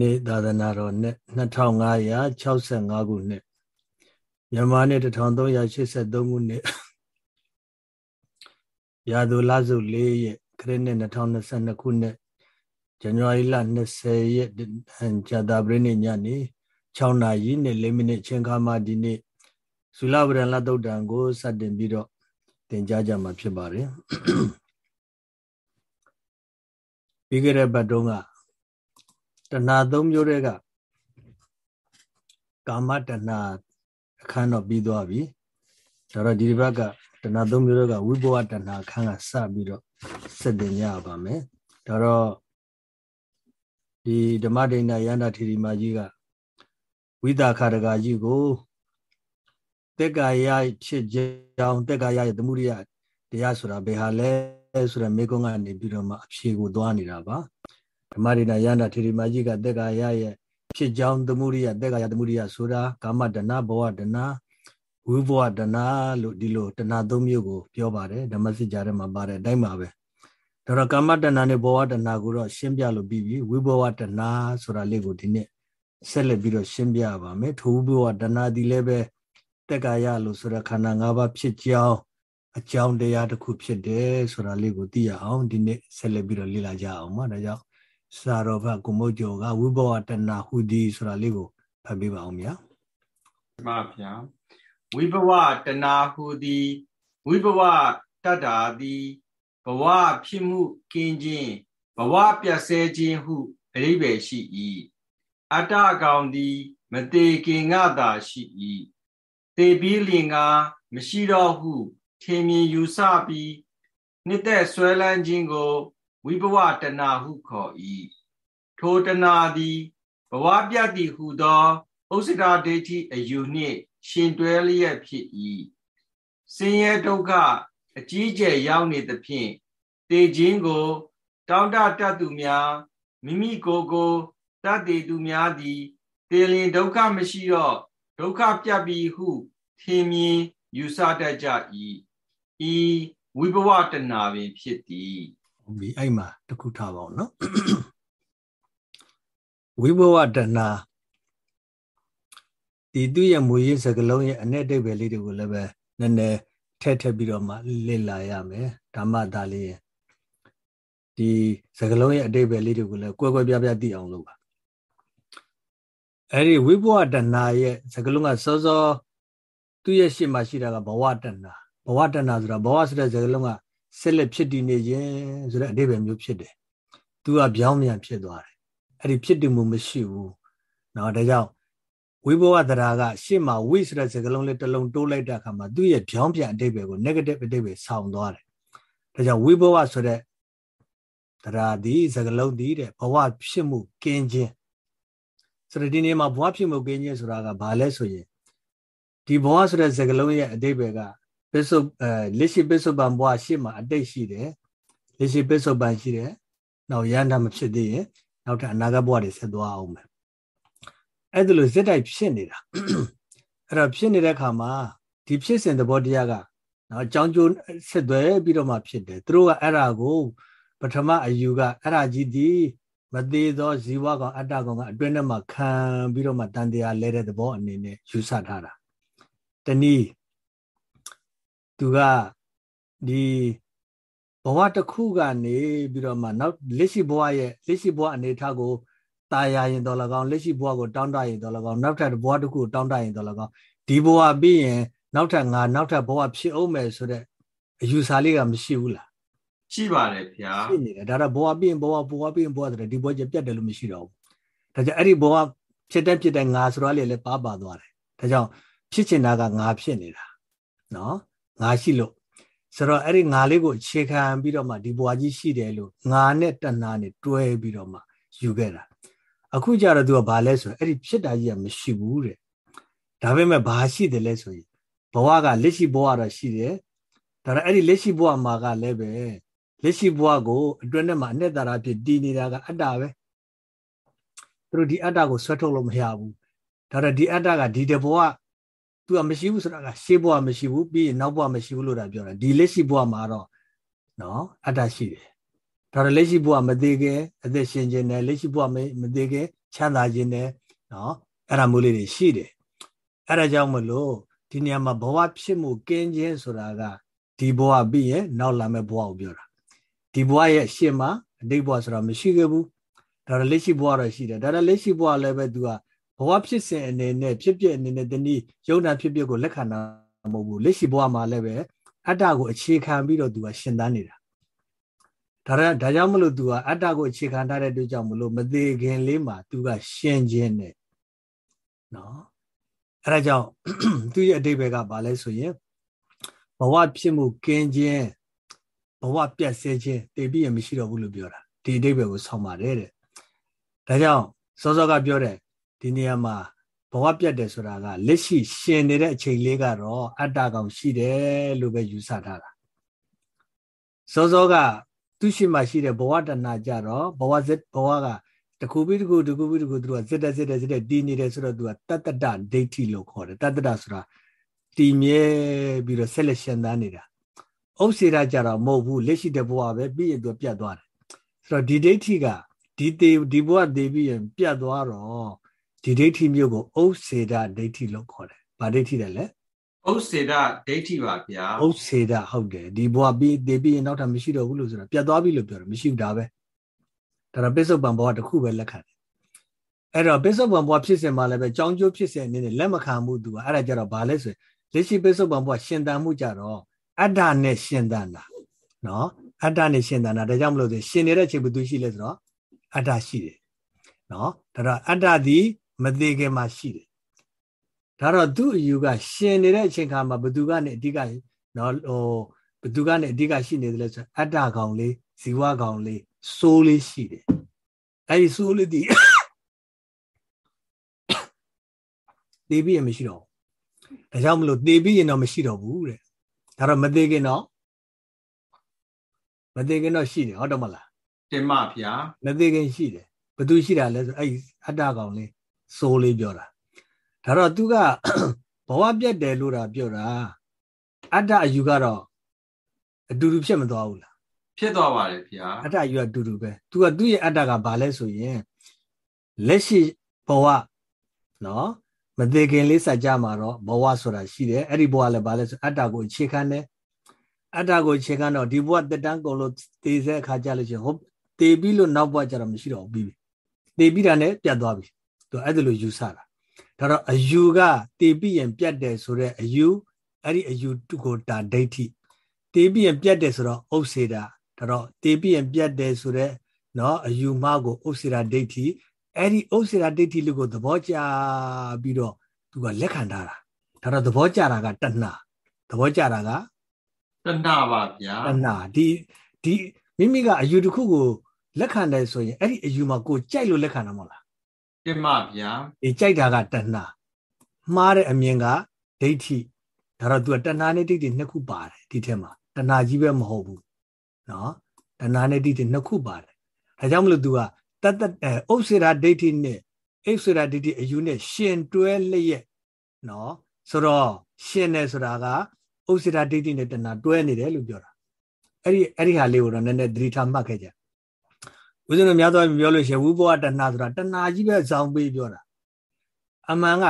နေ့သာသနာတော်နှစ်2565ခုနှစ်မြန်မာနှစ်1383ခုနှစ်ရာသူလစု4ရက်ခရစ်နှစ်2022ခုနှစ်ဇန်နဝါရီလ20ရက်ဇာတာပရိနေ့ညနေ6နာရီနဲ့4မိနစ်ချင်းခါမှဒီနေ့သုလဗရဏလသုတ်တံကိုစတင်ပြီးတော့သင်ကြားကြမှာဖြစ်ပါတယ်ပြီးခဲ့တဲ့ဘတ်တုန်းက တဏှာသုံးမျိုးတွေကကာမတဏှာအခန်းတော့ပြီးသွားပြီဒါတော့ဒီဘက်ကတဏှာသုံးမျိုးတွေကဝိဘဝတဏှာအခန်းကစပြီးတော့စက်တင်ရပါမယ်ဒါတော့ဒီဓမ္မဒိဋ္ဌယန္တာထေရီမကြီးကဝိသခါရကကြီးကိုတက်ကာယဖြစ်ကြောင်းတက်ကာယရဲ့သမှုရိယတရားဆိုတာဘယ်ဟာလဲဆိုတော့မေကုန်းကနေပြီးတော့မှအဖြေကိုသွားနေတာပါ ဓမ္မရိနာယန္တာထေရီမကြီးကတက်ကာယရဲ့ဖြစ်ကြောင်းသမုဒိယတက်ကာယသမုဒိယဆိုတာကာမတဏဘဝတဏဝိဘဝတဏလို့ဒီလိုတဏသုံးမျိုးကိုပြောပါတယ်ဓမ္မစစ်ကြားထဲမှာပါတဲ့အတိုင်းပါပဲဒါတော့ကာမတဏနဲ့ဘဝတဏကိုတော့ရှင်းပြလို့ပြီးပြီဝိဘဝတဏဆိုတာလေးကိုဒီနေ့ဆက်လက်ပြီးတော့ရှင်းပြပါမယ်ထိုဝိဘဝတဏဒီလည်းပဲတက်ကာယလို့ဆိုတဲ့ခန္ဓာ၅ပါးဖြစ်ကြောင်းအကြောင်းတရားတစ်ခုဖြစ်တယ်ဆိုတာလေးကိုသိရအောင်ဒီနေ့ဆက်လက်ပြီးတော့လေ့လာကြအောင်ပါဒါကြောင့် စာတော်ဘကုမုတ်ကျော်ကဝိဘဝတဏဟူသည်ဆိုတာလေးကိုဖတ်ပေးပါအောင်ဗျာမှန်ဗျာဝိဘဝတဏဟူသည်ဝိဘဝတတ္တာသည်ဘဝဖြစ်မှုကင်းခြင်းဘဝပြတ်ဆဲခြင်းဟုအရိပဲရှိ၏အတ္တကောင်သည်မသေးခင်ငါသာရှိ၏သေပြီးလင်ကမရှိတော့ဟုထင်မြင်ယူဆပြီးနှစ်သက်ဆွဲလန်းခြင်းကို ဝိဘဝတဏဟုခေါ်၏ထိုတဏသည်ဘဝပြတ်သည်ဟုသောဥစ္စရာဒိဋ္ဌိအယူနှင့် ရှင်တွဲလျက်ဖြစ်၏ဆင်းရဲဒုက္ခအကြီးကျယ်ရောက်နေသဖြင့်တေခြင်းကို တောင်းတတတ်သူများမိမိကိုယ်ကိုတတ်တည်သူများသည်တေလင်ဒုက္ခမရှိတော့ဒုက္ခပြတ်ပြီဟုထင်မြင်ယူဆတတ်ကြ၏ဤဝိဘဝတဏပင်ဖြစ်သည် ဟုတ်ပြီအဲ့မှာတခုထားပါအောင်နော်ဝိဘဝတဏဒီသူ့ရဲ့မူရင်းစကလုံးရဲ့အ내တိတ်ပဲလေးတွေကိုလည်းပဲနည်းနည်းထည့်ထည့်ပြီးတော့မှလေ့လာရမယ်ဓမ္မသားလေးရဲ့ဒီစကလုံးရဲ့အတိတ်ပဲလေးတွေကိုလည်းကွဲကွဲပြားပြားသိအောင်လုပ်ပါအဲ့ဒီဝိဘဝတဏရဲ့စကလုံးကစောစောသူ့ရဲ့ရှေ့မှာရှိတာကဘဝတဏဘဝတဏဆိုတာဘဝဆိုတဲ့စကလုံးက ဆက်လက်ဖြစ်တည်နေခြင်းဆိုတဲ့အဓိပ္ပာယ်မျိုးဖြစ်တယ်သူကပြောင်းပြန်ဖြစ်သွားတယ်အဲ့ဒီဖြစ်တည်မှုမရှိဘူးเนาะဒါကြောင့်ဝိဘဝတရားကရှေ့မှာဝိဆိုတဲ့စကားလုံးလေးတစ်လုံးတိုးလိုက်တဲ့အခါမှာသူ့ရဲ့ပြောင်းပြန်အတိတ်ပဲကို negative အတိတ်ပဲဆောင်းသွားတယ်ဒါကြောင့်ဝိဘဝဆိုတဲ့တရားဒီစကားလုံးဒီတဲ့ဘဝဖြစ်မှုကင်းခြင်းဆိုတော့ဒီနေ့မှာဘဝဖြစ်မှုကင်းခြင်းဆိုတာကဘာလဲဆိုရင်ဒီဘဝဆိုတဲ့စကားလုံးရဲ့အတိတ်ပဲက ပစ္စုအဲလက်ရှိပစ္စုပန်ဘဝရှေ့မှာအတိတ်ရှိတယ်လက်ရှိပစ္စုပန်ရှိတယ်နောက်ရဟန္တာမဖြစ်သေးရင်နောက်ထပ်အနာဂတ်ဘဝတွေဆက်သွားအောင်မယ်အဲ့ဒါလို့ဇက်တိုက်ဖြစ်နေတာအဲ့တော့ဖြစ်နေတဲ့အခါမှာဒီဖြစ်စဉ်သဘောတရားကနော်ကြောင်းကျိုးဆက်သွဲပြီးတော့မှဖြစ်တယ်သူတို့ကအဲ့ဒါကို ပထမအယူကအဲ့ဒါကြီးဒီမသေးသောဇီဝကောင်အတ္တကောင်ကအတွင်းထဲမှာခံပြီးတော့မှတန်တရားလဲတဲ့သဘောအနေနဲ့ယူဆထားတာတနည်း သူကဒီဘဝတစ်ခုကနေပြီးတော့မှနောက်လက်ရှိဘဝရဲ့လက်ရှိဘဝအနေထားကိုตายရရင်တော်လကောင်လက်ရှိဘဝကိုတောင်းတရင်တော်လကောင်နောက်ထပ်ဘဝတစ်ခုတောင်းတရင်တော်လကောင်ဒီဘဝပြီးရင်နောက်ထပ်ငါနောက်ထပ်ဘဝဖြစ်အောင်မယ်ဆိုတဲ့အယူဆလေးကမရှိဘူးလားရှိပါတယ်ဗျာရှိနေတယ်ဒါတော့ဘဝပြီးရင်ဘဝဘဝပြီးရင်ဘဝဆိုတဲ့ဒီဘဝကျပြတ်တယ်လို့မရှိတော့ဘူးဒါကြောင့်အဲ့ဒီဘဝဖြစ်တဲ့ဖြစ်တဲ့ငါဆိုတော့လေလည်းပါပါသွားတယ်ဒါကြောင့်ဖြစ်ချင်တာကငါဖြစ်နေတာနော် ငါရှိလို့ဆိုတော့အဲ့ဒီငါလေးကိုအခြေခံပြီးတော့မှဒီဘဝကြီးရှိတယ်လို့ငါနဲ့တဏှာနဲ့တွဲပြီးတော့မှယူခဲ့တာအခုကြတော့သူကဘာလဲဆိုရင်အဲ့ဒီဖြစ်တာကြီးကမရှိဘူးတဲ့ဒါပေမဲ့ဘာရှိတယ်လဲဆိုရင်ဘဝကလက်ရှိဘဝတော့ရှိတယ်ဒါတော့အဲ့ဒီလက်ရှိဘဝမှာကလည်းပဲလက်ရှိဘဝကိုအတွင်းထဲမှာအနှစ်သာရဖြစ်တည်နေတာကအတ္တပဲသူတို့ဒီအတ္တကိုဆွဲထုတ်လို့မရဘူးဒါတော့ဒီအတ္တကဒီတဘဝ သူကမရှိဘူးဆိုတာကရှေးဘဝမရှိဘူးပြီးရင်နောက်ဘဝမရှိဘူးလို့တာပြောတာဒီလက်ရှိဘဝမှာတော့နော်အတ္တရှိတယ်ဒါတော့လက်ရှိဘဝမသေးခင်အသက်ရှင်ခြင်းနဲ့လက်ရှိဘဝမသေးခင်ချမ်းသာခြင်းနဲ့နော်အဲ့ဒါမျိုးလေးတွေရှိတယ်အဲ့ဒါကြောင့်မလို့ဒီနေရာမှာဘဝဖြစ်မှုကင်းခြင်းဆိုတာကဒီဘဝပြီးရင်နောက်လာမယ့်ဘဝကိုပြောတာဒီဘဝရဲ့ရှေ့မှာအတိတ်ဘဝဆိုတာမရှိခဲ့ဘူးဒါတော့လက်ရှိဘဝတော့ရှိတယ်ဒါတော့လက်ရှိဘဝလည်းပဲသူက ဘဝဖြစ်စဉ်အနေနဲ့ဖြစ်ပြအနေနဲ့တနည်းယုံနာဖြစ်ပြကိုလက်ခံတာမဟုတ်ဘူးလက်ရှိဘဝမှာလည်းပဲအတ္တကိုအခြေခံပြီးတော့သူကရှင်သန်နေတာဒါရဒါကြောင့်မလို့သူကအတ္တကိုအခြေခံထားတဲ့အတွက်ကြောင့်မလို့မသေးခင်လေးမှာသူကရှင်ခြင်းနဲ့နော်အဲဒါကြောင့်သူရဲ့အတိတ်ဘက်ကဘာလဲဆိုရင်ဘဝဖြစ်မှုကင်းခြင်းဘဝပြတ်ဆဲခြင်းတည်ပြီးရမရှိတော့ဘူးလို့ပြောတာဒီအတိတ်ဘက်ကိုဆောင်းပါတယ်တဲ့ဒါကြောင့်စောစောကပြောတဲ့ ဒီနေရာမှာဘဝပြတ်တယ်ဆိုတာကလက်ရှိရှင်နေတဲ့အချိန်လေးကတော့အတ္တကောင်ရှိတယ်လို့ပဲယူဆထားတာစောစောကသူရှိမှရှိတဲ့ဘဝတဏကြတော့ဘဝဇက်ဘဝကတခုပြီးတခုတခုပြီးတခုသူကစစ်တက်စစ်တက်စစ်တက်တည်နေတယ်ဆိုတော့သူကတတ္တတဒိဋ္ဌိလို့ခေါ်တယ်တတ္တတဆိုတာတည်မြဲပြီးတော့ဆက်လက်ရှင်သန်နေတာဥစ္စေရကြတော့မဟုတ်ဘူးလက်ရှိတဲ့ဘဝပဲပြီးရင်သူပြတ်သွားတယ်ဆိုတော့ဒီဒိဋ္ဌိကဒီတေဒီဘဝတည်ပြီးရင်ပြတ်သွားတော့ ဒီဒိဋ္ဌိမျိုးကိုဥစ္စေဒဒိဋ္ဌိလို့ခေါ်တယ်။ဘာဒိဋ္ဌိလဲလဲ။ဥစ္စေဒဒိဋ္ဌိပါဗျာ။ဥစ္စေဒဟုတ်တယ်ဒီဘဝပြီးတည်ပြီးရင်နောက်ထပ်မရှိတော့ဘူးလို့ဆိုတာပြတ်သွားပြီလို့ပြောတယ်မရှိဘူးဒါပဲ။ဒါတော့ပိဿုပံဘဝတစ်ခုပဲလက်ခံတယ်။အဲ့တော့ပိဿုပံဘဝဖြစ်စဉ်မှာလည်းပဲကြောင်းကျိုးဖြစ်စဉ်အနေနဲ့လက်မခံမှုသူကအဲ့ဒါကြတော့ဘာလဲဆိုရင်လက်ရှိပိဿုပံဘဝရှင်တန်မှုကြတော့အတ္တနဲ့ရှင်တန်တာနော်အတ္တနဲ့ရှင်တန်တာဒါကြောင့်မလို့ဆိုရှင်နေတဲ့ချိန်ဘယ်သူရှိလဲဆိုတော့အတ္တရှိတယ်နော်ဒါတော့အတ္တသည် မသေးခင်မှာရှိတယ်ဒါတော့သူ့အယူကရှင်နေတဲ့အချိန်ခါမှာဘသူကနေအဓိကနော်ဟိုဘသူကနေအဓိကရှိနေတယ်လဲဆိုအတ္တကောင်လေးဇီဝကောင်လေးစိုးလေးရှိတယ်အဲ့ဒီစိုးလေးဒီသေပြီးရင်မရှိတော့ဘူးဒါကြောင့်မလို့သေပြီးရင်တော့မရှိတော့ဘူးတဲ့ဒါတော့မသေးခင်တော့မသေးခင်တော့ရှိတယ်ဟုတ်တော့မလားတင်ပါဗျာမသေးခင်ရှိတယ်ဘသူရှိတာလဲဆိုအဲ့အတ္တကောင်လေး စိုးလေးပြောတာဒါတော့သူကဘဝပြတ်တယ်လို့တာပြောတာအတ္တအယူကတော့အတူတူဖြစ်မသွားဘူးလားဖြစ်သွားပါတယ်ဗျာအတ္တအယူကအတူတူပဲသူကသူ့ရဲ့အတ္တကဘာလဲဆိုရင်လက်ရှိဘဝနော်မသေးခင်လေးစကြမှာတော့ဘဝဆိုတာရှိတယ်အဲ့ဒီဘဝလည်းဘာလဲဆိုအတ္တကိုအခြေခံတယ်အတ္တကိုအခြေခံတော့ဒီဘဝတက်တန်းကုန်လို့တည်တဲ့အခါကြလို့ရှိရင်ဟုတ်တည်ပြီးလို့နောက်ဘဝကျတော့မရှိတော့ဘူးပြီးပြီတည်ပြီးတာနဲ့ပြတ်သွားပြီ သူအဲ့ဒါလိုယူဆတာဒါတော့အယူကတည်ပြီးရင်ပြတ်တယ်ဆိုတော့အယူအဲ့ဒီအယူတုကိုတာဒိဋ္ဌိတည်ပြီးရင်ပြတ်တယ်ဆိုတော့ဥစ္စေတာဒါတော့တည်ပြီးရင်ပြတ်တယ်ဆိုတော့နော်အယူမကိုဥစ္စေတာဒိဋ္ဌိအဲ့ဒီဥစ္စေတာဒိဋ္ဌိလို့ကိုသဘောကျပြီးတော့သူကလက်ခံထားတာဒါတော့သဘောကျတာကတဏှာသဘောကျတာကတဏှာပါဗျာတဏှာဒီဒီမိမိကအယူတစ်ခုကိုလက်ခံတယ်ဆိုရင်အဲ့ဒီအယူမှာကိုကြိုက်လို့လက်ခံတာမဟုတ်လား တင်မဗျာဒီကြိုက်တာကတဏှာမှားတဲ့အမြင်ကဒိဋ္ဌိဒါတော့ तू ကတဏှာနဲ့ဒိဋ္ဌိနှစ်ခုပါတယ်ဒီထဲမှာတဏှာကြီးပဲမဟုတ်ဘူးနော်တဏှာနဲ့ဒိဋ္ဌိနှစ်ခုပါတယ်ဒါကြောင့်မလို့ तू ကတတ်တဥစ္စေရာဒိဋ္ဌိနဲ့ဣစ္စေရာဒိဋ္ဌိအယူနဲ့ရှင်တွဲလျက်နော်ဆိုတော့ရှင်တယ်ဆိုတာကဥစ္စေရာဒိဋ္ဌိနဲ့တဏှာတွဲနေတယ်လို့ပြောတာအဲ့ဒီအဲ့ဒီဟာလေးကိုတော့နည်းနည်းသတိထားမှတ်ခဲ့ကြ ဦးဇင်းတို့များသောအားဖြင့်ပြောလို့ရှိရင်ဝိဘဝတဏှာဆိုတာတဏှာကြီးပဲဇောင်းပေးပြောတာအမှန်က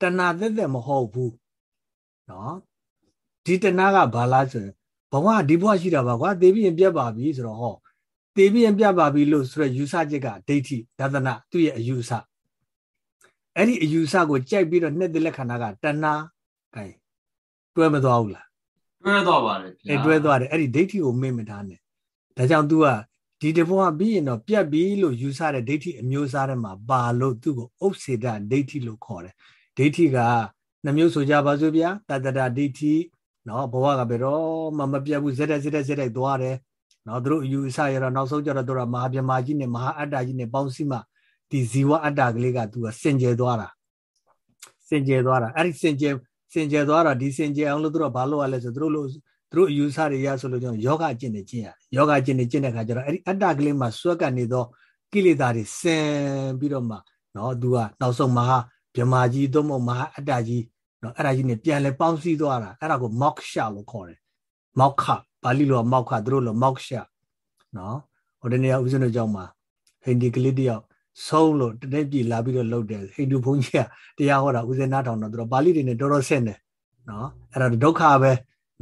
တဏှာသက်သက်မဟုတ်ဘူးနော်ဒီတဏှာကဘာလားဆိုရင်ဘဝဒီဘဝရှိတာပါကွာသေပြီးရင်ပြတ်ပါပြီဆိုတော့ဟောသေပြီးရင်ပြတ်ပါပြီလို့ဆိုရယူဆချက်ကဒိဋ္ဌိဒသနာသူ့ရဲ့အယူဆအဲ့ဒီအယူဆကိုကြိုက်ပြီးတော့နှစ်သက်လက်ခန္ဓာကတဏှာကဲတွဲမသွားဘူးလားတွဲသွားပါတယ်ဗျာအဲတွဲသွားတယ်အဲ့ဒီဒိဋ္ဌိကိုမေ့မထားနဲ့ဒါကြောင့် तू က ဒီတဘဝပြီးရင်တော့ပြတ်ပြီလို့ယူဆတဲ့ဒိဋ္ဌိအမျိုးအစားထဲမှာပါလို့သူ့ကိုဥစ္စေတဒိဋ္ဌိလို့ခေါ်တယ်ဒိဋ္ဌိကနှမျိုးဆိုကြပါစို့ဗျာတတတဒိဋ္ဌိနော်ဘဝကဘယ်တော့မှမပြတ်ဘူးဇက်တက်ဇက်တက်ဇက်တက်သွားတယ်နော်သူတို့အယူအဆရတော့နောက်ဆုံးကျတော့သူတို့မဟာပြမကြီးနဲ့မဟာအတ္တကြီးနဲ့ပေါင်းစည်းမှဒီဇီဝအတ္တကလေးကသူကစင်ကြယ်သွားတာစင်ကြယ်သွားတာအဲ့ဒီစင်ကြယ်စင်ကြယ်သွားတာဒီစင်ကြယ်အောင်လို့သူတို့ဘာလို့ရလဲဆိုသူတို့လို့ သူတို့အယူဆတွေရဆိုလို့ကျွန်တော်ယောဂကျင့်နေကျင့်ရတယ်ယောဂကျင့်နေကျင့်တဲ့ခါကျတော့အဲ့ဒီအတ္တကလေးမှာစွဲကပ်နေသောကိလေသာတွေစင်ပြီးတော့မှနော်သူကနောက်ဆုံးမဟာဗြမာကြီးသို့မဟုတ်မဟာအတ္တကြီးနော်အဲ့ဒါကြီးနဲ့ပြန်လဲပေါင်းစည်းသွားတာအဲ့ဒါကိုမောက္ခလို့ခေါ်တယ်မောက္ခပါဠိလိုမောက္ခသူတို့လိုမောက္ခနော်ဟိုတနေ့ကဦးဇင်းတို့ကြောင့်မှာဟိန္ဒီကလေးတယောက်ဆုံးလို့တနေ့ပြည်လာပြီးတော့လှုပ်တယ်ဟိန္ဒူဘုန်းကြီးကတရားဟောတာဦးဇင်းနားထောင်တော့သူတို့ပါဠိတွေနဲ့တော်တော်ဆင့်တယ်နော်အဲ့ဒါဒုက္ခပဲ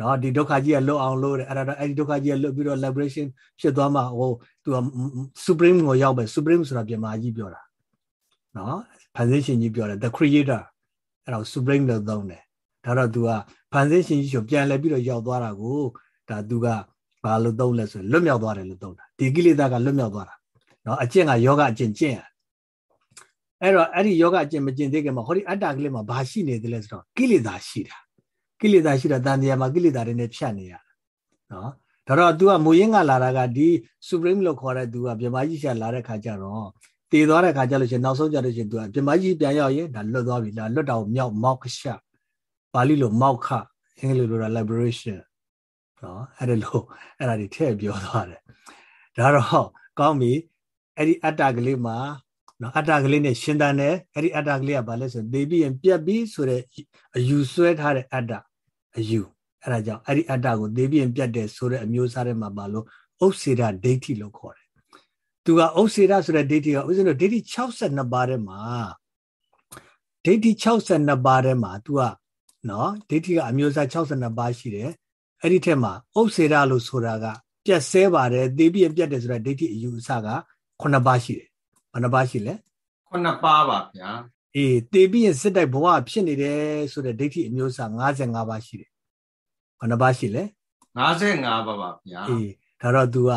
နော်ဒီဒုက္ခကြီးကလွတ်အောင်လို့တယ်အဲ့ဒါတော့အဲ့ဒီဒုက္ခကြီးကလွတ်ပြီးတော့ liberation ဖြစ်သွားမှဟိုသူက supreme ကိုရောက်ပဲ supreme ဆိုတာပြန်မာကြီးပြောတာနော်ဖန်ဆင်းရှင်ကြီးပြောတယ် the creator အဲ့ဒါ supreme လို့သုံးတယ်ဒါတော့ तू ကဖန်ဆင်းရှင်ကြီးကိုပြန်လဲပြီးတော့ရောက်သွားတာကိုဒါ तू ကဘာလို့သုံးလဲဆိုရင်လွတ်မြောက်သွားတယ်လို့သုံးတာဒီကိလေသာကလွတ်မြောက်သွားတာနော်အကျင့်ကယောဂအကျင့်ကျင့်ရအဲ့တော့အဲ့ဒီယောဂအကျင့်မကျင့်သေးခင်မှာဟောဒီအတ္တကလေးမှာဘာရှိနေသလဲဆိုတော့ကိလေသာရှိတာ ကိလေသာရှိတာတန်တရားမှာကိလေသာတွေနဲ့ဖြတ်နေရတာနော်ဒါတော့ तू ကမူရင်းကလာတာကဒီ supreme လို့ခေါ်တဲ့ तू ကပြမကြီးရှာလာတဲ့ခါကျတော့တည်သွားတဲ့ခါကျလို့ရှိရင်နောက်ဆုံးကြလို့ရှိရင် तू ကပြမကြီးပြန်ရောက်ရင်ဒါလွတ်သွားပြီဒါလွတ်တော်မြောက်မောက်ခရှပါဠိလိုမောက်ခအင်္ဂလိပ်လိုတော့ liberation နော်အဲ့ဒါလို့အဲ့ဒါတွေထည့်ပြောသွားတယ်ဒါတော့ကောင်းပြီအဲ့ဒီအတ္တကလေးမှာနော်အတ္တကလေးနဲ့ရှင်းတန်းတယ်အဲ့ဒီအတ္တကလေးကဘာလဲဆိုသေပြီးရင်ပြက်ပြီးဆိုတဲ့အယူဆွဲထားတဲ့အတ္တ အယူအဲ့ဒါကြောင့်အဲ့ဒီအတ္တကိုသေပြီးရင်ပြက်တယ်ဆိုတဲ့အမျိုးအစားတွေမှာပါလို့ဥစ္စေဒဒိဋ္ဌိလို့ခေါ်တယ်သူကဥစ္စေဒဆိုတဲ့ဒိဋ္ဌိကဥစဉ်တို့ဒိဋ္ဌိ62ပါးထဲမှာဒိဋ္ဌိ62ပါးထဲမှာ तू ကနော်ဒိဋ္ဌိကအမျိုးအစား62ပါးရှိတယ်အဲ့ဒီထက်မှာဥစ္စေဒလို့ဆိုတာကပြက်ဆဲပါတယ်သေပြီးရင်ပြက်တယ်ဆိုတဲ့ဒိဋ္ဌိအယူအဆက9ပါးရှိတယ်ဘယ်နှပါးရှိလဲ9ပါးပါဗျာ အေးသေပြီးရင်စစ်တိုက်ဘဝဖြစ်နေတယ်ဆိုတဲ့ဒိဋ္ဌိအမျိုးအစား55ပါးရှိတယ်ဘယ်နှပါးရှိလဲ55ပါးပါဗျာအေးဒါတော့ तू က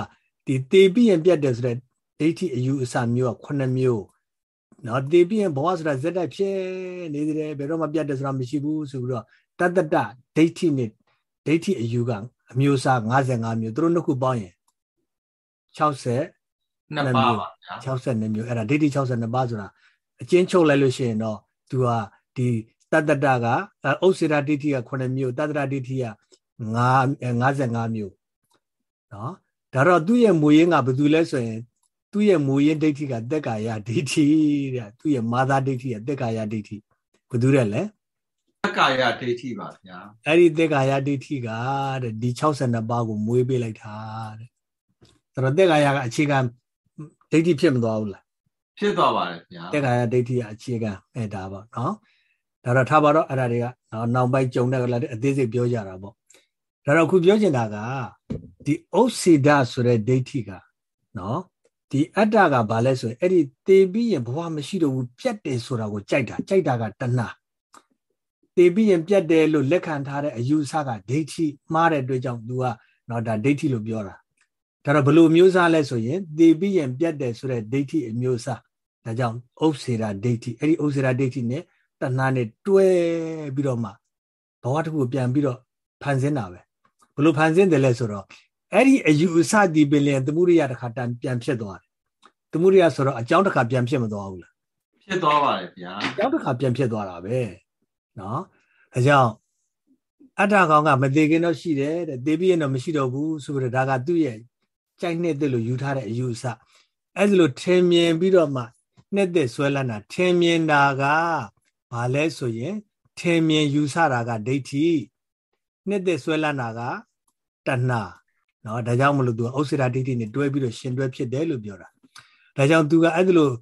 ဒီသေပြီးရင်ပြတ်တယ်ဆိုတဲ့ဒိဋ္ဌိအယူအဆမျိုးက9မျိုးနော်သေပြီးရင်ဘဝဆိုတာဇက်တိုက်ဖြစ်နေသေးတယ်ဘယ်တော့မှပြတ်တယ်ဆိုတာမရှိဘူးဆိုပြီးတော့တတ္တတဒိဋ္ဌိနဲ့ဒိဋ္ဌိအယူကအမျိုးအစား55မျိုးသူတို့နှစ်ခုပေါင်းရင်60နှစ်ပါးပါဗျာ62မျိုးအဲ့ဒါဒိဋ္ဌိ62ပါးဆိုတာ အချင်းချုပ်လိုက်လို့ရှိရင်တော့သူကဒီတတ္တတကဥစ္စေရာဒိဋ္ဌိက9မျိုးတတ္တရဒိဋ္ဌိက9 55မျိုးနော်ဒါတော့သူ့ရဲ့မူရင်းကဘာလို့လဲဆိုရင်သူ့ရဲ့မူရင်းဒိဋ္ဌိကတက်ကာယဒိဋ္ဌိတဲ့သူ့ရဲ့မာသာဒိဋ္ဌိကတက်ကာယဒိဋ္ဌိဘာလို့လဲလဲတက်ကာယဒိဋ္ဌိပါဗျာအဲ့ဒီတက်ကာယဒိဋ္ဌိကတဲ့ဒီ62ပါးကိုမွေးပေးလိုက်တာတဲ့ဒါတော့တက်ကာယကအခြေခံဒိဋ္ဌိဖြစ်မသွားဘူးလား ဖြစ်သွားပါတယ်ဗျာတက်ခါရဒိဋ္ဌိကအခြေခံအဲဒါပေါ့နော်ဒါတော့ထားပါတော့အဲ့ဒါတွေကနော်နောက်ပိုင်းကြုံတဲ့ကလာအသေးစိတ်ပြောကြတာပေါ့ဒါတော့ခုပြောချင်တာကဒီဥစ္စေဒဆိုတဲ့ဒိဋ္ဌိကနော်ဒီအတ္တကဘာလဲဆိုရင်အဲ့ဒီသေပြီးရင်ဘဝမရှိတော့ဘူးပြတ်တယ်ဆိုတာကိုကြိုက်တာကြိုက်တာကတဏှာသေပြီးရင်ပြတ်တယ်လို့လက်ခံထားတဲ့အယူဆကဒိဋ္ဌိမှားတဲ့အတွက်ကြောင့် तू ကနော်ဒါဒိဋ္ဌိလို့ပြောတာဒါတော့ဘလို့မျိုးစားလဲဆိုရင်သေပြီးရင်ပြတ်တယ်ဆိုတဲ့ဒိဋ္ဌိအမျိုးစား ဒါကြောင့်ဥစ္စေရာဒိဋ္ဌိအဲ့ဒီဥစ္စေရာဒိဋ္ဌိနဲ့တဏှာနဲ့တွဲပြီးတော့မှဘဝတစ်ခုပြန်ပြီးတော့ဖန်ဆင်းတာပဲဘလို့ဖန်ဆင်းတယ်လဲဆိုတော့အဲ့ဒီအယူအဆဒီပင်လျင်သမုဒိယတစ်ခါတန်ပြန်ဖြစ်သွားတယ်သမုဒိယဆိုတော့အကြောင်းတစ်ခါပြန်ဖြစ်မသွားဘူးလားဖြစ်သွားပါတယ်ဗျာအကြောင်းတစ်ခါပြန်ဖြစ်သွားတာပဲနော်ဒါကြောင့်အတ္တကောင်ကမသေးခင်တော့ရှိတယ်တဲ့သေပြီးရင်တော့မရှိတော့ဘူးဆိုပြီးတော့ဒါကသူ့ရဲ့ကြိုက်နှစ်သက်လို့ယူထားတဲ့အယူအဆအဲ့ဒါလို့ထင်မြင်ပြီးတော့မှ နှစ်သက်ဆွဲလန်းတာထင်မြင်တာကဘာလဲဆိုရင်ထင်မြင်ယူဆတာကဒိဋ္ဌိနှစ်သက်ဆွဲလန်းတာကတဏှာနော်ဒါကြောင့်မလို့သူကဥစ္စေရာဒိဋ္ဌိနဲ့တွဲပြီးတော့ရှင်တွဲဖြစ်တယ်လို့ပြောတာဒါကြောင့်သူကအဲ့ဒါလို့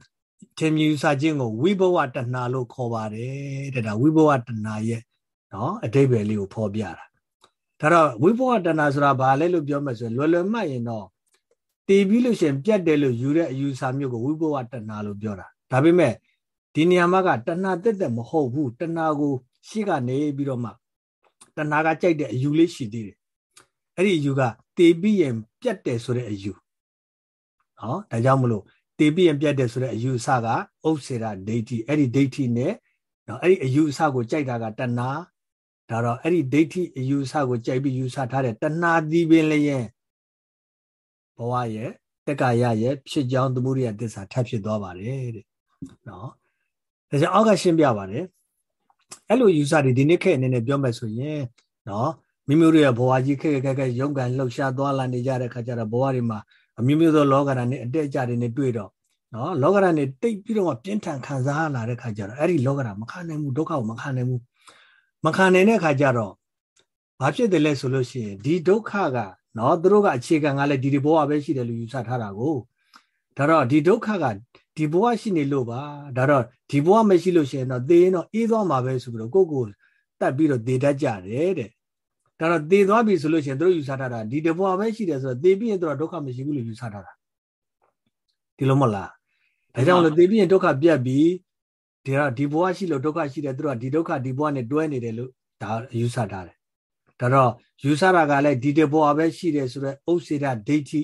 ထင်မြင်ယူဆခြင်းကိုဝိဘဝတဏှာလို့ခေါ်ပါတယ်တဲ့ဒါဝိဘဝတဏှာရဲ့နော်အတိပ္ပယ်လေးကိုဖော်ပြတာဒါတော့ဝိဘဝတဏှာဆိုတာဘာလဲလို့ပြောမှဆိုရင်လွယ်လွယ်မှတ်ရင်တော့ တည်ပြီးလို့ရှင်ပြတ်တယ်လို့ယူတဲ့အယူဆမျိုးကိုဝိဘဝတဏှာလို့ပြောတာဒါပေမဲ့ဒီနေရာမှာကတဏှာတက်တက်မဟုတ်ဘူးတဏှာကိုရှေ့ကနေပြီးတော့မှတဏှာကကြိုက်တဲ့အယူလေးရှိသေးတယ်အဲ့ဒီအယူကတည်ပြီးရင်ပြတ်တယ်ဆိုတဲ့အယူနော်ဒါကြောင့်မလို့တည်ပြီးရင်ပြတ်တယ်ဆိုတဲ့အယူအဆကဥစ္စေရဒိဋ္ဌိအဲ့ဒီဒိဋ္ဌိနဲ့နော်အဲ့ဒီအယူအဆကိုကြိုက်တာကတဏှာဒါတော့အဲ့ဒီဒိဋ္ဌိအယူအဆကိုကြိုက်ပြီးယူဆထားတဲ့တဏှာဒီပင်လည်း ဘဝရဲ့တက္ကရာရဲ့ဖြစ်ကြောင်းသမုဒိယသစ္စာထပ်ဖြစ်သွားပါတယ်တဲ့နော်ဒါကြောင့်အောက်ကရှင်းပြပါတယ်အဲ့လိုယူဆတွေဒီနေ့ခေတ်အနေနဲ့ပြောမယ်ဆိုရင်နော်မိမိတို့ရဲ့ဘဝကြီးခက်ခက်ခက်ရုံကန်လှုပ်ရှားသွားလာနေကြတဲ့ခါကျတော့ဘဝတွေမှာအမျိုးမျိုးသောလောကဓာတ်နဲ့အတက်အကျတွေနဲ့တွေ့တော့နော်လောကဓာတ်နဲ့တိတ်ပြီးတော့မှပြင်းထန်ခံစားလာတဲ့ခါကျတော့အဲ့ဒီလောကဓာတ်မခံနိုင်ဘူးဒုက္ခကိုမခံနိုင်ဘူးမခံနိုင်တဲ့ခါကျတော့ဘာဖြစ်တယ်လဲဆိုလို့ရှိရင်ဒီဒုက္ခက နော်သူတို့ကအခြေခံကလည်းဒီဒီဘဝပဲရှိတယ်လို့ယူဆထားတာကိုဒါတော့ဒီဒုက္ခကဒီဘဝရှိနေလို့ပါဒါတော့ဒီဘဝမရှိလို့ရှိရင်တော့သေရင်တော့အေးသွားမှာပဲဆိုပြီးတော့ကိုယ့်ကိုတတ်ပြီးတော့သေတတ်ကြတယ်တဲ့ဒါတော့သေသွားပြီဆိုလို့ရှိရင်သူတို့ယူဆထားတာဒီတဘဝပဲရှိတယ်ဆိုတော့သေပြီးရင်သူတို့ဒုက္ခမရှိဘူးလို့ယူဆထားတာဒီလိုမဟုတ်လားဒါကြောင့်လို့သေပြီးရင်ဒုက္ခပြတ်ပြီးဒီတော့ဒီဘဝရှိလို့ဒုက္ခရှိတယ်သူတို့ကဒီဒုက္ခဒီဘဝနဲ့တွဲနေတယ်လို့ဒါယူဆထားတယ် ဒါတော့ယူဆတာကလည်းဒီတဘဝပဲရှိတယ်ဆိုတော့ဥစ္စေတဒိဋ္ဌိ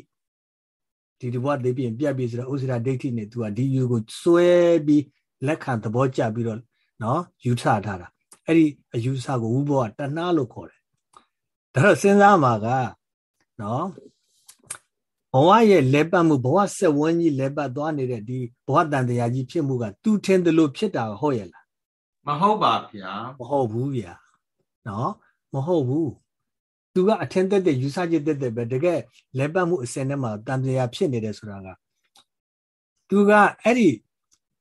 ဒီတဘဝသေပြီးရင်ပြတ်ပြီဆိုတော့ဥစ္စေတဒိဋ္ဌိနဲ့သူကဒီယူကိုစွဲပြီးလက်ခံသဘောကျပြီးတော့နော်ယူဆထားတာအဲ့ဒီအယူဆကိုဝိဘောကတဏှာလို့ခေါ်တယ်ဒါတော့စဉ်းစားမှာကနော်ဘဝရဲ့လဲပတ်မှုဘဝဆက်ဝန်းကြီးလဲပတ်သွားနေတဲ့ဒီဘဝတန်တရားကြီးဖြစ်မှုကသူထင်တယ်လို့ဖြစ်တာဟုတ်ရဲ့လားမဟုတ်ပါဗျာမဟုတ်ဘူးဗျာနော် မဟုတ်ဘူးသူကအထင်သက်သက်ယူဆချက်သက်သက်ပဲတကယ်လဲပတ်မှုအစင်ထဲမှာတန်တရားဖြစ်နေတယ်ဆိုတာကသူကအဲ့ဒီ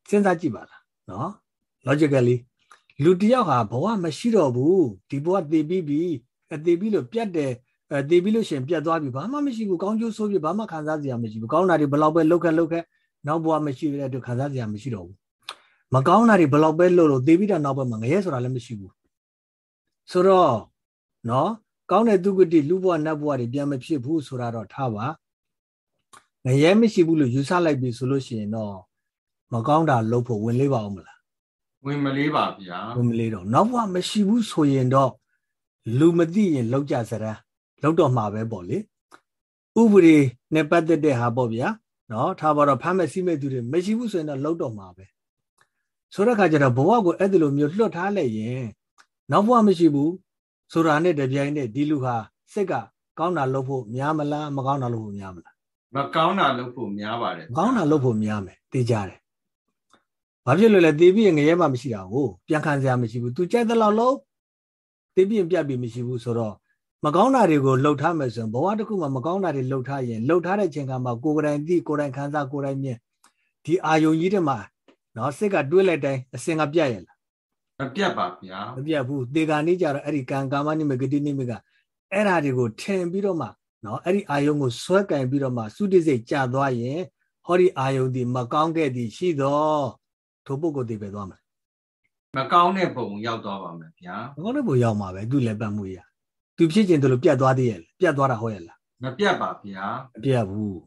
စဉ်းစားကြည့်ပါလားနော် logically လူတယောက်ဟာဘဝမရှိတော့ဘူးဒီဘဝတည်ပြီးပြီအတည်ပြီးလို့ပြတ်တယ်အဲတည်ပြီးလို့ရှင်ပြတ်သွားပြီဘာမှမရှိဘူးကောင်းကျိုးဆိုးပြဘာမှခံစားစရာမရှိဘူးကောင်းတာတွေဘလောက်ပဲလောက်ခက်လောက်ခက်နောက်ဘဝမရှိတဲ့အတွက်ခံစားစရာမရှိတော့ဘူးမကောင်းတာတွေဘလောက်ပဲလို့လို့တည်ပြီးတဲ့နောက်ဘက်မှာငရဲဆိုတာလည်းမရှိဘူးဆိုတော့ နော်ကောင်းတဲ့သူကတိလူဘဝနတ်ဘဝတွေပြန်မဖြစ်ဘူးဆိုတာတော့ထားပါငရဲမရှိဘူးလို့ယူဆလိုက်ပြီဆိုလို့ရှိရင်တော့မကောင်းတာလုပ်ဖို့ဝင်လေးပါအောင်မလားဝင်မလေးပါဗျာဝင်မလေးတော့နောက်ဘဝမရှိဘူးဆိုရင်တော့လူမသိရင်လောက်ကြစရန်လောက်တော့မှာပဲပေါ့လေဥပဒေနဲ့ပတ်သက်တဲ့ဟာပေါ့ဗျာနော်ထားပါတော့ဖမ်းမဲ့စီးမဲ့သူတွေမရှိဘူးဆိုရင်တော့လောက်တော့မှာပဲဆိုတဲ့ခါကျတော့ဘဝကိုအဲ့ဒီလိုမျိုးလွတ်ထားလိုက်ရင်နောက်ဘဝမရှိဘူး ဆိုတာနဲ့တပြိုင်နက်ဒီလူဟာစိတ်ကကောင်းတာလုပ်ဖို့များမလားမကောင်းတာလုပ်ဖို့များမလားမကောင်းတာလုပ်ဖို့များပါတယ်ကောင်းတာလုပ်ဖို့များမယ်သိကြတယ်ဘာဖြစ်လို့လဲတေးပြီးငရဲမှမရှိတာကိုပြန်ခံစရာမရှိဘူး तू ကြိုက်တဲ့လောက်လုံးတေးပြီးပြတ်ပြီးမရှိဘူးဆိုတော့မကောင်းတာတွေကိုလှုပ်ထားမယ်ဆိုရင်ဘဝတစ်ခုမှာမကောင်းတာတွေလှုပ်ထားရင်လှုပ်ထားတဲ့ချိန်ကမှကိုယ်ကိုယ်တိုင်သိကိုယ်တိုင်ခံစားကိုယ်တိုင်မြင်ဒီအာယုံကြီးတွေမှာနော်စိတ်ကတွေးလိုက်တိုင်းအစင်ကပြတ်ရဲ့လား မပြတ်ပါဗျာမပြတ်ဘူးတေဂာနေကြတော့အဲ့ဒီကံကာမနိမဂတိနိမကအဲ့ဓာတွေကိုထင်ပြီးတော့မှနော်အဲ့ဒီအာယုံကိုဆွဲကင်ပြီးတော့မှသုတိစိတ်ကြာသွားရင်ဟောဒီအာယုံဒီမကောင်းခဲ့သည်ရှိတော့ထိုပုဂ္ဂိုလ်ဒီပဲသွားမှာမကောင်းတဲ့ပုံရောက်သွားပါမယ်ဗျာမကောင်းတဲ့ပုံရောက်မှာပဲသူလည်းပတ်မှုရသူဖြစ်ခြင်းတို့လို့ပြတ်သွားသေးရဲ့ပြတ်သွားတာဟုတ်ရဲ့လားမပြတ်ပါဗျာမပြတ်ဘူး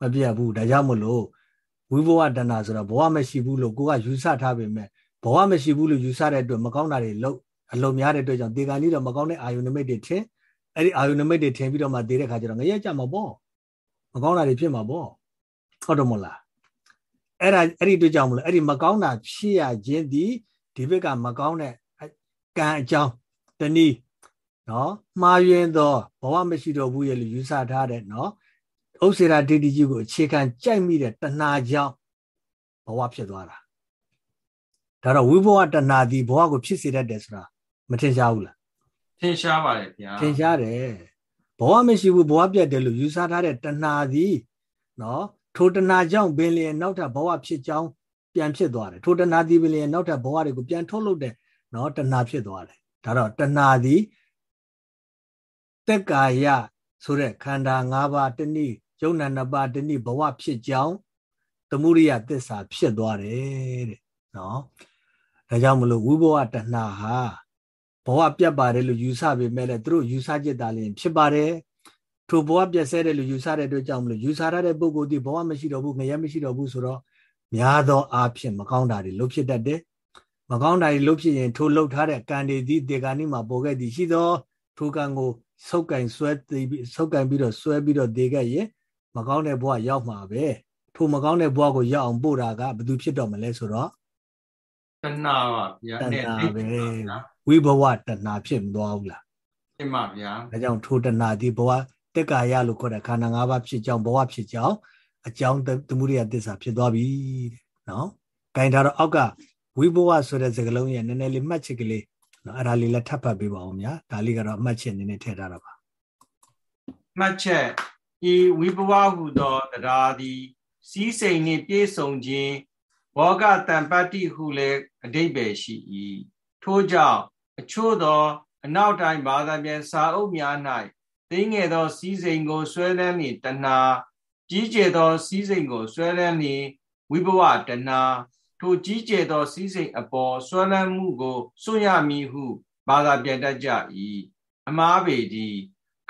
မပြတ်ဘူးဒါကြောင့်မလို့ဝိဘဝတဏ္ဍဆိုတော့ဘဝမရှိဘူးလို့ကိုကယူဆထားပေမဲ့ ဘဝမရှိဘူးလို့ယူဆတဲ့အတွက်မကောင်းတာတွေလုပ်အလုံးများတဲ့အတွက်ကြောင့်ဒေဂာနီးတော့မကောင်းတဲ့အာယုန်နမိတ်တွေထင်အဲ့ဒီအာယုန်နမိတ်တွေထင်ပြီးတော့မှဒေတဲ့ခါကျတော့ငရဲကြမှာပေါ့မကောင်းတာတွေဖြစ်မှာပေါ့ဟုတ်တယ်မဟုတ်လားအဲ့ဒါအဲ့ဒီအတွက်ကြောင့်မလို့အဲ့ဒီမကောင်းတာဖြစ်ရခြင်းဒီဒီဘက်ကမကောင်းတဲ့ကံအကြောင်းတနည်းနော်မှားယွင်းသောဘဝမရှိတော့ဘူးရဲ့လို့ယူဆထားတဲ့နော်ဥစ္စေရာဒိဋ္ဌိကြီးကိုအခြေခံကြိုက်မိတဲ့တဏှာကြောင့်ဘဝဖြစ်သွားတာ ဒါတော့ဝိဘဝတဏှာဒီဘဝကိုဖြစ်စေတတ်တယ်ဆိုတာမထင်ရှားဘူးလားထင်ရှားပါတယ်ဗျာထင်ရှားတယ်ဘဝမရှိဘူးဘဝပြတ်တယ်လို့ယူဆထားတဲ့တဏှာဒီနော်ထိုတဏှာကြောင့်ပင်လျင်နောက်ထပ်ဘဝဖြစ်ကြောင်းပြန်ဖြစ်သွားတယ်ထိုတဏှာဒီပင်လျင်နောက်ထပ်ဘဝတွေကိုပြန်ထုတ်လုပ်တဲ့နော်တဏှာဖြစ်သွားတယ်ဒါတော့တဏှာဒီတက်ကာယဆိုတဲ့ခန္ဓာ၅ပါးတနည်းယုံနာနှစ်ပါးတနည်းဘဝဖြစ်ကြောင်းသမုဒိယသစ္စာဖြစ်သွားတယ်တဲ့နော် ဒါကြောင့်မလို့ဝိဘဝတဏှာဟာဘဝပြတ်ပါတယ်လို့ယူဆပေမဲ့လည်းသူတို့ယူဆจิตတာလည်းဖြစ်ပါတယ်ထိုဘဝပြတ်ဆဲတယ်လို့ယူဆတဲ့အတွက်ကြောင့်မလို့ယူဆရတဲ့ပုဂ္ဂိုလ်ဒီဘဝမရှိတော့ဘူးငရဲမရှိတော့ဘူးဆိုတော့များသောအားဖြင့်မကောင်းတာတွေလုပ်ဖြစ်တတ်တယ်မကောင်းတာတွေလုပ်ဖြစ်ရင်ထိုလှုပ်ထားတဲ့ကံတွေဒီတေကာနိမှာပေါ်ခဲ့သည်ရှိသောထိုကံကိုဆုပ်ကင်ဆွဲသိပြီးဆုပ်ကင်ပြီးတော့ဆွဲပြီးတော့ဒေခဲ့ရင်မကောင်းတဲ့ဘဝရောက်မှာပဲထိုမကောင်းတဲ့ဘဝကိုရောက်အောင်ပို့တာကဘယ်သူဖြစ်တော့မလဲဆိုတော့ တဏှာပါဗျာတဏှာပဲဝိဘဝတဏှာဖြစ်မသွားဘူးလားဖြစ်ပါဗျာဒါကြောင့်ထိုတဏှာဒီဘဝတက်ကာယလို့ခေါ်တဲ့ခန္ဓာ၅ပါးဖြစ်ကြောင်းဘဝဖြစ်ကြောင်းအကြောင်းသမုဒိယသစ္စာဖြစ်သွားပြီတဲ့နော်။ဂိုင်ထားတော့အောက်ကဝိဘဝဆိုတဲ့စကားလုံးရဲ့နည်းနည်းလေးမှတ်ချက်ကလေးနော်အဲ့ဒါလေးလည်းထပ်ဖတ်ပေးပါဦးဗျာ။ဒါလေးကတော့မှတ်ချက်နည်းနည်းထည့်ထားတာပါ။မှတ်ချက်ဤဝိဘဝဟုသောတရားသည် စီးစိမ်နှင့်ပြည့်စုံခြင်း ဘောဂတံပတ္တိဟုလည်းအတိတ်ပဲရှိ၏ထို့ကြောင့်အချို့သော အနောက်တိုင်းဘာသာပြန်စာအုပ်များသိငယ်သောစည်းစိမ်ကိုဆွဲလန်းနေတဏှာကြီးကျယ်သောစည်းစိမ်ကိုဆွဲလန်းနေဝိဘဝတဏှာထိုကြီးကျယ်သောစည်းစိမ်အပေါ်ဆွဲလန်းမှုကိုစွန့်ရမည်ဟုဘာသာပြန်တတ်ကြ၏အမားပေသည်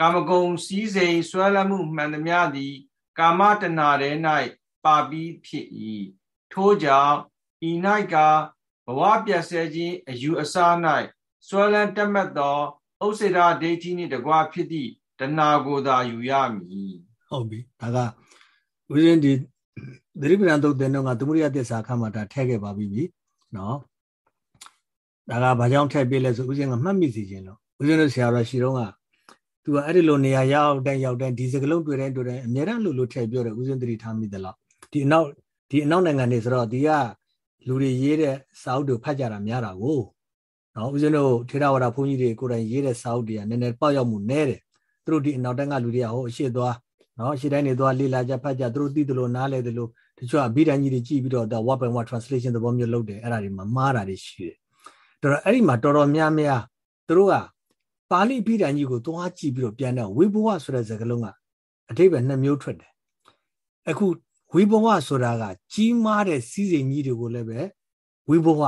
ကာမဂုဏ်စည်းစိမ်ဆွဲလန်းမှုမှန်သမျှသည် ကာမတဏှာထဲ၌ပါပြီးဖြစ်၏ ထို့ကြောင့်ဤ၌ကဘဝပြည့်စဲခြင်းအယူအဆ၌ဆွဲလန်းတက်မှတ်သောဥစ္စေရာဒိဋ္ဌိနှင့်တကွဖြစ်သည့်တဏှာကိုသာယူရမည်ဟုတ်ပြီဒါကဦးဇင်းဒီသတိပ္ပံသုတ်တဲ့တော့ကသမုဒိယသစ္စာခါမှာဒါထည့်ခဲ့ပါပြီနော်ဒါကဘာကြောင့်ထည့်ပြလဲဆိုဦးဇင်းကမှတ်မိစီခြင်းလို့ဦးဇင်းတို့ဆရာတော်ရှိတော့ကသူကအဲ့ဒီလိုနေရာရောက်တိုင်းရောက်တိုင်းဒီစကလုံးတွေ့တိုင်းတွေ့တိုင်းအများအားလို့လို့ထည့်ပြောတယ်ဦးဇင်းသတိထားမိသလားဒီအနောက် ဒီအနောက်နိုင်ငံတွေဆိုတော့ဒီကလူတွေရေးတဲ့စာအုပ်တွေဖတ်ကြတာများတာကိုနော်ဦးဇင်းတို့ထေရဝါဒဘုန်းကြီးတွေကိုယ်တိုင်ရေးတဲ့စာအုပ်တွေကနည်းနည်းပေါက်ရောက်မှုနည်းတယ်သူတို့ဒီအနောက်တန်းကလူတွေကဟိုအရှိသွားနော်ရှေ့တိုင်းနေသွားလေ့လာကြဖတ်ကြသူတို့သိတယ်လို့နားလဲတယ်လို့တချို့အဘိဓမ္မာကြီးတွေကြည့်ပြီးတော့ဒါ word by word translation သဘောမျိုးလုပ်တယ်အဲ့ဒါတွေမှာမှားတာတွေရှိတယ်တော်တော်အဲ့ဒီမှာတော်တော်များများသူတို့ကပါဠိအဘိဓမ္မာကြီးကိုသွားကြည့်ပြီးတော့ပြန်တော့ဝိဘဝဆိုတဲ့စကားလုံးကအထိပ္ပယ်နှစ်မျိုးထွက်တယ်အခု ဝိဘဝဆိုတာကကြီးမားတဲ့စီးစိမ်ကြီးတွေကိုလည်းပဲဝိဘဝ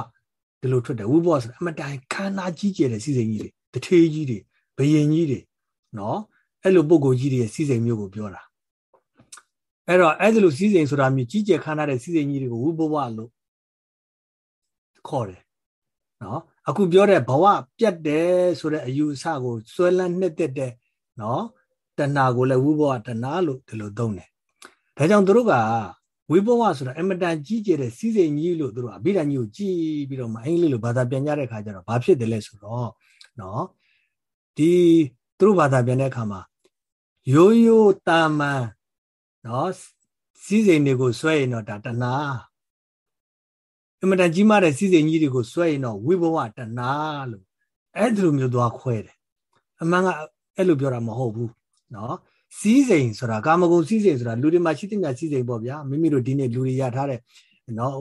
ဒီလိုထွက်တယ်ဝိဘဝဆိုတာအမတိုင်ခန္ဓာကြီးကျယ်တဲ့စီးစိမ်ကြီးတွေတထေးကြီးတွေဘယင်ကြီးတွေနော်အဲ့လိုပုံကိုကြီးတွေရဲ့စီးစိမ်မျိုးကိုပြောတာအဲ့တော့အဲ့ဒီလိုစီးစိမ်ဆိုတာမျိုးကြီးကျယ်ခမ်းနားတဲ့စီးစိမ်ကြီးတွေကိုဝိဘဝလို့ခေါ်တယ်နော်အခုပြောတဲ့ဘဝပြတ်တယ်ဆိုတဲ့အယူအဆကိုစွဲလန်းနှစ်သက်တဲ့နော်တဏှာကိုလည်းဝိဘဝတဏှာလို့ဒီလိုသုံးတယ် ဒါကြောင့်သူတို့ကဝိဘဝဆိုတာအမတန်ကြီးကျယ်တဲ့စီးစိမ်ကြီးလို့သူတို့အဘိဓမ္မာကြီးကိုကြည်ပြီးတော့မအင်္ဂလိပ်လိုဘာသာပြန်ကြတဲ့ခါကျတော့ဘာဖြစ်တယ်လဲဆိုတော့နော်ဒီသူတို့ဘာသာပြန်တဲ့အခါမှာရိုးရိုးတာမန်နော်စီးစိမ်တွေကိုဆွဲရင်တော့ဒါတဏှာအမတန်ကြီးမားတဲ့စီးစိမ်ကြီးတွေကိုဆွဲရင်တော့ဝိဘဝတဏှာလို့အဲ့ဒီလိုမျိုးသွားခွဲတယ်အမှန်ကအဲ့လိုပြောတာမဟုတ်ဘူးနော် စီးစိမ်ဆိုတာကာမဂုဏ်စီးစိမ်ဆိုတာလူတွေမှာရှိတဲ့များစီးစိမ်ပေါ့ဗျာမိမိတို့ဒီနေ့လူတွေရထားတဲ့နော်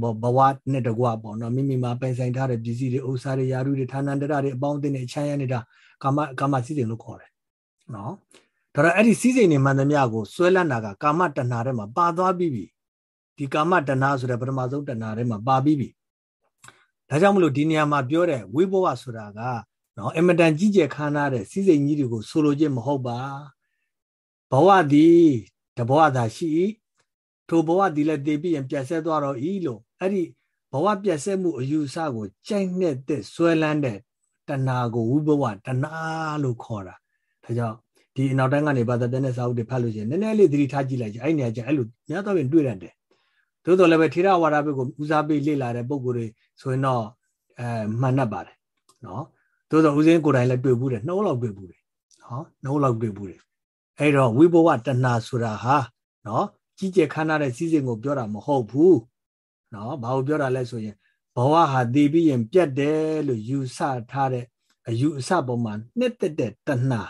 ဟိုဘဝနဲ့တကွာပေါ့နော်မိမိမှာပိုင်ဆိုင်ထားတဲ့ပစ္စည်းတွေဥစ္စာတွေယာရုတွေဌာနန္တရတွေအပေါင်းအသင်းတွေချမ်းရနေတာကာမကာမစီးစိမ်လို့ခေါ်တယ်နော်ဒါတော့အဲ့ဒီစီးစိမ်တွေမှန်သမျှကိုဆွဲလန်းတာကကာမတဏှာထဲမှာပါသွားပြီးပြီဒီကာမတဏှာဆိုတဲ့ပထမဆုံးတဏှာထဲမှာပါပြီးပြီဒါကြောင့်မလို့ဒီနေရာမှာပြောတဲ့ဝိဘဝဆိုတာကနော်အမတန်ကြီးကျယ်ခမ်းနားတဲ့စီးစိမ်ကြီးတွေကိုဆိုလိုခြင်းမဟုတ်ပါ ဘဝသည်တဘဝသာရှိထိုဘဝသည်လည်းတည်ပြီးရင်ပြတ်ဆက်သွားတော့ဤလို့အဲ့ဒီဘဝပြတ်ဆက်မှုအယူအဆကိုကြိုက်တဲ့ဆွဲလန်းတဲ့တဏှာကိုဝိဘဝတဏှာလို့ခေါ်တာဒါကြောင့်ဒီအနောက်တန်းကနေဘာသာပြန်တဲ့စာအုပ်တွေဖတ်လို့ရှိရင်နည်းနည်းလေးသတိထားကြည့်လိုက်ကြအဲ့နေရာကျအဲ့လိုများတော့ပြင်တွေ့ရတယ်သို့တော်လည်းပဲထေရဝါဒဘက်ကိုဦးစားပေးလေ့လာတဲ့ပုံကိုယ်တွေဆိုရင်တော့အဲမှန်တတ်ပါတယ်နော်သို့တော်ဦးစင်းကိုယ်တိုင်လည်းတွေ့ဘူးတယ်နှုတ်လောက်တွေ့ဘူးတယ်နော်နှုတ်လောက်တွေ့ဘူးတယ် အဲ့တော့ဝိဘဝတဏှာဆိုတာဟာနော်ကြီးကျယ်ခမ်းနားတဲ့စီစဉ်ကိုပြောတာမဟုတ်ဘူးနော်ဘာလို့ပြောတာလဲဆိုရင်ဘဝဟာတည်ပြီးရင်ပြတ်တယ်လို့ယူဆထားတဲ့အယူအဆပေါ်မှာနှစ်သက်တဲ့တဏှာ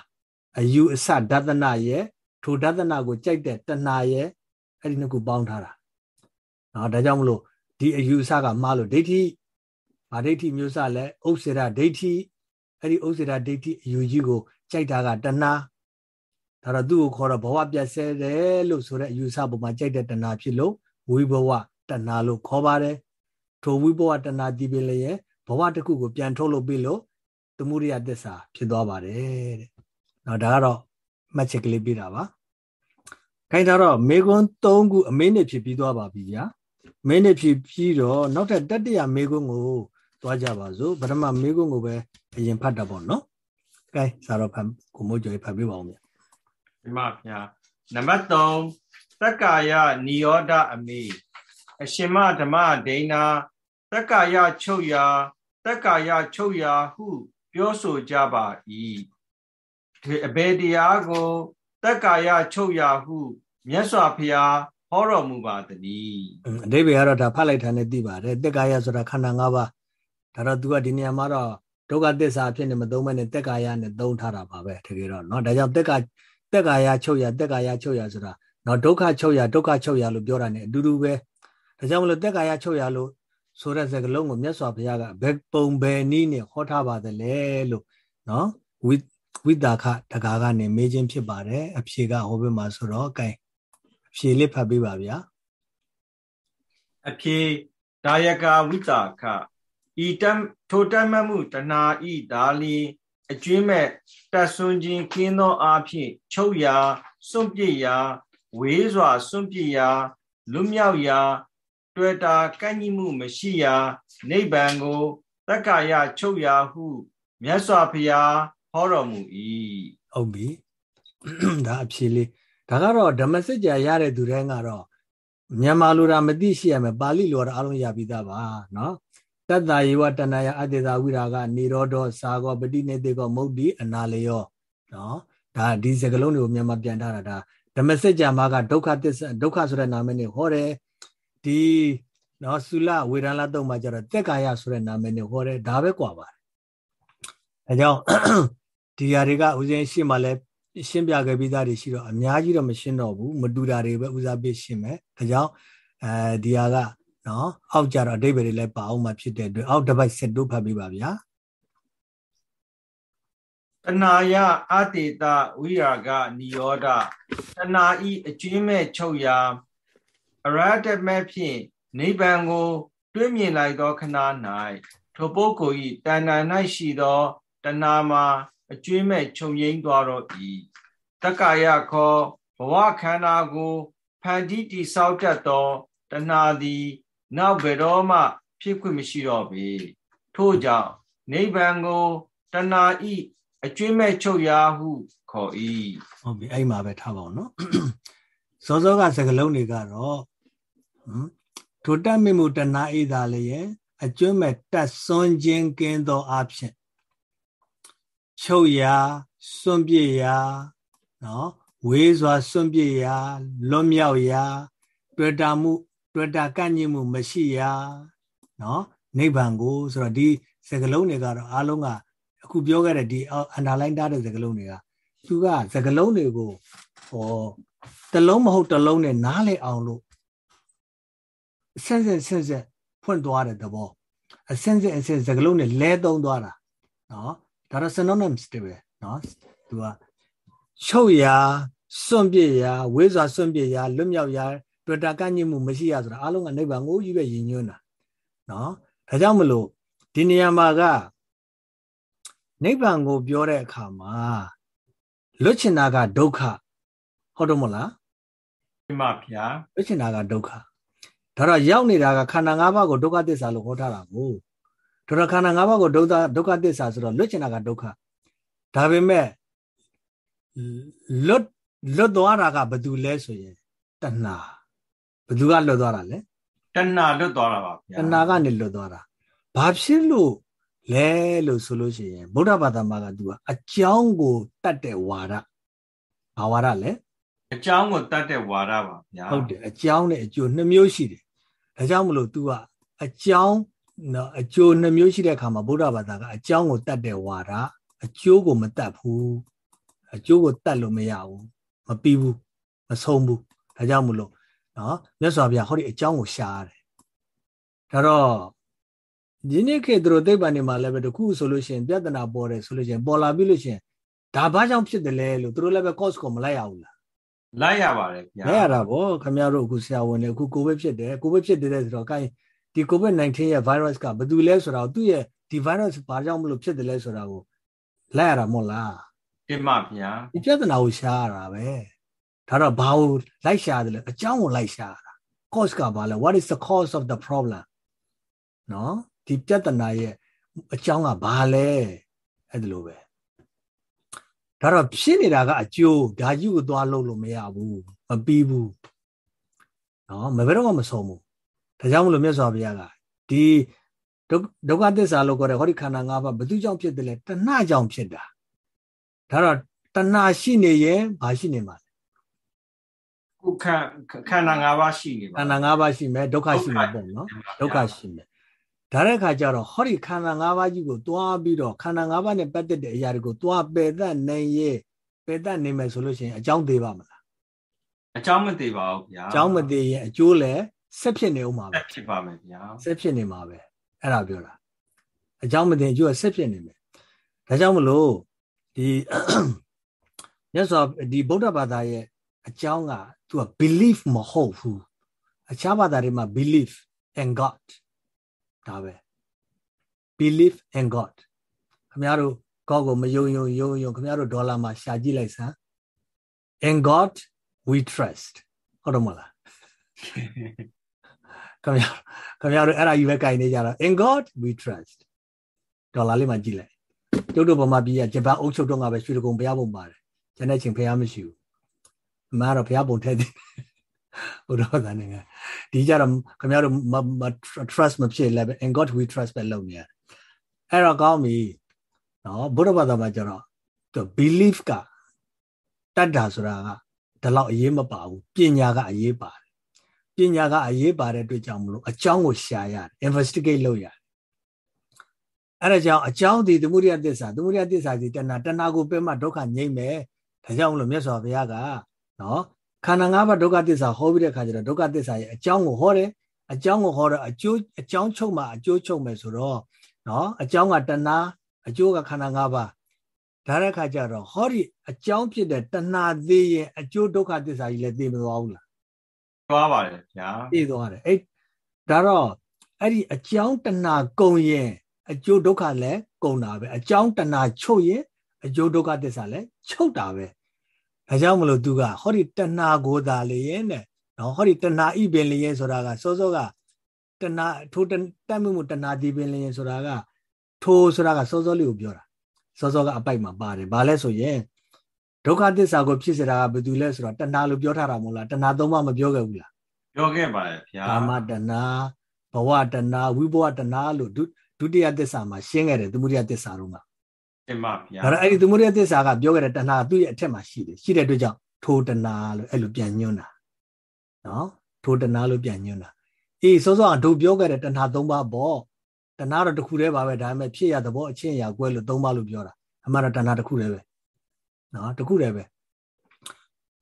အယူအဆဒသနာရဲ့ထိုဒသနာကိုကြိုက်တဲ့တဏှာရဲ့အဲ့ဒီနှစ်ခုပေါင်းထားတာနော်ဒါကြောင့်မလို့ဒီအယူအဆကမှားလို့ဒိဋ္ဌိဗာဒိဋ္ဌိမျိုးစလဲဥစ္စေရဒိဋ္ဌိအဲ့ဒီဥစ္စေရဒိဋ္ဌိအယူကြီးကိုကြိုက်တာကတဏှာ ဒါတော့သူ့ကိုခေါ်တော့ဘဝပြတ်ဆဲတယ်လို့ဆိုတဲ့အယူဆပုံမှာကြိုက်တဲ့တဏှာဖြစ်လို့ဝိဘဝတဏှာလို့ခေါ်ပါတယ်ထိုဝိဘဝတဏှာတည်ပြီလေဘဝတစ်ခုကိုပြန်ထုတ်လုပ်ပြီးလို့သမုဒိယသစ္စာဖြစ်သွားပါတယ်တဲ့နော်ဒါကတော့မှတ်ချက်ကလေးပြတာပါခိုင်းထားတော့မေကွန်း၃ခုအမင်းနဲ့ဖြစ်ပြီးသွားပါပြီဗျာမင်းနဲ့ဖြစ်ပြီးတော့နောက်ထပ်တတိယမေကွန်းကိုသွားကြပါစို့ပထမမေကွန်းကိုပဲအရင်ဖတ်တာပေါ့နော်။ကဲစာတော့ဖတ်ကိုမိုးကျော်ဖတ်ပြပါဦး မြတ်။ဒီမှာဗျာနံပါတ်3တက္ကာယနိယောဒအမေအရှင်မဓမ္မဒိဏတက္ကာယချုပ်ရာတက္ကာယချုပ်ရာဟု ပြောဆိုကြပါ၏အဘေတရားကိုတက္ကာယချုပ်ရာဟုမြတ်စွာဘုရားဟောတော်မူပါတည်းအတိပ္ပယ်ကတော့ဒါဖတ်လိုက်တာနဲ့သိပါတယ်တက္ကာယဆိုတာခန္ဓာ၅ပါးဒါတော့ तू ကဒီနေရာမှာတော့ဒုက္ခသစ္စာဖြစ်နေမသုံးမဲနဲ့တက်ကာယနဲ့သုံးထားတာပါပဲတကယ်တော့เนาะဒါကြောင့်တက်က တက်ကာယချုပ်ရတက်ကာယချုပ်ရဆိုတာနော်ဒုက္ခချုပ်ရဒုက္ခချုပ်ရလို့ပြောတာ ਨੇ အတူတူပဲဒါကြောင့်မလို့တက်ကာယချုပ်ရလို့ဆိုတဲ့စကားလုံးကိုမြတ်စွာဘုရားကဘယ်ပုံဘယ်နည်းနဲ့ဟောထားပါသလဲလို့နော်ဝိဝိတာခတကာကနေမေးခြင်းဖြစ်ပါတယ်အဖြေကဟောဘက်မှာဆိုတော့ကဲအဖြေလေးဖတ်ပေးပါဗျာအဖြေဒါယကာဝိတာခဤတံထိုတတ်မှတ်မှုတဏှာဤဒါလီ အကျွင်းမဲ့တတ်ဆွန်ခြင်းကင်းသောအားဖြင့်ချုပ်ရာစွန့်ပစ်ရာဝေးစွာစွန့်ပစ်ရာလွမြောက်ရာ တွေ့တာကန့်ညီမှုမရှိရာနိဗ္ဗာန်ကိုတက္ကာယချုပ်ရာဟုမြတ်စွာဘုရားဟောတော်မူ၏ဟုတ်ပြီဒါအဖြေလေးဒါကတော့ဓမ္မစစ်ကြာရတဲ့သူတိုင်းကတော့မြန်မာလိုတာမသိရှိရမယ်ပါဠိလိုတာအလုံးရပြီးသားပါเนาะ တတ္တယေဝတဏယအတ္တေသာဝိရာကနေရောဓောစာကောပတိနေတေကောမုတ်တိအနာလယောနော်ဒါဒီစကလုံးတွေကိုမြန်မာပြန်ထားတာဒါဓမ္မစကြာမာကဒုက္ခသစ္စာဒုက္ခဆိုတဲ့နာမည်နဲ့ဟောတယ်ဒီနော်သုလဝေဒန်လာတုံမှာကျတော့တက်ကာယဆိုတဲ့နာမည်နဲ့ဟောတယ်ဒါပဲကွာပါတယ်အဲကြောင့်ဒီຢာတွေကဥစဉ်ရှင်းမှလဲရှင်းပြခဲ့ပြီးသားတွေရှိတော့အများကြီးတော့မရှင်းတော့ဘူးမတူတာတွေပဲဥစားပြရှင်းမယ်ဒါကြောင့်အဲဒီຢာက နော်အောက်ကြတော့အတိပ္ပယ်တွေလည်းပါအောင်မှဖြစ်တဲ့အတွက်အောက်တစ်ပိုက်ဆက်တို့ဖတ်ပြီးပါဗျာတဏှာယအတေတဝိရာဂနိယောဒတဏှာဤအကျွင်းမဲ့ချုပ်ရာအရဟတမဲ့ဖြင့်နိဗ္ဗာန်ကို တွေးမြင်လိုက်သောခဏ၌ထိုပုဂ္ဂိုလ်၏တဏ္ဍာ၌ရှိသောတဏှာမှာအကျွင်းမဲ့ချုပ်ငိမ့်သွားတော့၏တက္ကာယခောဘဝခန္ဓာကိုဖန်တီးတိဆောက်တတ်သောတဏှာသည် နောက်ဘယ်တော့မှ ဖြစ်ခွင့်မရှိတော့ပေထို့ကြောင့်နိဗ္ဗာန်ကိုတဏှာဤအကျွင်းမဲ့ချုပ်ရာဟုခေါ်၏ဟုတ်ပြီအဲ့မှာပဲထားပါအောင်နော်စောစောကစကလုံးတွေကတော့ဟမ်ထိုတတ်မိမှုတဏှာဤသာလည်းရဲ့အကျွမ်းမဲ့တတ်စွန်းခြင်းကင်းသောအဖြစ်ချုပ်ရာစွန့်ပြစ်ရာနော်ဝေးစွာစွန့်ပြစ်ရာလွတ်မြောက်ရာ တွေ့တာမှု တွေ့တာကန့်ညင်မှုမရှိရာနော်နိဗ္ဗာန်ကိုဆိုတော့ဒီစကလုံးတွေကတော့အားလုံးကအခုပြောခဲ့တဲ့ဒီ underline ထားတဲ့စကလုံးတွေကသူကစကလုံးတွေကိုဟောတလုံးမဟုတ်တလုံးနဲ့နားလည်အောင်လို့ဆင့်ဆင့်ဆင့်ဆင့်ဖွင့်သွားတဲ့သဘောအဆင့်ဆင့်အဆင့်စကလုံးနဲ့လဲသုံးသွားတာနော်ဒါတော့ synonyms တွေပဲနော်သူကချုပ်ရာစွန့်ပြစ်ရာဝိဇ္ဇာစွန့်ပြစ်ရာလွတ်မြောက်ရာ တွေ့တာကန့်ညစ်မှုမရှိရဆိုတာအားလုံးကနိဗ္ဗာန်ကိုကြီးပဲရည်ညွှန်းတာနော်ဒါကြောင့်မလို့ဒီနေရာမှာကနိဗ္ဗာန်ကိုပြောတဲ့အခါမှာလွတ်ချင်တာကဒုက္ခဟုတ်တော့မလားမှန်ပါဗျာလွတ်ချင်တာကဒုက္ခဒါတော့ရောက်နေတာကခန္ဓာ၅ပါးကိုဒုက္ခသစ္စာလို့ဟောထားတာကိုဒါတော့ခန္ဓာ၅ပါးကိုဒုက္ခဒုက္ခသစ္စာဆိုတော့လွတ်ချင်တာကဒုက္ခဒါပေမဲ့လွတ်လွတ်သွားတာကဘာတူလဲဆိုရင်တဏှာ ဘသူကလွတ်သွားတာလဲတဏှာလွတ်သွားတာပါဗျာတဏှာကနေလွတ်သွားတာဘာဖြစ်လို့လဲလို့ဆိုလို့ရှိရင်ဗုဒ္ဓဘာသာမှာကသူကအကြောင်းကိုတတ်တဲ့ဝါဒဘာဝါဒလဲအကြောင်းကိုတတ်တဲ့ဝါဒပါဗျာဟုတ်တယ်အကြောင်းနဲ့အကျိုးနှစ်မျိုးရှိတယ်ဒါကြောင့်မလို့ तू ကအကြောင်းနော်အကျိုးနှစ်မျိုးရှိတဲ့အခါမှာဗုဒ္ဓဘာသာကအကြောင်းကိုတတ်တဲ့ဝါဒအကျိုးကိုမတတ်ဘူးအကျိုးကိုတတ်လို့မရဘူးမပြီးဘူးမဆုံးဘူးဒါကြောင့်မလို့ နော်မြတ်စွာဘုရားဟောဒီအကြောင်းကိုရှားရတယ်ဒါတော့ဒီနေ့ခေတ်တို့သိပ္ပံနေမှာလည်းပဲတခုဆိုလို့ရှိရင်ပြဿနာပေါ်တယ်ဆိုလို့ရှိရင်ပေါ်လာပြီလို့ရှိရင်ဒါဘာကြောင့်ဖြစ်တယ်လဲလို့တို့လည်းပဲ course ကိုမလိုက်ရဘူးလားလိုက်ရပါတယ်ဗျာလိုက်ရတာဗောခင်ဗျားတို့အခုဆရာဝန်တွေအခုကိုဗစ်ဖြစ်တယ်ကိုဗစ်ဖြစ်တယ်ဆိုတော့ gain ဒီ covid-19 ရဲ့ virus ကဘာတူလဲဆိုတာကိုသူ့ရဲ့ဒီ virus ဘာကြောင့်မလို့ဖြစ်တယ်လဲဆိုတာကိုလိုက်ရတာမဟုတ်လားတင်ပါဗျာဒီပြဿနာကိုရှားရတာပဲ ဒါတော့ဘာကိုလိုက်ရှာတယ်လဲအကြောင်းကိုလိုက်ရှာတာ cause ကဘာလဲ what is the cause of the problem နော်ဒီပြဿနာရဲ့အကြောင်းကဘာလဲအဲ့ဒါလိုပဲဒါတော့ဖြစ်နေတာကအကျိုးဒါကြီးကိုသွားလို့လို့မရဘူးမပြီးဘူးနော်မဘယ်တော့မှမဆုံးဘူးဒါကြောင့်မလို့မြတ်စွာဘုရားကဒီဒုက္ခသစ္စာလို့ခေါ်တဲ့ဟောဒီခန္ဓာ၅ပါးဘယ်သူကြောင့်ဖြစ်တယ်လဲတဏှကြောင့်ဖြစ်တာဒါတော့တဏှရှိနေရင်ဘာရှိနေမှာလဲ ခုခန္ခန္ဓာ၅ပါးရှိနေပါခန္ဓာ၅ပါးရှိမယ်ဒုက္ခရှိမယ်ပေါ့နော်ဒုက္ခရှိမယ်ဒါတဲ့အခါကျတော့ဟောဒီခန္ဓာ၅ပါးကြီးကိုတွားပြီးတော့ခန္ဓာ၅ပါးနဲ့ပတ်သက်တဲ့အရာတွေကိုတွားပယ်တတ်နိုင်ရဲ့ပယ်တတ်နိုင်မယ်ဆိုလို့ရှိရင်အကြောင်းသေးပါမလားအကြောင်းမသေးပါဘူးဗျာအကြောင်းမသေးရင်အကျိုးလည်းဆက်ဖြစ်နေဦးမှာပဲဖြစ်ပါမယ်ဗျာဆက်ဖြစ်နေမှာပဲအဲ့ဒါပြောတာအကြောင်းမသေးအကျိုးကဆက်ဖြစ်နေမယ်ဒါကြောင့်မလို့ဒဒီမြတ်စွာဒီဗုဒ္ဓဘာသာရဲ့အကြောင်းက သူက belief မဟုတ်ဘူးအခြားဘာသာတွေမှာ belief and god ဒါပဲ belief and god ခင်ဗျားတို့ god ကိုမယုံယုံယုံယုံခင်ဗျားတို့ဒေါ်လာမှာရှာကြည့်လိုက်စမ်း and god we trust ဟုတ်တယ်မလားခင်ဗျာခင်ဗျားတို့အဲ့ဒါကြီးပဲကြိုင်နေကြတော့ in god we trust ဒေါ်လာလေးမှကြည့်လိုက်ကျုပ်တို့ဗမာပြည်ကဂျပန်အုပ်ချုပ်တော့ငါပဲရွှေတကုံဘုရားပုံပါတယ်ကျန်တဲ့ချင်းဘုရားမရှိဘူး အမှန်တော့ဘုရားပုံထည့်တယ်ဘုရားသာနေကဒီကြတော့ခင်ဗျားတို့ trust မဖြစ်လဲပဲ in god we trust ပဲလုပ်နေရတယ်အဲ့တော့ကောင်းပြီနော်ဘုရားဘာသာမှာကျတော့သူ belief ကတတ်တာဆိုတာကဒီလောက်အရေးမပါဘူးပညာကအရေးပါတယ်ပညာကအရေးပါတဲ့အတွက်ကြောင့်မလို့အကြောင်းကိုရှာရတယ် investigate လုပ်ရတယ်အဲ့ဒါကြောင့်အကြောင်းဒီသမုဒိယသစ္စာသမုဒိယသစ္စာဒီတဏှာတဏှာကိုပြတ်မှဒုက္ခငြိမ့်မယ်ဒါကြောင့်မလို့မြတ်စွာဘုရားက နော်ခန္ဓာ၅ပါးဒုက္ခသစ္စာဟောပြီးတဲ့အခါကျတော့ဒုက္ခသစ္စာရဲ့အကြောင်းကိုဟောတယ်အကြောင်းကိုဟောတော့အကျိုးအကြောင်းချုပ်မှအကျိုးချုပ်မယ်ဆိုတော့နော်အကြောင်းကတဏှာအကျိုးကခန္ဓာ၅ပါးဒါတဲ့အခါကျတော့ဟောဒီအကြောင်းဖြစ်တဲ့တဏှာသေးရင်အကျိုးဒုက္ခသစ္စာကြီးလည်းသိမသွားဘူးလားသွားပါတယ်ဗျာသိသွားတယ်အဲ့ဒါတော့အဲ့ဒီအကြောင်းတဏှာကုန်ရင်အကျိုးဒုက္ခလည်းကုန်တာပဲအကြောင်းတဏှာချုပ်ရင်အကျိုးဒုက္ခသစ္စာလည်းချုပ်တာပဲ ဒါကြောင့်မလို့သူကဟောဒီတဏှာကိုသာလျင်တဲ့နော်ဟောဒီတဏှာဤပင်လျင်ဆိုတာကစောစောကတဏှာထိုတတ်မှုမှုတဏှာဒီပင်လျင်ဆိုတာကထိုဆိုတာကစောစောလေးကိုပြောတာစောစောကအပိုက်မှာပါတယ်ဘာလဲဆိုရင်ဒုက္ခသစ္စာကိုဖြစ်စေတာကဘယ်သူလဲဆိုတော့တဏှာလို့ပြောထားတာမဟုတ်လားတဏှာသုံးပါးမပြောခဲ့ဘူးလားပြောခဲ့ပါတယ်ဗျာကာမတဏှာဘဝတဏှာဝိဘဝတဏှာလို့ဒုတိယသစ္စာမှာရှင်းခဲ့တယ်သမုဒိယသစ္စာတော့က တင်ပါဗျာဒါတော့အဲ့ဒီသမုဒိယသစ္စာကပြောခဲ့တဲ့တဏှာသူ့ရဲ့အထက်မှာရှိတယ်ရှိတဲ့အတွက်ကြောင့်ထိုတဏှာလို့အဲ့လိုပြန်ညွှန်းတာနော်ထိုတဏှာလို့ပြန်ညွှန်းတာအေးစောစောကတို့ပြောခဲ့တဲ့တဏှာ၃ပါးပေါ့တဏှာတော့တစ်ခုတည်းပါပဲဒါပေမဲ့ဖြစ်ရသဘောအချင်းအရာကွဲလို့၃ပါးလို့ပြောတာအမှန်တော့တဏှာတစ်ခုတည်းပဲနော်တစ်ခုတည်းပဲ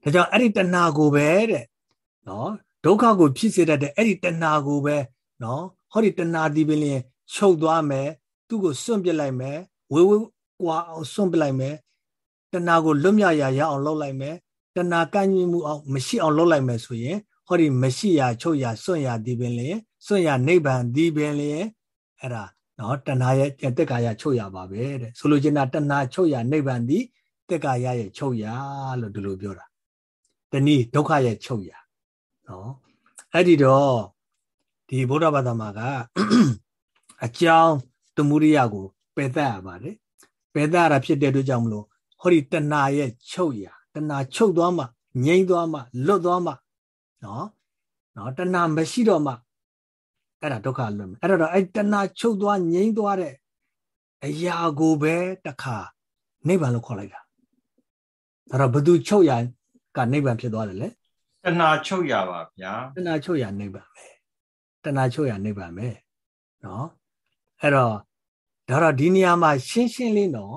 ဒါကြောင့်အဲ့ဒီတဏှာကိုပဲတဲ့နော်ဒုက္ခကိုဖြစ်စေတတ်တဲ့အဲ့ဒီတဏှာကိုပဲနော်ဟောဒီတဏှာဒီပင်လျင်ချုပ်သွားမယ်သူ့ကိုစွန့်ပစ်လိုက်မယ်ဝေဝေ ကွာအောင်စွန့်ပစ်လိုက်မယ်တဏှာကိုလွတ်မြောက်ရာရအောင်လုပ်လိုက်မယ်တဏှာကန့်ညှိမှုအောင်မရှိအောင်လုပ်လိုက်မယ်ဆိုရင်ဟောဒီမရှိရာချုပ်ရာစွန့်ရာဒီပင်လျင်စွန့်ရာနိဗ္ဗာန်ဒီပင်လျင်အဲ့ဒါနော်တဏှာရဲ့တက်ကာယချုပ်ရပါပဲတဲ့ဆိုလိုချင်တာတဏှာချုပ်ရနိဗ္ဗာန်ဒီတက်ကာယရဲ့ချုပ်ရလို့ဒီလိုပြောတာတနည်းဒုက္ခရဲ့ချုပ်ရနော်အဲ့ဒီတော့ဒီဗုဒ္ဓဘာသာမှာကအကြောင်းတမှုရိယကိုပယ်တတ်ရပါတယ် ပယ်တတ်ရတာဖြစ်တဲ့အတွက်ကြောင့်မလို့ဟောဒီတဏှာရဲ့ချုပ်ရတဏှာချုပ်သွားမှငြိမ့်သွားမှလွတ်သွားမှနော်နော်တဏှာမရှိတော့မှအဲ့ဒါဒုက္ခလွတ်မယ်အဲ့တော့အဲ့တဏှာချုပ်သွားငြိမ့်သွားတဲ့အရာကိုပဲတခါနိဗ္ဗာန်လို့ခေါ်လိုက်တာအဲ့တော့ဘသူချုပ်ရကနိဗ္ဗာန်ဖြစ်သွားတယ်လေတဏှာချုပ်ရပါဗျာတဏှာချုပ်ရနိဗ္ဗာန်ပဲတဏှာချုပ်ရနိဗ္ဗာန်ပဲနော်အဲ့တော့ ဒါတော့ဒီနေရာမှာရှင်းရှင်းလေးနော်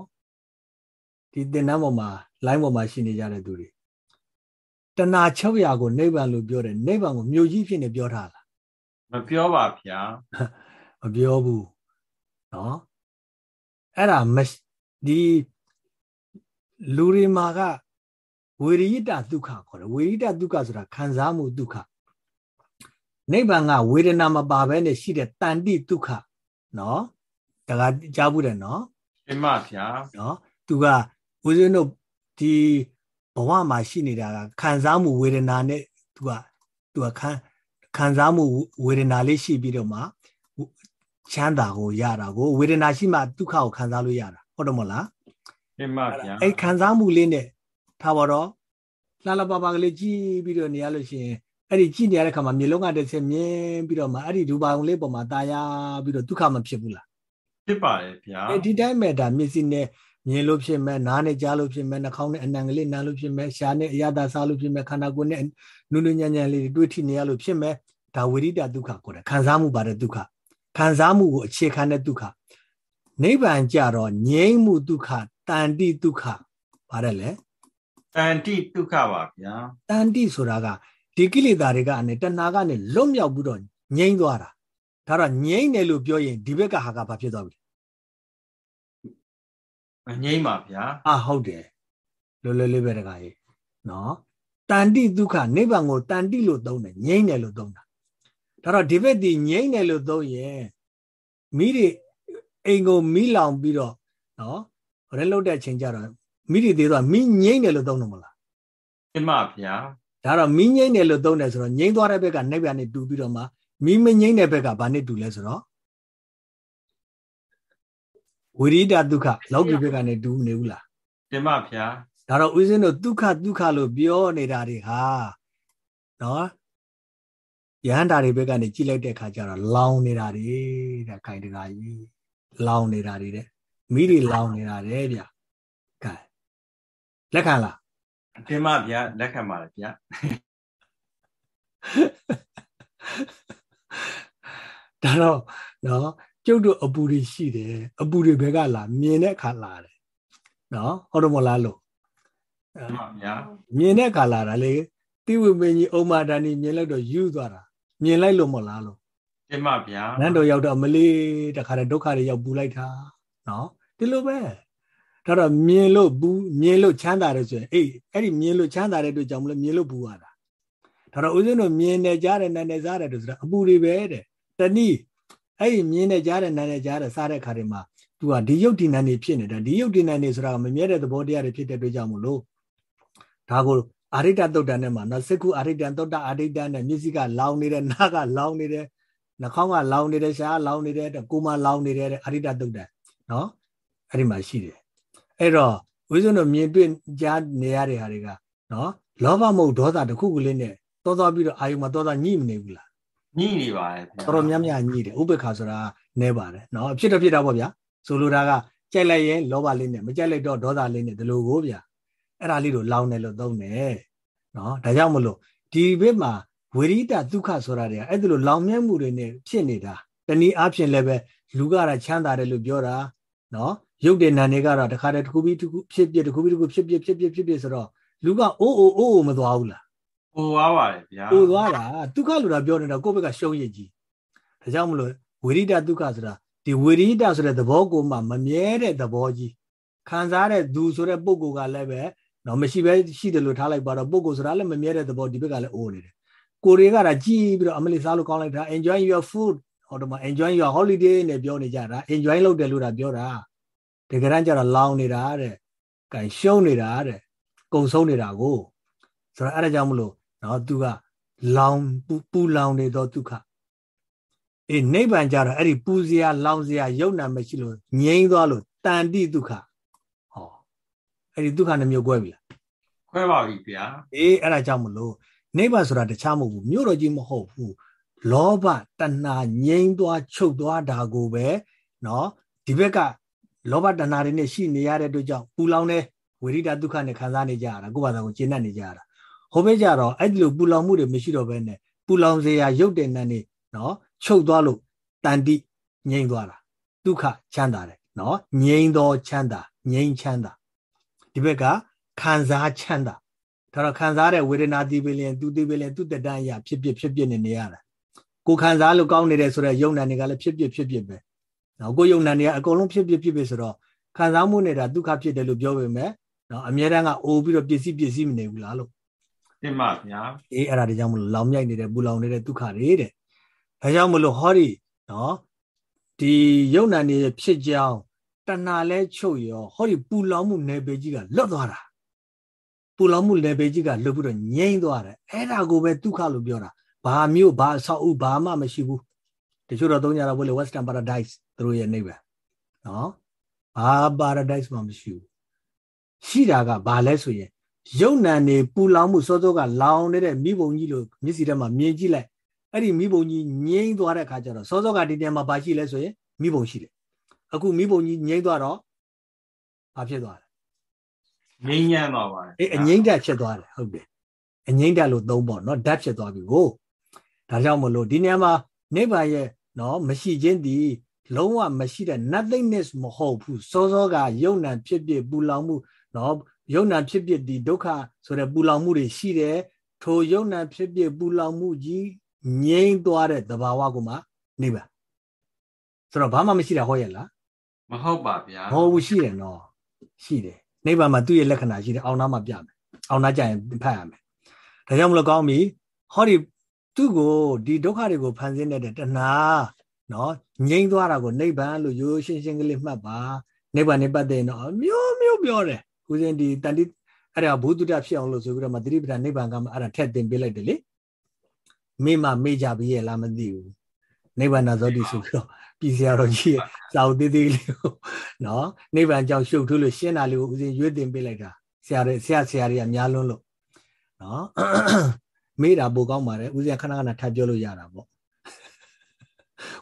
ဒီသင်တန်းပေါ်မှာ line ပေါ်မှာရှိနေကြတဲ့သူတွေတဏှာ600ကိုနိဗ္ဗာန်လို့ပြောတယ်နိဗ္ဗာန်ကိုမြို့ကြီးဖြစ်နေပြောထားလားမပြောပါဗျာမပြောဘူးနော်အဲ့ဒါမဒီလူတွေမှာကဝေရိတဒုက္ခခေါ်တယ်ဝေရိတဒုက္ခဆိုတာခံစားမှုဒုက္ခနိဗ္ဗာန်ကဝေဒနာမပါဘဲနဲ့ရှိတဲ့တန်တိဒုက္ခနော် ဒါကကြားဘူးတယ်နော်အမှန်ဗျာနော်သူကဦးဇင်းတို့ဒီဘဝမှာရှိနေတာကခံစားမှုဝေဒနာနဲ့သူကသူကခံခံစားမှုဝေဒနာလေးရှိပြီးတော့မှချမ်းသာကိုရတာကိုဝေဒနာရှိမှဒုက္ခကိုခံစားလို့ရတာဟုတ်တယ်မဟုတ်လားအမှန်ဗျာအဲ့ခံစားမှုလေးနဲ့ထားပါတော့လှလှပပကလေးကြည့်ပြီးတော့နေရလို့ရှိရင်အဲ့ဒီကြည့်နေရတဲ့ခါမှာမျိုးလုံးကတစ်ချက်မြင်ပြီးတော့မှအဲ့ဒီဒူပါုံလေးပေါ်မှာตายာပြီးတော့ဒုက္ခမဖြစ်ဘူးလား ဖြစ်ပါတယ်ဗျာအဲဒီတိုင်းမဲ့ဒါမျက်စိနဲ့မြင်လို့ဖြစ်မဲ့နားနဲ့ကြားလို့ဖြစ်မဲ့နှာခေါင်းနဲ့အနံကလေးနားလို့ဖြစ်မဲ့ရှားနဲ့အရသာစားလို့ဖြစ်မဲ့ခန္ဓာကိုယ်နဲ့နုနုညံ့ညံ့လေးတွေးထိနေရလို့ဖြစ်မဲ့ဒါဝိရိတဒုက္ခကိုခံစားမှုပါတဲ့ဒုက္ခခံစားမှုကိုအခြေခံတဲ့ဒုက္ခနိဗ္ဗာန်ကြတော့ငြိမ်းမှုဒုက္ခတန်တိဒုက္ခပါတယ်လေတန်တိဒုက္ခပါဗျာတန်တိဆိုတာကဒီကိလေသာတွေကနေတဏှာကနေလွတ်မြောက်ပြီးတော့ငြိမ်းသွားတာဒါတော့ငြိမ်းတယ်လို့ပြောရင်ဒီဘက်ကဟာကဘာဖြစ်သွားပြီ မမငြိမ့်ပါဗျာအာဟုတ်တယ်လွယ်လွယ်လေးပဲတခါကြီးနော်တန်တိဒုက္ခနိဗ္ဗာန်ကိုတန်တိလို့သုံးတယ်ငြိမ့်တယ်လို့သုံးတာဒါတော့ဒီဘက်ဒီငြိမ့်တယ်လို့သုံးရင်မိတွေအိမ်ကိုမိလောင်ပြီးတော့နော်ရဲလုတ်တဲ့အချိန်ကျတော့မိတွေသေးတော့မိငြိမ့်တယ်လို့သုံးတယ်မလားအမှဗျာဒါတော့မိငြိမ့်တယ်လို့သုံးတယ်ဆိုတော့ငြိမ့်သွားတဲ့ဘက်ကနိဗ္ဗာန်နဲ့တူပြီးတော့မှမိမငြိမ့်တဲ့ဘက်ကဘာနဲ့တူလဲဆိုတော့ ဝိရိဒဒုက္ခလောကီဘက်ကနေတူနေဘူးလားတင်ပါဗျာဒါတော့ဦးဇင်းတို့ဒုက္ခဒုက္ခလို့ပြောနေတာတွေဟာနော်ယဟန္တာတွေဘက်ကနေကြည့်လိုက်တဲ့အခါကျတော့လောင်နေတာတွေတဲ့ခိုင်တကာကြီးလောင်နေတာတွေတဲ့မိတွေလောင်နေတာတဲ့ဗျကဲလက်ခံလားတင်ပါဗျာလက်ခံပါလေဗျာဒါတော့နော် ကျုပ်တို့အပူတွေရှိတယ်အပူတွေဘက်ကလာမြင်တဲ့အခါလာတယ်နော်ဟုတ်တယ်မလားလို့ဟုတ်ပါဗျာမြင်တဲ့အခါလာတာလေတိဝိမင်းကြီးအုံမာတန်ကြီးမြင်လိုက်တော့ယူသွားတာမြင်လိုက်လို့မလားလို့တင်ပါဗျာနန်းတော်ရောက်တော့မလေးတခါတည်းဒုက္ခတွေရောက်ပူလိုက်တာနော်ဒီလိုပဲဒါတော့မြင်လို့ဘူးမြင်လို့ချမ်းသာတယ်ဆိုရင်အေးအဲ့ဒီမြင်လို့ချမ်းသာတဲ့အတွက်ကြောင့်မလို့မြင်လို့ဘူးရတာဒါတော့ဦးဇင်းတို့မြင်နေကြတယ်နားနေစားတယ်ဆိုတာအပူတွေပဲတဲ့တနည်း အဲ့ဒီမြင်နေကြတယ်နားနေကြတယ်စားတဲ့ခါတွေမှာသူကဒီယုတ်ဒီနံနေဖြစ်နေတာဒီယုတ်ဒီနံနေဆိုတာမမြဲတဲ့သဘောတရားတွေဖြစ်တဲ့အတွက်ကြောင့်မလို့ဒါကိုအာရိတတုတ်တန်နဲ့မှာနော်စက္ခုအာရိတန်တုတ်တအာရိတန်နဲ့မျက်စိကလောင်နေတယ်နားကလောင်နေတယ်နှာခေါင်းကလောင်နေတယ်ရှားလောင်နေတယ်ကိုမလောင်နေတယ်အာရိတတုတ်တန်နော်အဲ့ဒီမှာရှိတယ်အဲ့တော့ဝိဇ္ဇုတို့မြင်တွေ့ကြားနေရတဲ့ဟာတွေကနော်လောဘမဟုတ်ဒေါသတစ်ခုခုလေးနဲ့တောသွားပြီးတော့အာယုမှာတောသွားညှိမနေဘူးလား ညှိနေပါတယ်တော်တော်များများညှိတယ်ဥပေက္ခဆိုတာနဲပါတယ်နော်ဖြစ်တော့ဖြစ်တာပေါ့ဗျာဆိုလိုတာကကြိုက်လိုက်ရင်လောဘလေးနဲ့မကြိုက်လိုက်တော့ဒေါသလေးနဲ့ဒီလိုကိုဗျာအဲ့ဒါလေးကိုလောင်းတယ်လို့သုံးတယ်နော်ဒါကြောင့်မလို့ဒီဘက်မှာဝိရိတဒုက္ခဆိုတာတွေကအဲ့ဒါလိုလောင်မြဲမှုတွေနဲ့ဖြစ်နေတာတနည်းအားဖြင့်လည်းပဲလူကတော့ချမ်းသာတယ်လို့ပြောတာနော်ရုပ်တဲ့နာနေကတော့တခါတည်းတစ်ခုပြီးတစ်ခုဖြစ်ဖြစ်တစ်ခုပြီးတစ်ခုဖြစ်ဖြစ်ဖြစ်ဖြစ်ဖြစ်ဖြစ်ဆိုတော့လူကအိုးအိုးအိုးအိုးမသွားဘူးလား ဟိုသွားပါတယ်ဗျာဟိုသွားတာဒုက္ခလို့တာပြောနေတာကိုယ့်ဘက်ကရှုံးရည်ကြီးဒါကြောင့်မလို့ဝိရိဒဒုက္ခဆိုတာဒီဝိရိဒဆိုတဲ့သဘောကိုမှမမြဲတဲ့သဘောကြီးခံစားတဲ့သူဆိုတဲ့ပုဂ္ဂိုလ်ကလည်းပဲနော်မရှိပဲရှိတယ်လို့ထားလိုက်ပါတော့ပုဂ္ဂိုလ်ဆိုတာလည်းမမြဲတဲ့သဘောဒီဘက်ကလည်းအိုးနေတယ်ကိုတွေကတာကြည်ပြီးတော့အမလီစားလို့ကောင်းလိုက်တာ enjoy your food ဟောတော့မှ enjoy your holiday နဲ့ပြောနေကြတာ enjoy လုပ်တယ်လို့တာပြောတာတကယ်တမ်းကျတော့လောင်နေတာတဲ့ကံရှုံးနေတာတဲ့ကုံဆုံးနေတာကိုဆိုတော့အဲ့ဒါကြောင့်မလို့ နော်သူကလောင်ပူလောင်နေသောဒုက္ခအေးနိဗ္ဗာန်ကြတော့အဲ့ဒီပူစရာလောင်စရာယုံနာမရှိလို့ငြိမ်းသွားလို့တန်တိဒုက္ခဟောအဲ့ဒီဒုက္ခနှမျိုး꿰ပြီလား꿰ပါပြီဗျာအေးအဲ့ဒါကြောင့်မလို့နိဗ္ဗာန်ဆိုတာတခြားမဟုတ်ဘူးမြို့တော်ကြီးမဟုတ်ဘူးလောဘတဏှာငြိမ်းသွားချုပ်သွားတာကိုပဲနော်ဒီဘက်ကလောဘတဏှာတွေနဲ့ရှိနေရတဲ့အတွက်ကြောင့်ပူလောင်တဲ့ဝိရိဒဒုက္ခနဲ့ခံစားနေကြရတာကိုယ့်ဘာသာကိုကျေနပ်နေကြရတာ ဟိုဘက်ကြတော့အဲ့ဒီလိုပူလောင်မှုတွေမရှိတော့ဘဲနဲ့ပူလောင်စရာရုပ်တဲ့နဲ့နေနော်ချုပ်သွားလို့တန်တိငြိမ့်သွားတာဒုက္ခချမ်းသာတယ်နော်ငြိမ့်သောချမ်းသာငြိမ့်ချမ်းသာဒီဘက်ကခံစားချမ်းသာဒါတော့ခံစားတဲ့ဝေဒနာတိပလင်သူတိပလင်သူတတန်ရဖြစ်ဖြစ်ဖြစ်ဖြစ်နေနေရတာကိုခံစားလို့ကောင်းနေတယ်ဆိုတော့ယုံနာတွေကလည်းဖြစ်ဖြစ်ဖြစ်ဖြစ်ပဲနော်ကိုယုံနာနေကအကုန်လုံးဖြစ်ဖြစ်ဖြစ်ဖြစ်ဆိုတော့ခံစားမှုနေတာဒုက္ခဖြစ်တယ်လို့ပြောပေမဲ့နော်အမြဲတမ်းကအိုးပြီးတော့ပစ္စည်းပစ္စည်းမနေဘူးလားလို့ တင်ပါဗျာအေးအဲ့ဒါတွေကြောင့်မလို့လောင်မြိုက်နေတဲ့ပူလောင်နေတဲ့ဒုက္ခတွေတဲ့ဒါကြောင့်မလို့ဟောဒီနော်ဒီယုံနာနေဖြစ်ကြောင်းတဏှာလဲချုပ်ရောဟောဒီပူလောင်မှုနယ်ပေကြီးကလွတ်သွားတာပူလောင်မှုနယ်ပေကြီးကလွတ်ပြီးတော့ငြိမ့်သွားတယ်အဲ့ဒါကိုပဲဒုက္ခလို့ပြောတာဘာမျိုးဘာဆောက်ဥဘာမှမရှိဘူးတချို့တော့သုံးကြတာဘို့လေ western paradise သူတို့ရဲ့နေပဲနော်ဘာ paradise မှမရှိဘူးရှိတာကဘာလဲဆိုရင် ယုံနံနေပူလောင်မှုစောစောကလောင်နေတဲ့မိဘုံကြီးလို့မျက်စိထဲမှာမြင်ကြည့်လိုက်အဲ့ဒီမိဘုံကြီးငြိမ့်သွားတဲ့ခါကျတော့စောစောကဒီတဲမှာဘာရှိလဲဆိုရင်မိဘုံရှိတယ်အခုမိဘုံကြီးငြိမ့်သွားတော့ဘာဖြစ်သွားလဲငြိမ့်ညံ့သွားပါတယ်အေးအငြိမ့်တက်ဖြစ်သွားတယ်ဟုတ်တယ်အငြိမ့်တက်လို့သုံးပေါ့နော်ဓာတ်ဖြစ်သွားပြီကိုဒါကြောင့်မလို့ဒီနေရာမှာနိဗ္ဗာန်ရဲ့နော်မရှိခြင်းဒီလုံးဝမရှိတဲ့ nothingness မဟုတ်ဘူးစောစောကယုံ nant ဖြစ်ဖြစ်ပူလောင်မှုနော် ယုံ nant ဖြစ်ဖြစ်ဒီဒုက္ခဆိုတဲ့ပူလောင်မှုတွေရှိတယ်ထိုယုံ nant ဖြစ်ဖြစ်ပူလောင်မှုကြီးငြိမ့်သွားတဲ့သဘာဝကိုမှနေပါဆိုတော့ဘာမှမရှိတာဟောရလားမဟုတ်ပါဗျာဟောဘူးရှိတယ်နော်ရှိတယ်နိဗ္ဗာန်မှာသူ့ရဲ့လက္ခဏာရှိတယ်အောင်နာမှာပြမယ်အောင်နာကြရင်ဖတ်ရမယ်ဒါကြောင့်မလို့ကောင်းပြီဟောဒီသူ့ကိုဒီဒုက္ခတွေကိုဖန်ဆင်းတဲ့တဏှာနော်ငြိမ့်သွားတာကိုနိဗ္ဗာန်လို့ရိုးရှင်းရှင်းကလေးမှတ်ပါနိဗ္ဗာန်နဲ့ပတ်သက်ရင်တော့မျိုးမျိုးပြောတယ် ဦးဇင်းဒီတန်တိအဲ့ဒါဘုဒ္ဓတဖြစ်အောင်လို့ဆိုပြီးတော့မသတိပဋ္ဌာန်နိဗ္ဗာန်ကမှအဲ့ဒါထက်တင်ပေးလိုက်တယ်လေမိမမေ့ကြပြီရဲ့လားမသိဘူးနိဗ္ဗာန်ဇောတိဆိုပြီးတော့ပြည်စရာတော်ကြီးရဲ့စာအုပ်သေးသေးလေးကိုနော်နိဗ္ဗာန်ကြောင့်ရှုပ်ထွေးလို့ရှင်းတာလေးကိုဦးဇင်းရွေးတင်ပေးလိုက်တာဆရာတွေဆရာဆရာတွေကများလွန်းလို့နော်မေ့တာပိုကောင်းပါတယ်ဦးဇင်းခဏခဏထပ်ပြောလို့ရတာပေါ့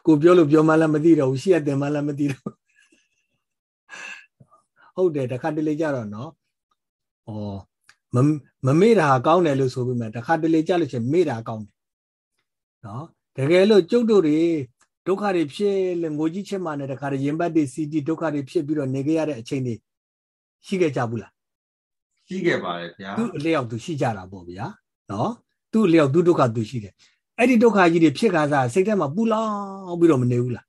ကိုပြောလို့ပြောမှလည်းမသိတော့ဘူးရှေ့ရတင်မှလည်းမသိတော့ ဟုတ်တယ်တခါတလေကြတော့နော်ဩမမမေ့တာကောင်းတယ်လို့ဆိုပြီးမှတခါတလေကြလို့ချင်းမေ့တာကောင်းတယ်နော်တကယ်လို့ကျုပ်တို့တွေဒုက္ခတွေဖြစ်လို့ငိုကြီးချစ်မှနဲ့တခါတည်းရင်ပတ်တွေစီတီဒုက္ခတွေဖြစ်ပြီးတော့နေခဲ့ရတဲ့အချိန်တွေရှိခဲ့ကြဘူးလားရှိခဲ့ပါတယ်ဗျာသူ့အလျောက်သူရှိကြတာပေါ့ဗျာနော်သူ့အလျောက်သူဒုက္ခသူရှိတယ်အဲ့ဒီဒုက္ခကြီးတွေဖြစ်ခါစားစိတ်ထဲမှာပူလောင်ပြီးတော့မနေဘူးလား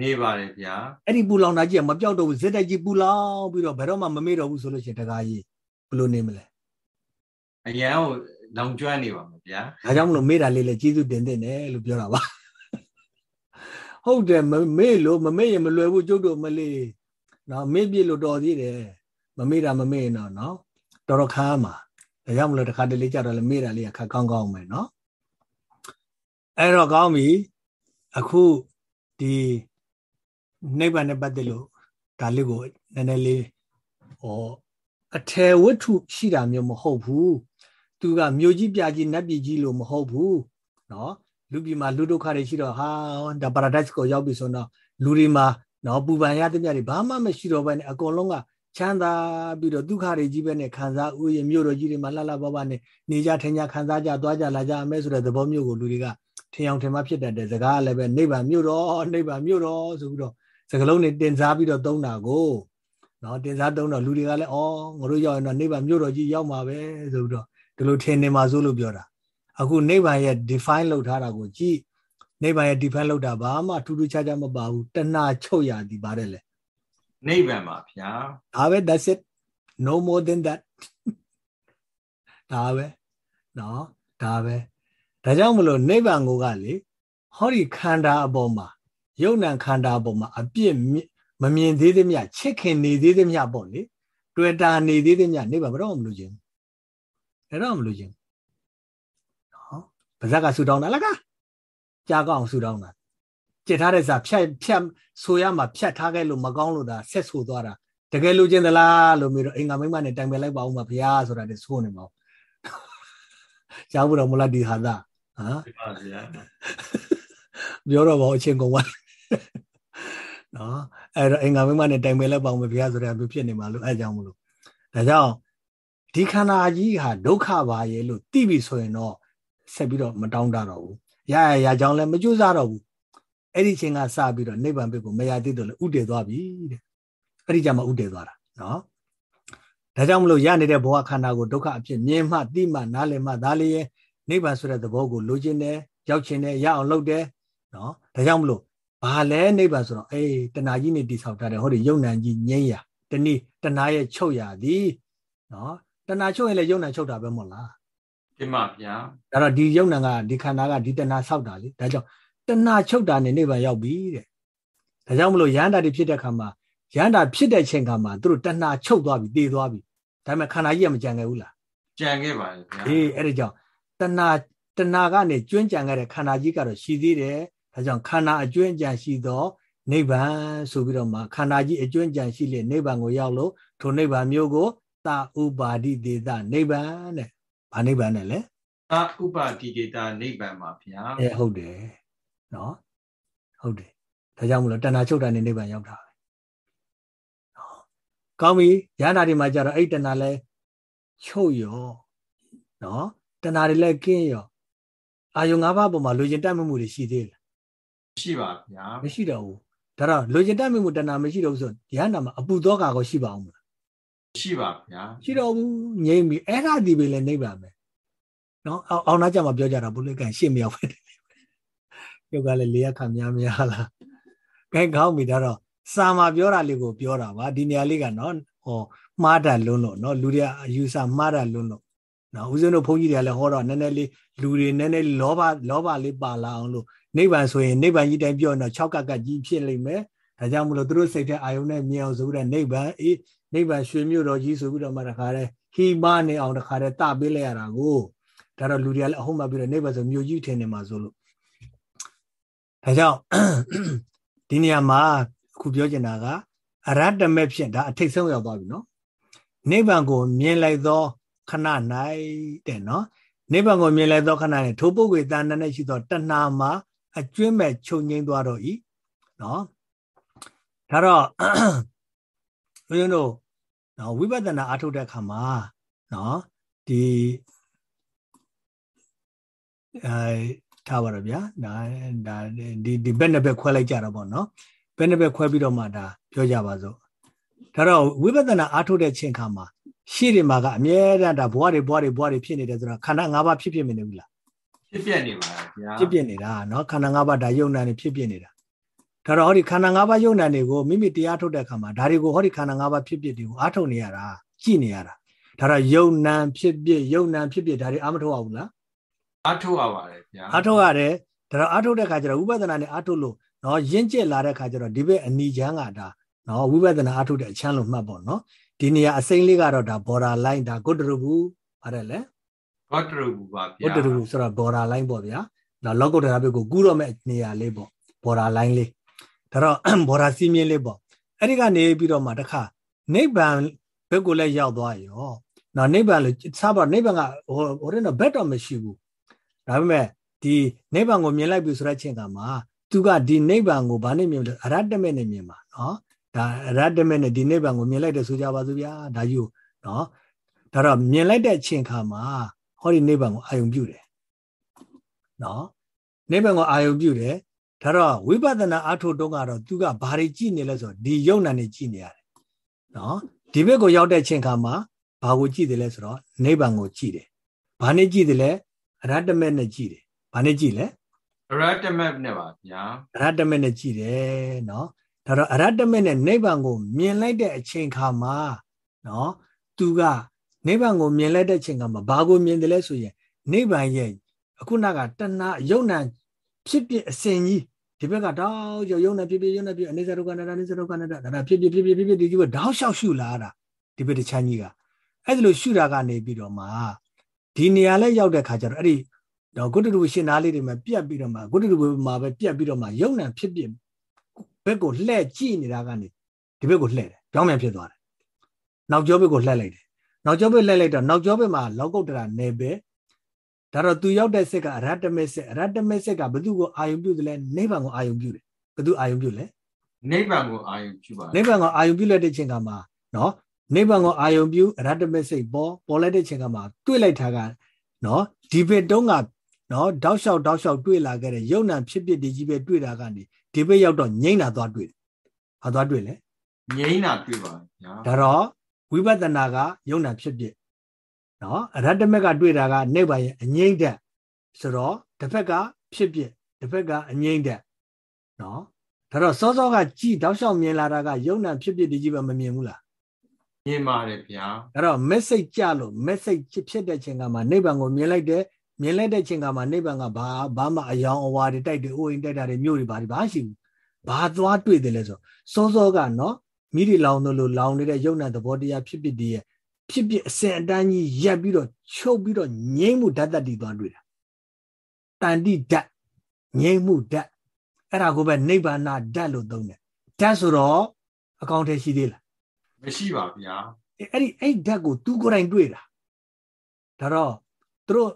နေပါတယ်ဗျာအဲ့ဒီပူလောင်တာကြီးကမပြောက်တော့ဘူးဇက်တိုက်ကြီးပူလောင်ပြီးတော့ဘယ်တော့မှမမေ့တော့ဘူးဆိုလို့ရှိရင်တကားကြီးဘယ်လိုနေမလဲအရန်ကိုလောင်ကျွမ်းနေပါမှာဗျာဒါကြောင့်မလို့မေ့တာလေးလည်းကျေးဇူးတင်တင်တယ်လို့ပြောတာပါဟုတ်တယ်မေ့လို့မမေ့ရင်မလွယ်ဘူးကျုပ်တို့မလေးနော်မေ့ပြလို့တော်သေးတယ်မမေ့တာမမေ့ရင်တော့နော်တော်တော်ခါမှာဒါကြောင့်မလို့တစ်ခါတလေကြတော့လည်းမေ့တာလေးကခက်ကောင်းကောင်းမယ်နော်အဲ့တော့ကောင်းပြီအခုဒီ နိဗ္ဗာန်နဲ့ပတ်သက်လို့ဒါလေးကိုနည်းနည်းလေးဟောအထေဝတ္ထုရှိတာမျိုးမဟုတ်ဘူးသူကမြို့ကြီးပြကြီးနတ်ပြည်ကြီးလို့မဟုတ်ဘူးနော်လူပြည်မှာလူဒုက္ခတွေရှိတော့ဟာဒါပါရာဒိုက်ကိုရောက်ပြီဆိုတော့လူတွေမှာနော်ပူပန်ရတဲ့မြတ်တွေဘာမှမရှိတော့ဘဲနဲ့အကုန်လုံးကချမ်းသာပြီးတော့ဒုက္ခတွေကြီးပဲနဲ့ခံစားဥယျာဉ်မြို့တော်ကြီးတွေမှာလှလှပပနဲ့နေကြထင်ကြခံစားကြသွားကြလာကြအမဲဆိုတဲ့သဘောမျိုးကိုလူတွေကထင်အောင်ထင်မှဖြစ်တတ်တဲ့စကားလည်းပဲနိဗ္ဗာန်မြို့တော်နိဗ္ဗာန်မြို့တော်ဆိုပြီးတော့ စကားလုံးတွေတင်စားပြီးတော့သုံးတာကိုနော်တင်စားသုံးတော့လူတွေကလည်းဩငါတို့ရောက်ရင်တော့နိဗ္ဗာန်မြို့တော်ကြီးရောက်မှာပဲဆိုပြီးတော့ဒီလိုထင်နေမှာဆိုလို့ပြောတာအခုနိဗ္ဗာန်ရဲ့ define လုပ်ထားတာကိုကြည့်နိဗ္ဗာန်ရဲ့ define လုပ်တာဘာမှထူးထူးခြားခြားမပါဘူးတဏှာချုပ်ရသည်ပါတယ်လေနိဗ္ဗာန်ပါဗျာဒါပဲ that's it no more than that ဒါပဲနော်ဒါပဲဒါကြောင့်မလို့နိဗ္ဗာန်ကိုကလေဟောဒီခန္ဓာအပေါ်မှာ ယုံ nant ခန္ဓာအပေါ်မှာအပြစ်မမြင်သေးသည်မြချစ်ခင်နေသေးသည်မြပေါ့လေတွေ့တာနေသေးသည်မြနိဗ္ဗာန်ဘယ်တော့မှမလို့ခြင်းဘယ်တော့မှမလို့ခြင်းနော်ဗဇက်ကဆူတောင်းတာလားကကြားကောင်းဆူတောင်းတာကြစ်ထားတဲ့စာဖြတ်ဖြတ်ဆိုရမှာဖြတ်ထားခဲ့လို့မကောင်းလို့ဒါဆက်ဆိုသွားတာတကယ်လို့ခြင်းသလားလို့မျိုးတော့အင်္ဂါမိမနဲ့တိုင်ပယ်လိုက်ပါဦးမှာဘုရားဆိုတာတည်းဆိုနေမှာကြားဘူးတော့မလားဒီဟာသာဟမ်ပြောတော့ဘောအချင်းကုန်သွား နော်အဲ့တော့အင်္ဂါမိမနဲ့တိုင်ပယ်လိုက်ပါဦးမှာဘုရားဆိုတာမျိုးဖြစ်နေမှာလို့အဲ့ကြောင့်မလို့ဒါကြောင့်ဒီခန္ဓာကြီးဟာဒုက္ခပါရဲ့လို့သိပြီဆိုရင်တော့ဆက်ပြီးတော့မတောင်းတတော့ဘူးရရရကြောင်းလည်းမကြိုးစားတော့ဘူးအဲ့ဒီချိန်ကစပြီးတော့နိဗ္ဗာန်ဘက်ကိုမရသေးတော့လေဥတည်သွားပြီတဲ့အဲ့ဒီကြမှာဥတည်သွားတာနော်ဒါကြောင့်မလို့ရနေတဲ့ဘဝခန္ဓာကိုဒုက္ခအဖြစ်မြင်မှသိမှနားလည်မှဒါလေးရဲ့နိဗ္ဗာန်ဆိုတဲ့သဘောကိုလိုချင်တယ်ရောက်ချင်တယ်ရအောင်လုပ်တယ်နော်ဒါကြောင့်မလို့ ဘာလဲနိဗ္ဗာန်ဆိုတော့အေးတဏှာကြီးနေတိဆောက်ထားတယ်ဟောဒီယုံ nant ကြီးငြိမ်းရတနည်းတဏှာရဲ့ချုပ်ရသည်နော်တဏှာချုပ်ရင်လည်းယုံ nant ချုပ်တာပဲမဟုတ်လားဒီမှာဗျာဒါတော့ဒီယုံ nant ကဒီခန္ဓာကဒီတဏှာဆောက်တာလေဒါကြောင့်တဏှာချုပ်တာနဲ့နိဗ္ဗာန်ရောက်ပြီတဲ့ဒါကြောင့်မလို့ရဟန္တာတွေဖြစ်တဲ့ခါမှာရဟန္တာဖြစ်တဲ့ချိန်ခါမှာသူတို့တဏှာချုပ်သွားပြီတည်သွားပြီဒါပေမဲ့ခန္ဓာကြီးကမကြံခဲ့ဘူးလားကြံခဲ့ပါလေဗျာအေးအဲ့ဒါကြောင့်တဏှာတဏှာကနေကျွင်းကြံခဲ့တဲ့ခန္ဓာကြီးကတော့ရှိသေးတယ် ဒါကြောင့်ခန္ဓာအကျွင်းကြံရှိသောနိဗ္ဗာန်ဆိုပြီးတော့မှခန္ဓာကြီးအကျွင်းကြံရှိလေနိဗ္ဗာန်ကိုရောက်လို့ထိုနိဗ္ဗာန်မျိုးကိုသာဥပါဒိတေသနိဗ္ဗာန်တဲ့ဘာနိဗ္ဗာန်နဲ့လဲသာဥပါဒိတေသနိဗ္ဗာန်ပါဗျာအဲဟုတ်တယ်နော်ဟုတ်တယ်ဒါကြောင့်မလို့တဏှာချုပ်တာနေနိဗ္ဗာန်ရောက်တာပဲနော်ကောင်းပြီရဟန္တာတွေမှာကြတော့အဲ့တဏှာလဲချုပ်ရောနော်တဏှာတွေလဲကင်းရောအာယုံ၅ပါးပေါ်မှာလူကျင်တတ်မှုတွေရှိသေးလား ရှိပါဗျာမရှိတော့ဘူးဒါတော့လူကျင်တတ်မှုတဏှာမရှိတော့ဘူးဆိုရဟန္တာမှာအပူသောကာကိုရှိပါအောင်မလားရှိပါဗျာရှိတော့ဘူးငြိမ့်ပြီအဲ့ဒါဒီပဲလဲနိဗ္ဗာန်ပဲနော်အောင်နာကြမှာပြောကြတာဘုလိကန်ရှေ့မြောက်ပဲရုပ်ကလည်းလေးရခများများလားခိုင်းကောင်းပြီဒါတော့စာမှာပြောတာလေးကိုပြောတာပါဒီနေရာလေးကနော်ဟဟောမှားတာလွန်းလို့နော်လူတွေကအယူဆမှားတာလွန်းလို့နော်ဦးဇင်းတို့ဘုန်းကြီးတွေကလည်းဟောတော့နည်းနည်းလေးလူတွေနည်းနည်းလောဘလောဘလေးပါလာအောင်လို့ နိဗ္ဗာန်ဆိုရင်နိဗ္ဗာန်ကြီးတိုင်းပြောတော့6ကကကြီးဖြစ်လိမ့်မယ်ဒါကြောင့်မလို့သူတို့စိတ်ထဲအာယုံနဲ့မြင်အောင်ဆိုပြီးတော့နိဗ္ဗာန်အေးနိဗ္ဗာန်ရွှေမြို့တော်ကြီးဆိုပြီးတော့မှတခါတည်းဟီမာနေအောင်တခါတည်းတပေးလိုက်ရတာကိုဒါတော့လူတွေကလည်းအဟုတ်မှပြီးတော့နိဗ္ဗာန်ဆိုမြို့ကြီးထင်နေမှာဆိုလို့ဒါကြောင့်ဒီနေရာမှာအခုပြောချင်တာကအရတ္တမဲ့ဖြစ်ဒါအထိတ်ဆုံးရောက်သွားပြီနော်နိဗ္ဗာန်ကိုမြင်လိုက်သောခဏ၌တဲ့နော်နိဗ္ဗာန်ကိုမြင်လိုက်သောခဏ၌ထိုပုဂ္ဂိုလ်တဏ္ဍနဲ့ရှိသောတဏှာမှာ အကျွင့်မဲ့ချုပ်ငိမ့်သွားတော့ဤနော်ဒါတော့ဘုရားတို့နော်ဝိပဿနာအထုတ်တဲ့အခါမှာနော်ဒီအဲထားပါတော့ဗျာဒါဒါဒီဒီဘက်နှစ်ဘက်ခွဲလိုက်ကြတော့ပေါ့နော်ဘက်နှစ်ဘက်ခွဲပြီးတော့မှဒါပြောကြပါစို့ဒါတော့ဝိပဿနာအားထုတ်တဲ့ချိန်ခါမှာရှေ့တွေမှာကအမြဲတမ်းဒါဘဝတွေဘဝတွေဘဝတွေဖြစ်နေတယ်ဆိုတော့ခန္ဓာ၅ပါးဖြစ်ဖြစ်နေဘူးလား ဖြစ်ပြနေပါဗျာဖြစ်ပြနေတာနော်ခန္ဓာ၅ပါးဒါယုံနာနေဖြစ်ပြနေတာဒါတော့ဟောဒီခန္ဓာ၅ပါးယုံနာတွေကိုမိမိတရားထုတ်တဲ့အခါမှာဒါတွေကိုဟောဒီခန္ဓာ၅ပါးဖြစ်ဖြစ်တွေကိုအားထုတ်နေရတာကြည့်နေရတာဒါတော့ယုံနာဖြစ်ဖြစ်ယုံနာဖြစ်ဖြစ်ဒါတွေအားမထုတ်ရဘူးလားအားထုတ်ရပါတယ်ဗျာအားထုတ်ရတယ်ဒါတော့အားထုတ်တဲ့အခါကျတော့ဝိပဿနာနဲ့အားထုတ်လို့နော်ရင့်ကျက်လာတဲ့အခါကျတော့ဒီဘက်အနီချမ်းကဒါနော်ဝိပဿနာအားထုတ်တဲ့အချမ်းလို့မှတ်ပေါ့နော်ဒီနေရာအစိမ့်လေးကတော့ဒါ border line ဒါဂုတ္တရဘူးပါတယ်လေ ဂုတ္တရဘူးပါဗျာဂုတ္တရဘူးဆိုတော့ border line ပေါ့ဗျာနော်လောကုတ္တရာဘက်ကိုကူးတော့မဲ့နေရာလေးပေါ့ border line လေးဒါတော့ border စီးမြင်လေးပေါ့အဲ့ဒီကနေပြီးတော့မှတခါနိဗ္ဗာန်ဘက်ကိုလည်းရောက်သွားရောနော်နိဗ္ဗာန်လို့စားပါနိဗ္ဗာန်ကဟိုဟိုတဲ့တော့ဘက်တော့မရှိဘူးဒါပေမဲ့ဒီနိဗ္ဗာန်ကိုမြင်လိုက်ပြီဆိုတဲ့အချိန်ကမှာသူကဒီနိဗ္ဗာန်ကိုဘာနဲ့မြင်လဲအရတ္တမေနဲ့မြင်ပါနော်ဒါရတ္တမေနဲ့ဒီနိဗ္ဗာန်ကိုမြင်လိုက်တယ်ဆိုကြပါစို့ဗျာဒါယူနော်ဒါတော့မြင်လိုက်တဲ့အချိန်ခါမှာ ဟောဒီနိဗ္ဗာန်ကိုအာယုံပြုတယ်နော်နိဗ္ဗာန်ကိုအာယုံပြုတယ်ဒါတော့ဝိပဿနာအထုတုံးကတော့သူကဘာတွေကြည့်နေလဲဆိုတော့ဒီယုံနာနေကြည့်နေရတယ်နော်ဒီဘက်ကိုရောက်တဲ့အချိန်ခါမှာဘာကိုကြည့်တယ်လဲဆိုတော့နိဗ္ဗာန်ကိုကြည့်တယ်ဘာနဲ့ကြည့်တယ်လဲအရတ္တမေနဲ့ကြည့်တယ်ဘာနဲ့ကြည့်လဲအရတ္တမေနဲ့ပါဗျာအရတ္တမေနဲ့ကြည့်တယ်နော်ဒါတော့အရတ္တမေနဲ့နိဗ္ဗာန်ကိုမြင်လိုက်တဲ့အချိန်ခါမှာနော်သူက နိဗ္ဗာန်ကိုမြင်လိုက်တဲ့အချိန်ခါမှာဘာကိုမြင်တယ်လဲဆိုရင်နိဗ္ဗာန်ရဲ့အခုနကတဏှာယုံနံဖြစ်ဖြစ်အစဉ်ကြီးဒီဘက်ကတောက်ကြောယုံနံဖြစ်ဖြစ်ယုံနံဖြစ်အနေစရုကနာအနေစရုကနာဒါဒါဖြစ်ဖြစ်ဖြစ်ဖြစ်ဖြစ်ဖြစ်ဒီကြီးကတောက်လျှောက်ရှုလာတာဒီဘက်တချမ်းကြီးကအဲ့ဒါလို့ရှုတာကနေပြီးတော့မှဒီနေရာလဲရောက်တဲ့ခါကျတော့အဲ့ဒီတော့ဂုတ္တရူရှင်သားလေးတွေမှာပြက်ပြီးတော့မှဂုတ္တရူမှာပဲပြက်ပြီးတော့မှယုံနံဖြစ်ဖြစ်ဘက်ကိုလှည့်ကြည့်နေတာကနေဒီဘက်ကိုလှည့်တယ်ကြောင်းမြန်ဖြစ်သွားတယ်နောက်ကျောဘက်ကိုလှည့်လိုက်တယ် နောက်ကျောဘက်လှည့်လိုက်တော့နောက်ကျောဘက်မှာလောကုတ္တရာနေပဲဒါတော့သူရောက်တဲ့စိတ်ကအရတ္တမေစိတ်အရတ္တမေစိတ်ကဘသူကိုအာယုံပြုတယ်လဲနိဗ္ဗာန်ကိုအာယုံပြုတယ်ဘသူအာယုံပြုလဲနိဗ္ဗာန်ကိုအာယုံပြုပါနိဗ္ဗာန်ကိုအာယုံပြုလိုက်တဲ့ချိန်ကမှာနော်နိဗ္ဗာန်ကိုအာယုံပြုအရတ္တမေစိတ်ပေါ်ပေါ်လိုက်တဲ့ချိန်ကမှာတွေ့လိုက်တာကနော်ဒီဘက်တုံးကနော်တောက်လျှောက်တောက်လျှောက်တွေ့လာခဲ့တဲ့ယုံ nant ဖြစ်ဖြစ်ဒီကြီးပဲတွေ့တာကနေဒီဘက်ရောက်တော့ငိမ့်တာသွားတွေ့တယ်။ဘာသွားတွေ့လဲ။ငိမ့်တာတွေ့ပါညာ။ဒါတော့ ဝိပဿနာကယုံ nant ဖြစ်ဖြစ်နော်အရတ္တမက်ကတွေ့တာကနိဗ္ဗာန်ရဲ့အငိမ့်တဲ့ဆိုတော့တစ်ဖက်ကဖြစ်ဖြစ်တစ်ဖက်ကအငိမ့်တဲ့နော်ဒါတော့စောစောကကြည်တောက်လျှောက်မြင်လာတာကယုံ nant ဖြစ်ဖြစ်ဒီကြီးပဲမမြင်ဘူးလားမြင်ပါတယ်ဗျာအဲ့တော့ message ကြလို့ message ဖြစ်တဲ့ချိန်ကမှနိဗ္ဗာန်ကိုမြင်လိုက်တယ်မြင်လိုက်တဲ့ချိန်ကမှနိဗ္ဗာန်ကဘာဘာမှအယောင်အဝါတွေတိုက်တယ်အိုးအိမ်တိုက်တာတွေမြို့တွေဘာတွေဘာရှိဘူးဘာသွားတွေ့တယ်လဲဆိုစောစောကနော် မိရီလောင်တို့လိုလောင်နေတဲ့ယုံနာသဘောတရားဖြစ်ဖြစ်တည်းရဲ့ဖြစ်ဖြစ်အစဉ်အတန်းကြီးရက်ပြီးတော့ချုပ်ပြီးတော့ငြိမ့်မှုဓာတ်တတိသွားတွေ့တာတန်တိဓာတ်ငြိမ့်မှုဓာတ်အဲ့ဒါကိုပဲနိဗ္ဗာန်ဓာတ်လို့သုံးတယ်ဓာတ်ဆိုတော့အကောင့်ထဲရှိသေးလားမရှိပါဗျာအဲ့ဒီအဲ့ဓာတ်ကို သူကိုယ်တိုင်တွေ့တာဒါတော့သူတို့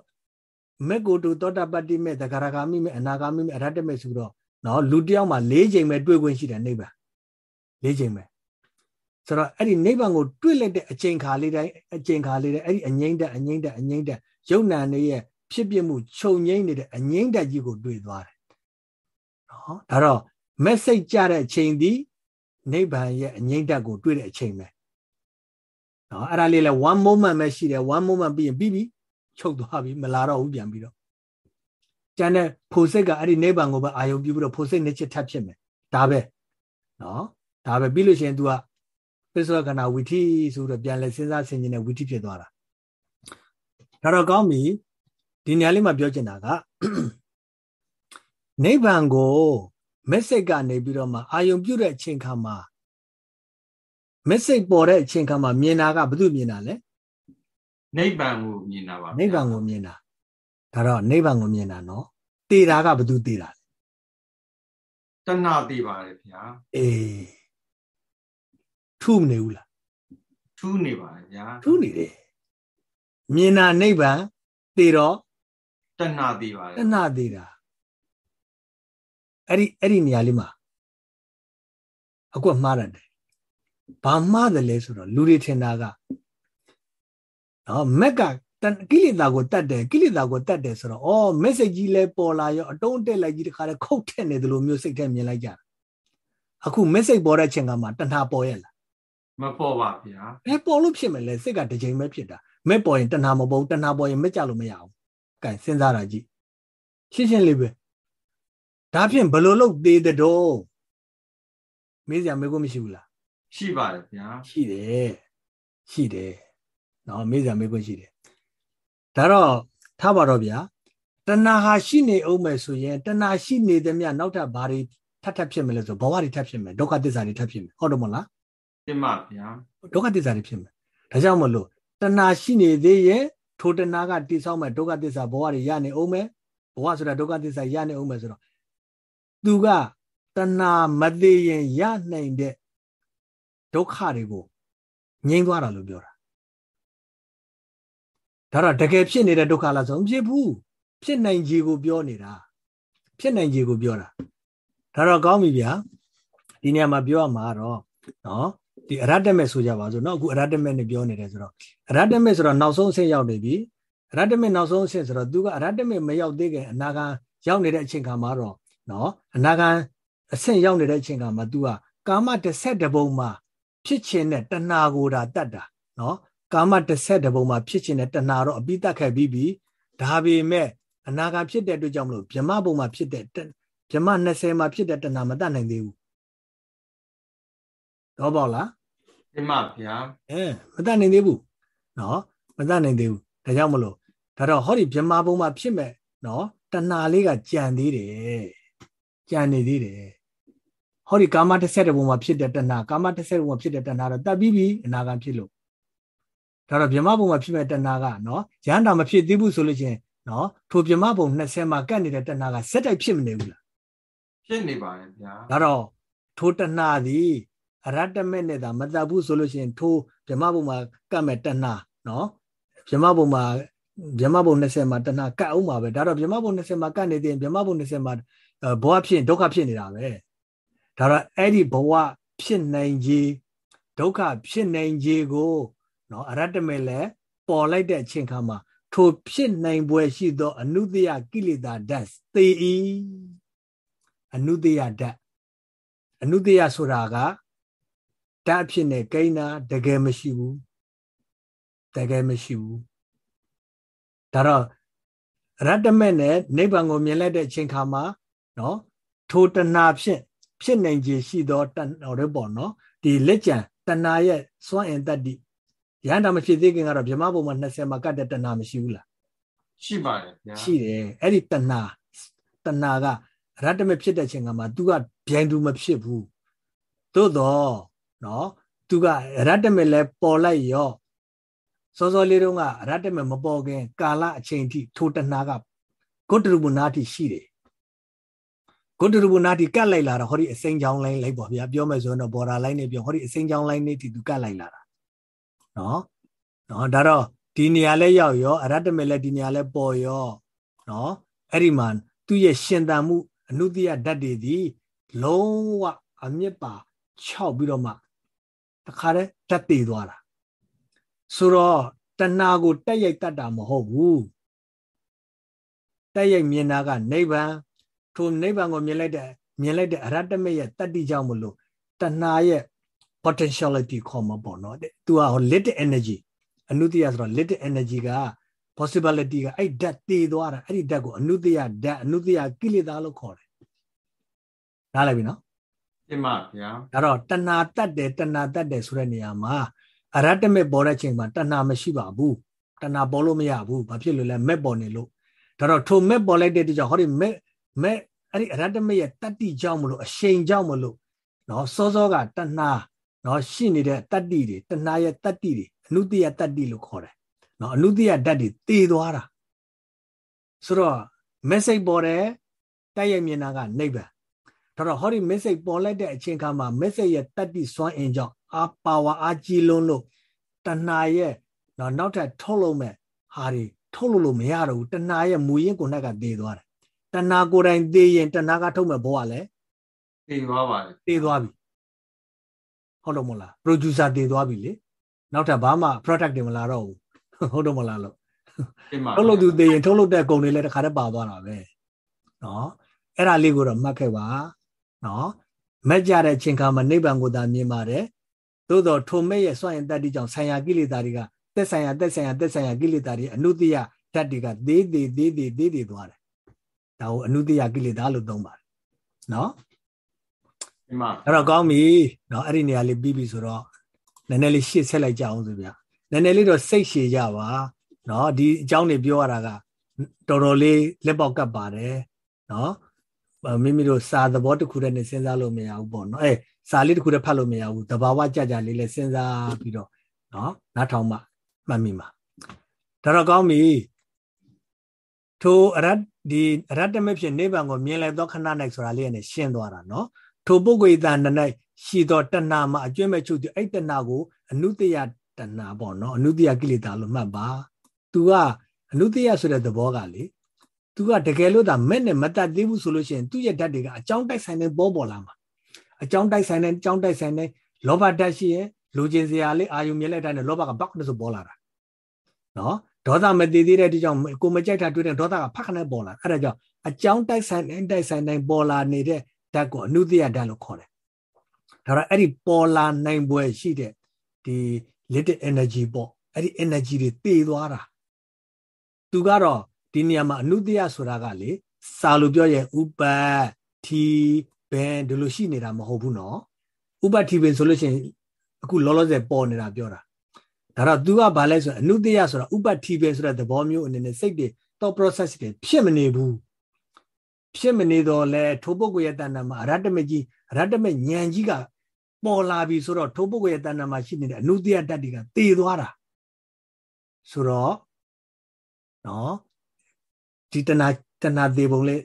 မေကိုတုသောတာပတ္တိမေသဂရဂာမိမေအနာဂာမိမေအရဟတမေဆိုတော့နော်လူတယောက်မှာ၄ချိန်ပဲတွေ့ခွင့်ရှိတယ်နိဗ္ဗာန်၄ချိန်ပဲ ဆိုတော့အဲ့ဒီနိဗ္ဗာန်ကိုတွေ့လိုက်တဲ့အချိန်ခါလေးတိုင်းအချိန်ခါလေးတိုင်းအဲ့ဒီအငိမ့်တက်အငိမ့်တက်အငိမ့်တက်ယုံနာနေရဲ့ဖြစ်ပြမှုခြုံငိမ့်နေတဲ့အငိမ့်တက်ကြီးကိုတွေ့သွားတယ်နော်ဒါတော့ message ကြတဲ့အချိန်ဒီနိဗ္ဗာန်ရဲ့အငိမ့်တက်ကိုတွေ့တဲ့အချိန်ပဲနော်အဲ့ဒါလေးလဲ one moment ပဲရှိတယ် one moment ပြီးရင်ပြီးပြီချုပ်သွားပြီမလာတော့ဘူးပြန်ပြီးတော့ကျန်တဲ့ဖိုစိတ်ကအဲ့ဒီနိဗ္ဗာန်ကိုပဲအာယုံပြုပြီးတော့ဖိုစိတ်နှစ်ချက်ထပ်ဖြစ်မယ်ဒါပဲနော်ဒါပဲပြီးလို့ရှိရင် तू က ပပိစဝခန္ဓာဝိထိဆိုတော့ပြန်လဲစဉ်းစားဆင်ခြင်တဲ့ဝိထိဖြစ်သွားတာဒါတော့ကောင်းပြီဒီနေရာလေးမှာပြောချင်တာကနိဗ္ဗာန်ကိုမက်ဆေ့ကနေပြီးတော့မှအာယုံပြုတဲ့အချိန်ခါမှာမက်ဆေ့ပေါ်တဲ့အချိန်ခါမှာမြင်တာကဘာလို့မြင်တာလဲနိဗ္ဗာန်ကိုမြင်တာပါနိဗ္ဗာန်ကိုမြင်တာဒါတော့နိဗ္ဗာန်ကိုမြင်တာနော်တေတာကဘာလို့တေတာလဲတဏှာတေပါတယ်ဗျာအေး ထုမနေဘူးလားထူးနေပါတယ်ဗျာထူးနေတယ်မြင်တာနိဗ္ဗာန်တေတော့တဏှာတေပါတယ်တဏှာတေတာအဲ့ဒီအဲ့ဒီနေရာလေးမှာအကွက်မှားတယ်ဘာမှားတယ်လဲဆိုတော့လူတွေထင်တာကနော်မက်ကကိလေသာကိုတတ်တယ်ကိလေသာကိုတတ်တယ်ဆိုတော့အော် message ကြီးလဲပေါ်လာရောအတုံးတက်လိုက်ကြီးတခါတည်းခုတ်ထက်နေတယ်လို့မျိုးစိတ်ထဲမြင်လိုက်ကြတာအခု message ပေါ်တဲ့ချိန်ကမှတဏှာပေါ်ရဲ့လား မပေါ်ပါဗျာဘယ်ပေါ်လို့ဖြစ်မလဲစိတ်ကတစ်ချိန်ပဲဖြစ်တာမဲ့ပေါ်ရင်တဏှာမပေါ်တဏှာပေါ်ရင်မကြလို့မရဘူးကဲစဉ်းစားတာကြည့်ရှင်းရှင်းလေးပဲဒါဖြင့်ဘယ်လိုလုပ်သေးတဲ့တော့မေးစရာမေးခွန်းမရှိဘူးလားရှိပါတယ်ဗျာရှိတယ်ရှိတယ်နော်မေးစရာမေးခွန်းရှိတယ်ဒါတော့ထားပါတော့ဗျာတဏှာဟာရှိနေအောင်မယ်ဆိုရင်တဏှာရှိနေသည်မြနောက်ထပ်ဘာတွေထပ်ထပ်ဖြစ်မလဲဆိုဘဝတွေထပ်ဖြစ်မယ်ဒုက္ခသစ္စာတွေထပ်ဖြစ်မယ်ဟုတ်တယ်မဟုတ်လား တင်ပါဗျာဒုက္ခသစ္စာတွေဖြစ်မယ်ဒါကြောင့်မလို့တဏှာရှိနေသေးရင်ထိုတဏှာကတိဆောက်မဲ့ဒုက္ခသစ္စာဘဝတွေရနေအောင်မယ်ဘဝဆိုတာဒုက္ခသစ္စာရနေအောင်မယ်ဆိုတော့သူကတဏှာမသေးရင်ရနိုင်တဲ့ဒုက္ခတွေကိုငြိမ်းသွားတာလို့ပြောတာဒါတော့တကယ်ဖြစ်နေတဲ့ဒုက္ခလားဆိုမဖြစ်ဘူးဖြစ်နိုင်ခြေကိုပြောနေတာဖြစ်နိုင်ခြေကိုပြောတာဒါတော့ကောင်းပြီဗျာဒီနေရာမှာပြောရမှာတော့နော် ဒီအရတ္တမေဆိုကြပါစို့เนาะအခုအရတ္တမေနဲ့ပြောနေတယ်ဆိုတော့အရတ္တမေဆိုတော့နောက်ဆုံးအဆင့်ရောက်နေပြီအရတ္တမေနောက်ဆုံးအဆင့်ဆိုတော့သူကအရတ္တမေမရောက်သေးခင်အနာဂံရောက်နေတဲ့အချိန်ခါမှာတော့နော်အနာဂံအဆင့်ရောက်နေတဲ့အချိန်ကမှ तू ကကာမတစ်ဆက်တပုံမှာဖြစ်ခြင်းနဲ့တဏှာကိုဒါတတ်တာနော်ကာမတစ်ဆက်တပုံမှာဖြစ်ခြင်းနဲ့တဏှာတော့အပိတတ်ခဲ့ပြီးပြီဒါပေမဲ့အနာဂံဖြစ်တဲ့အတွက်ကြောင့်မလို့ဗြဟ္မဘုံမှာဖြစ်တဲ့ဗြဟ္မ20မှာဖြစ်တဲ့တဏှာမတတ်နိုင်သေးဘူးတော့ပေါ့လား ဒီမှာဗျာအဲမတတ်နိုင်သေးဘူးနော်မတတ်နိုင်သေးဘူးဒါကြောင့်မလို့ဒါတော့ဟောဒီဗြဟ္မဘုံမှာဖြစ်မဲ့နော်တဏှာလေးကကြံသေးတယ်ကြံနေသေးတယ်ဟောဒီကာမတစ်ဆက်တဘုံမှာဖြစ်တဲ့တဏှာကာမတစ်ဆက်ဘုံမှာဖြစ်တဲ့တဏှာတော့တတ်ပြီးပြီအနာဂံဖြစ်လို့ဒါတော့ဗြဟ္မဘုံမှာဖြစ်မဲ့တဏှာကနော်ရဟန္တာမဖြစ်သေးဘူးဆိုလို့ချင်းနော်ထိုဗြဟ္မဘုံ20မှာကတ်နေတဲ့တဏှာကစက်တိုက်ဖြစ်မနေဘူးလားဖြစ်နေပါရဲ့ဗျာဒါတော့ထိုတဏှာသည် အရတ္တမဲ့နဲ့သာမတတ်ဘူးဆိုလို့ရှိရင်ထိုဗြဟ္မဘုံမှာကတ်မဲ့တဏှာနော်ဗြဟ္မဘုံမှာဗြဟ္မဘုံ20မှာတဏှာကတ်အောင်ပါပဲဒါတော့ဗြဟ္မဘုံ20မှာကတ်နေသေးရင်ဗြဟ္မဘုံ20မှာဘဝဖြစ်ဒုက္ခဖြစ်နေတာပဲဒါတော့အဲ့ဒီဘဝဖြစ်နိုင်ခြင်းဒုက္ခဖြစ်နိုင်ခြင်းကိုနော်အရတ္တမေလဲပေါ်လိုက်တဲ့အချိန်ခါမှာထိုဖြစ်နိုင်ပွဲရှိသော အနုတ္တယကိလေသာဓာတ်သေဤအနုတ္တယဓာတ်အနုတ္တယဆိုတာက ဓာတ်ဖြစ်နေကိန်းတာတကယ်မရှိဘူးတကယ်မရှိဘူးဒါတော့ရတ္တမေနဲ့နိဗ္ဗာန်ကိုမြင်လိုက်တဲ့အချိန်ခါမှာနော်ထိုတဏှာဖြင့်ဖြစ်နိုင်ခြေရှိသောတဏှာတွေပေါ့နော်ဒီလက်ကြံတဏှာရဲ့စွမ်းအင်တတ္တိရဟန္တာမဖြစ်သေးခင်ကတော့ဗြဟ္မဘုံမှာ20မှာကတ်တဲ့တဏှာမရှိဘူးလားရှိပါတယ်ဗျာရှိတယ်အဲ့ဒီတဏှာတဏှာကရတ္တမဖြစ်တဲ့ချိန်ကမှ तू ကဗျိုင်သူမဖြစ်ဘူးသို့တော့ နော် तू ကရတ္တမလည်းပေါ်လိုက်ရောစောစောလေးတုန်းကရတ္တမမပေါ်ခင် ကာလအချိန်ထိထိုတဏှာကဂုတ္တရူပနာတိရှိတယ်ဂုတ္တရူပနာတိကတ်လိုက်လာတော့ဟောဒီအစိမ်းချောင်းလိုင်းလိုက်ပေါ့ဗျာပြောမယ်ဆိုရင်တော့ border line နဲ့ပြောဟောဒီအစိမ်းချောင်းလိုင်းနေတီသူကတ်လိုက်လာတာနော်နော်ဒါတော့ဒီနေရာလဲရောက်ရောအရတ္တမေလဲဒီနေရာလဲပေါ်ရောနော်အဲ့ဒီမှာသူ့ရဲ့ရှင်သန်မှုအနုတ္တိယဓာတ်တွေဒီလုံးဝအမြင့်ပါ6ပြီးတော့မှ တခါတည်းဓာတ်တည်သွားတာဆိုတော့တဏှာကိုတက်ရိုက်တတ်တာမဟုတ်ဘူးတက်ရိုက်မြင်တာကနိဗ္ဗာန်ထိုနိဗ္ဗာန်ကိုမြင်လိုက်တဲ့မြင်လိုက်တဲ့အရတ္တမေရဲ့တတ္တိကြောင့်မလို့တဏှာရဲ့ potentiality ခေါ်မှာပေါ့နော်သူက lit energy အနုတ္တိယဆိုတော့ lit energy က possibility ကအဲ့ဓာတ်တည်သွားတာအဲ့ဒီဓာတ်ကိုအနုတ္တိယဓာတ်အနုတ္တိယကိလေသာလို့ခေါ်တယ်နားလည်ပြီနော် ပြမဗျာဒါတော့တဏှာတတ်တယ်တဏှာတတ်တယ်ဆိုတဲ့နေရာမှာအရတ္တမေပေါ်တဲ့ချိန်မှာတဏှာမရှိပါဘူးတဏှာပေါ်လို့မရဘူးဘာဖြစ်လို့လဲမက်ပေါ်နေလို့ဒါတော့ထိုမက်ပေါ်လိုက်တဲ့တကြောင့်ဟောဒီမက်မက်အဲ့ဒီအရတ္တမေရဲ့တတ္တိကြောင့်မလို့အရှိန်ကြောင့်မလို့နော်စောစောကတဏှာနော်ရှိနေတဲ့တတ္တိတွေတဏှာရဲ့တတ္တိတွေအနုတ္တိယတတ္တိလို့ခေါ်တယ်နော်အနုတ္တိယဓာတ်တွေတည်သွားတာဆိုတော့ message ပေါ်တယ်တိုက်ရိုက်မြင်တာကနိဗ္ဗာန် ဒါတော့ဟောဒီ message ပေါ်လိုက်တဲ့အချိန်ခါမှာ message ရဲ့တတ္တိစွမ်းအင်ကြောင့်အာပါဝါအားကြီးလွန်းလို့တဏှာရဲ့နော်နောက်ထပ်ထုတ်လို့မဲ့ဟာတွေထုတ်လို့လို့မရတော့ဘူးတဏှာရဲ့မူရင်းကိုယ်နဲ့ကသေသွားတယ်တဏှာကိုယ်တိုင်သေရင်တဏှာကထုတ်မဲ့ဘဝလည်းသေသွားပါတယ်သေသွားပြီဟုတ်လို့မလား producer သေသွားပြီလေနောက်ထပ်ဘာမှ product တွေမလာတော့ဘူးဟုတ်တော့မလားလို့ထုတ်လို့သူသေရင်ထုတ်လို့တဲ့ကုန်တွေလည်းတခါတည်းပါသွားတာပဲနော်အဲ့ဒါလေးကိုတော့မှတ်ခဲ့ပါ နော်မက်ကြတဲ့ချိန်ခါမှာနိဗ္ဗာန်ကိုသာမြင်ပါတယ်သို့တော့ထိုမဲ့ရဲ့စွန့်ရင်တတ္တိကြောင့်ဆံရကိလေသာတွေကသက်ဆိုင်ရာသက်ဆိုင်ရာသက်ဆိုင်ရာကိလေသာတွေအနုတ္တိယဓာတ်တွေကသေးသေးသေးသေးသေးသေးသွားတယ်ဒါကိုအနုတ္တိယကိလေသာလို့သုံးပါတယ်နော်ဒီမှာအဲ့တော့ကောင်းပြီနော်အဲ့ဒီနေရာလေးပြီးပြီဆိုတော့နည်းနည်းလေးရှေ့ဆက်လိုက်ကြအောင်ဆိုဗျာနည်းနည်းလေးတော့စိတ်ရှည်ကြပါနော်ဒီအကြောင်းတွေပြောရတာကတော်တော်လေးလက်ပေါက်ကပ်ပါတယ်နော် မိမိတို့စာသဘောတစ်ခုတည်းနဲ့စဉ်းစားလို့မရဘူးပေါ့နော်အဲစာလေးတစ်ခုတည်းဖတ်လို့မရဘူးတဘာဝကြကြလေးလည်းစဉ်းစားပြီးတော့နော်နားထောင်မှမှတ်မိမှာဒါတော့ကောင်းပြီထိုအရတ်ဒီအရတ္တမဖြစ်နိဗ္ဗာန်ကိုမြင်လိုက်သောခဏ၌ဆိုတာလေးနဲ့ရှင်းသွားတာနော်ထိုပုဂ္ဂိုလ်တန်၌ရှိသောတဏမှာအကျွမ်းမဲ့ချုပ်သူအဲ့တဏကိုအနုတ္တယတဏပေါ့နော်အနုတ္တယကိလေသာလို့မှတ်ပါ။ तू ကအနုတ္တယဆိုတဲ့သဘောကလေ။ तू ကတကယ်လို့ဒါမဲ့နဲ့မတတ်သေးဘူးဆိုလို့ရှိရင်သူ့ရဲ့ဓာတ်တွေကအကြောင်းတိုက်ဆိုင်တဲ့ပေါ်ပေါ်လာမှာ။အကြောင်းတိုက်ဆိုင်တဲ့အကြောင်းတိုက်ဆိုင်တဲ့လောဘဓာတ်ရှိရဲ့လူကျင်စရာလေးအာယုမြင်လိုက်တိုင်းလောဘက bắc နဲ့ဆိုပေါ်လာတာ။နော်ဒေါသမတည်သေးတဲ့ဒီကြောင့်ကိုမကြိုက်တာတွေ့တဲ့ဒေါသကဖတ်ခနဲ့ပေါ်လာအဲ့ဒါကြောင့်အကြောင်းတိုက်ဆိုင်တဲ့တိုက်ဆိုင်တိုင်းပေါ်လာနေတဲ့ဓာတ်ကိုအနုတ္တယဓာတ်လို့ခေါ်တယ်။ဒါတော့အဲ့ဒီပေါ်လာနိုင်ပွဲရှိတဲ့ဒီ little energy ပေါ့အဲ့ဒီ energy တွေတည်သွားတာသူကတော့ ဒီနေရာမှာအနုတ္တယဆိုတာကလေစာလို့ပြောရင်ဥပတ်ထီဘန်ဒီလိုရှိနေတာမဟုတ်ဘူးနော်ဥပတ်ထီဘန်ဆိုလို့ရှိရင်အခုလောလောဆယ်ပေါ်နေတာပြောတာဒါတော့ तू ကဘာလဲဆိုတော့အနုတ္တယဆိုတာဥပတ်ထီဘန်ဆိုတဲ့သဘောမျိုးအနေနဲ့စိတ်တွေ thought process တွေဖြစ်မနေဘူးဖြစ်မနေတော့လဲထိုပုဂ္ဂိုလ်ရဲ့တဏ္ဍာမှာအရတ္တမကြီးအရတ္တမဉာဏ်ကြီးကပေါ်လာပြီဆိုတော့ထိုပုဂ္ဂိုလ်ရဲ့တဏ္ဍာမှာရှိနေတဲ့အနုတ္တယတတ္တိကတည်သွားတာဆိုတော့နော် ဒီတဏ္ဍာတဏ္ဍာသေးပုံလေး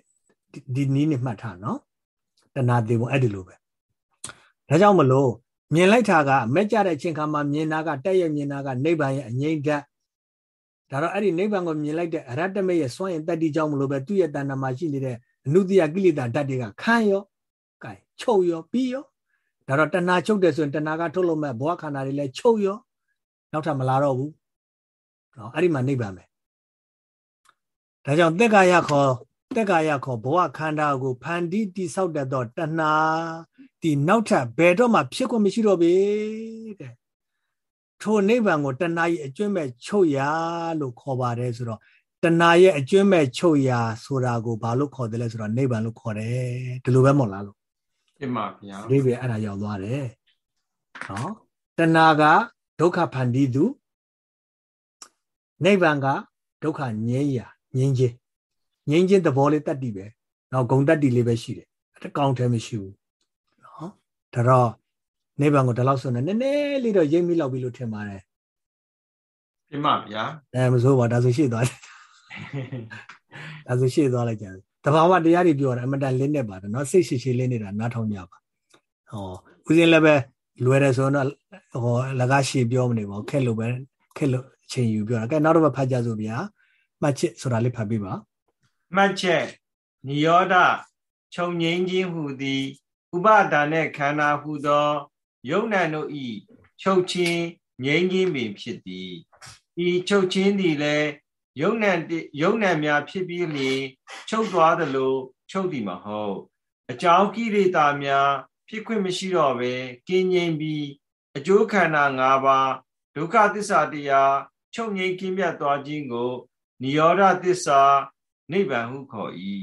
ဒီနည်းနဲ့မှတ်ထားနော်တဏ္ဍာသေးပုံအဲ့ဒီလိုပဲဒါကြောင့်မလို့မြင်လိုက်တာကမက်ကြတဲ့အချိန်ခါမှာမြင်တာကတက်ရမြင်တာကနိဗ္ဗာန်ရဲ့အငြိမ့်ဓာတ်ဒါတော့အဲ့ဒီနိဗ္ဗာန်ကိုမြင်လိုက်တဲ့အရတ္တမေရဲ့စွန့်ရင်တတ္တိကြောင့်မလို့ပဲသူ့ရဲ့တဏ္ဍာမှာရှိနေတဲ့အနုတ္တိယကိလေသာဓာတ်တွေကခံရောကဲချုပ်ရောပြီးရောဒါတော့တဏှာချုပ်တယ်ဆိုရင်တဏှာကထုတ်လို့မဲ့ဘဝခန္ဓာတွေလည်းချုပ်ရောနောက်ထပ်မလာတော့ဘူးနော်အဲ့ဒီမှာနိဗ္ဗာန်ပဲ ဒါကြောင့်တက်ကာယခေါ်တက်ကာယခေါ်ဘဝခန္ဓာကိုဖန်တီးတိဆောက်တတ်သောတဏှာဒီနောက်ထပ်ဘယ်တော့မှဖြစ်ခွင့်မရှိတော့ပေတဲ့ထိုနိဗ္ဗာန်ကိုတဏှာရဲ့အကျွမ်းမဲ့ချုပ်ရာလို့ခေါ်ပါတယ်ဆိုတော့တဏှာရဲ့အကျွမ်းမဲ့ချုပ်ရာဆိုတာကိုဘာလို့ခေါ်တယ်လဲဆိုတော့နိဗ္ဗာန်လို့ခေါ်တယ်ဒီလိုပဲမဟုတ်လားလို့ဖြစ်ပါဗျာဒီပဲအဲ့ဒါရောက်သွားတယ်နော်တဏှာကဒုက္ခဖန်တီးသူနိဗ္ဗာန်ကဒုက္ခငြိမ်းရာ ငင်းချင်းငင်းချင်းသဘောလေးတတ်တည်ပဲနော်ဂုံတတ်တည်လေးပဲရှိတယ်တကောင်ထဲမရှိဘူးနော်ဒါတော့နိဗ္ဗာန်ကိုဒီလောက်ဆိုနေနည်းနည်းလေးတော့ရိပ်မိလောက်ပြီလို့ထင်ပါတယ်ပြမဗျာအဲမဆိုးပါဒါဆိုရှေ့သွားတယ်ဒါဆိုရှေ့သွားလိုက်ကြတယ်တဘာဝတရားတွေပြောတာအမတန်လင်းနေပါတယ်နော်စိတ်ရှိရှိလင်းနေတာနားထောင်ကြပါဟောဦးစင်းလည်းပဲလွယ်တယ်ဆိုတော့ဟောလကားရှည်ပြောမနေပါဘူးခက်လို့ပဲခက်လို့အချိန်ယူပြောတာကဲနောက်တစ်ပတ်ဖတ်ကြစို့ဗျာ မှတ်ချက်ဆိုတာလေးဖတ်ပြပါမှတ်ချက်နိရောဓခြုံငိမ့်ခြင်းဟူသည်ဥပါဒါနဲ့ခန္ဓာဟူသောယုံနံတို့ဤချုပ်ချင်းငြိမ်းခြင်းပင်ဖြစ်သည်ဤချုပ်ချင်းသည်လည်းယုံနံယုံနံများဖြစ်ပြီးလျင်ချုပ်သွားသလိုချုပ်သည်မဟုတ်အကြောင်းကိရိတာများဖြစ်ခွင့်မရှိတော့ဘဲကင်းငြိမ်ပြီးအကျိုးခန္ဓာ၅ပါးဒုက္ခသစ္စာတရားချုပ်ငြိမ်ကင်းမြတ်သွားခြင်းကို និရောဓသစ္စာနိဗ္ဗာန်ဟုခေါ်၏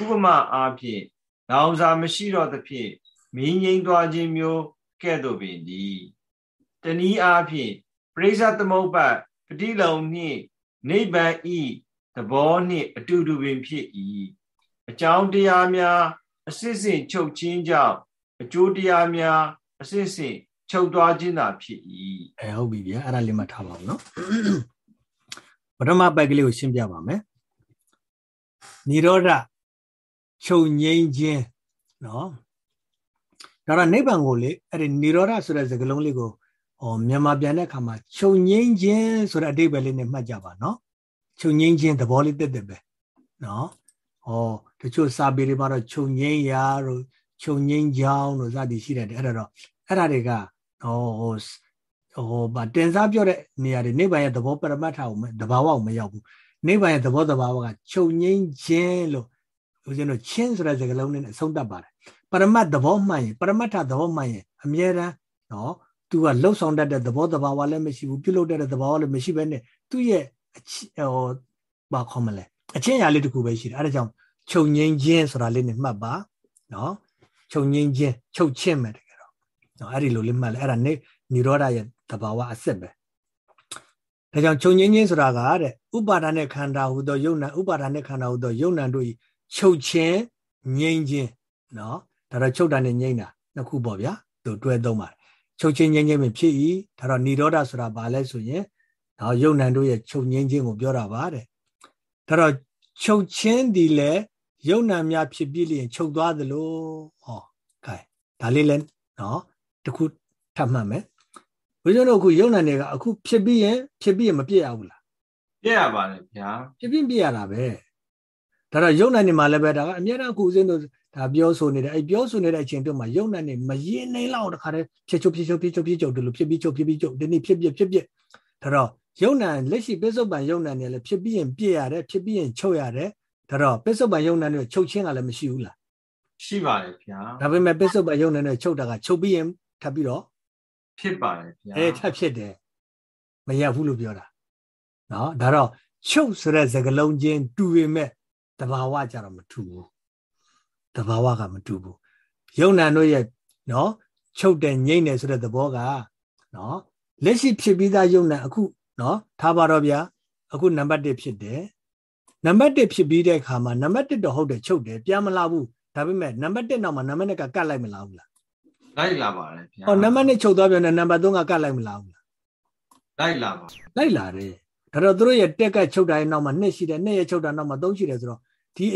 ဥပမာအားဖြင့်နောင်စာမရှိတော့သဖြင့်မင်းငိမ့်သွားခြင်းမျိုးကဲ့သို့ပင်သည်တနည်းအားဖြင့်ပရိစ္ဆသမုပ္ပါပฏิလုံနှင့်နိဗ္ဗာန်ဤသဘောနှင့်အတူတူပင်ဖြစ်၏အကြောင်းတရားများအစစ်စစ်ချုပ်ချင်းကြောင့်အကျိုးတရားများအစစ်စစ်ချုပ်သွားခြင်းသာဖြစ်၏အဲဟုတ်ပြီဗျာအဲ့ဒါလေးမှထားပါဦးနော် ပထမပိုက်ကလေးကိုရှင်းပြပါမယ်និရောဓချုပ်ငိမ့်ခြင်းနော်ဒါတော့နိဗ္ဗာန်ကိုလေအဲ့ဒီនិရောဓဆိုတဲ့စကားလုံးလေးကိုဟောမြန်မာပြန်တဲ့အခါမှာချုပ်ငိမ့်ခြင်းဆိုတဲ့အဓိပ္ပာယ်လေးနဲ့မှတ်ကြပါနော်ချုပ်ငိမ့်ခြင်းသဘောလေးတက်တက်ပဲနော်ဟောတချို့စာပေတွေမှာတော့ချုပ်ငိမ့်ရာတို့ချုပ်ငိမ့်ကြောင်းတို့စသည်ရှိတယ်အဲ့ဒါတော့အဲ့ဒါတွေကဟော ဟိုဟိုဗာတင်စားပြောတဲ့နေရာတွေနိဗ္ဗာန်ရဲ့သဘောပရမတ်ထာကိုတဘာဝကိုမရောက်ဘူးနိဗ္ဗာန်ရဲ့သဘောတဘာဝကချုပ်ငိမ့်ခြင်းလို့ဦးဇင်းတို့ချင်းဆိုတဲ့စကားလုံးနဲ့အဆုံးသတ်ပါတယ်ပရမတ်သဘောမှန်ရင်ပရမတ်ထသဘောမှန်ရင်အမြဲတမ်းနော်သူကလှုပ်ဆောင်တတ်တဲ့သဘောတဘာဝလည်းမရှိဘူးပြုလုပ်တတ်တဲ့သဘာဝလည်းမရှိဘဲနဲ့သူ့ရဲ့ဟိုဘာခေါ်မလဲအချင်းရာလေးတခုပဲရှိတယ်အဲဒါကြောင့်ချုပ်ငိမ့်ခြင်းဆိုတာလေးနဲ့မှတ်ပါနော်ချုပ်ငိမ့်ခြင်းချုပ်ချင်းမယ်တကယ်တော့နော်အဲ့ဒီလိုလေးမှတ်လဲအဲ့ဒါနေនិရောဓရဲ့ သဘာဝအစစ်ပဲဒါကြောင့်ချုပ်ငိမ့်ခြင်းဆိုတာကတဲ့ဥပါဒာနဲ့ခန္ဓာဟူသောယုံနာဥပါဒာနဲ့ခန္ဓာဟူသောယုံနာတို့ချုပ်ချင်းငြိမ့်ခြင်းနော်ဒါတော့ချုပ်တာနဲ့ငြိမ့်တာနှစ်ခုပေါ့ဗျာသူတွဲသုံးပါတယ်ချုပ်ချင်းငြိမ့်ခြင်းဖြစ်၏ဒါတော့និရောဓဆိုတာဘာလဲဆိုရင်နော်ယုံနံတို့ရဲ့ချုပ်ငြိမ့်ခြင်းကိုပြောတာပါတဲ့ဒါတော့ချုပ်ချင်းဒီလေယုံနံများဖြစ်ပြီးလျင်ချုပ်သွားသလိုဟောခိုင်ဒါလေးလဲနော်တခုထပ်မှတ်မယ် ဘုရားတို့အခုယုံနံတွေကအခုဖြစ်ပြီးရင်ဖြစ်ပြီးရင်မပြည့်ရဘူးလားပြည့်ရပါတယ်ဗျာဖြစ်ပြီးပြည့်ရတာပဲဒါတော့ယုံနံနေမှာလည်းပဲဒါကအများအားအခုဦးစင်းတို့ဒါပြောဆိုနေတယ်အဲ့ပြောဆိုနေတဲ့အချိန်တုန်းမှာယုံနံနေမရင်နေလောက်တခါတည်းဖြစ်ချုပ်ဖြစ်ချုပ်ဖြစ်ချုပ်ဖြစ်ချုပ်ဒီလိုဖြစ်ပြီးချုပ်ဖြစ်ပြီးချုပ်ဒီနေ့ဖြစ်ပြဖြစ်ပြဒါတော့ယုံနံလက်ရှိပစ္စုပန်ယုံနံနေလည်းဖြစ်ပြီးရင်ပြည့်ရတယ်ဖြစ်ပြီးရင်ချုပ်ရတယ်ဒါတော့ပစ္စုပန်ယုံနံတွေချုပ်ချင်းကလည်းမရှိဘူးလားရှိပါတယ်ဗျာဒါပေမဲ့ပစ္စုပန်ယုံနံတွေချုပ်တာကချုပ်ပြီးရင်ထပ်ပြီးတော့ ဖြစ်ပါတယ်ဗျာအဲထပ်ဖြစ်တယ်မရဘူးလို့ပြောတာနော်ဒါတော့ချုပ်ဆိုတဲ့စကလုံးချင်းတူပေမဲ့တဘာဝကြတော့မထူဘူးတဘာဝကမတူဘူးယုံနာတို့ရဲ့နော်ချုပ်တဲ့ငိမ့်တယ်ဆိုတဲ့သဘောကနော်လက်ရှိဖြစ်ပြီးသားယုံနာအခုနော်ထားပါတော့ဗျာအခုနံပါတ်1ဖြစ်တယ်နံပါတ်1ဖြစ်ပြီးတဲ့အခါမှာနံပါတ်1တော့ဟုတ်တယ်ချုပ်တယ်ပြန်မလာဘူးဒါပေမဲ့နံပါတ်1နောက်မှာနံပါတ်2ကကတ်လိုက်မလားဘူးလား လိုက်လာပါတယ်ဗျာဟောနံပါတ်2ချုပ်သွားပြန်တယ်နံပါတ်3ကကတ်လိုက်မလားဘူးလားလိုက်လာပါလိုက်လာတယ်ဒါတော့သူတို့ရဲ့တက်ကတ်ချုပ်တာရဲ့နောက်မှာ2ရှိတယ်2ရဲ့ချုပ်တာနောက်မှာ3ရှိတယ်ဆိုတော့ဒီ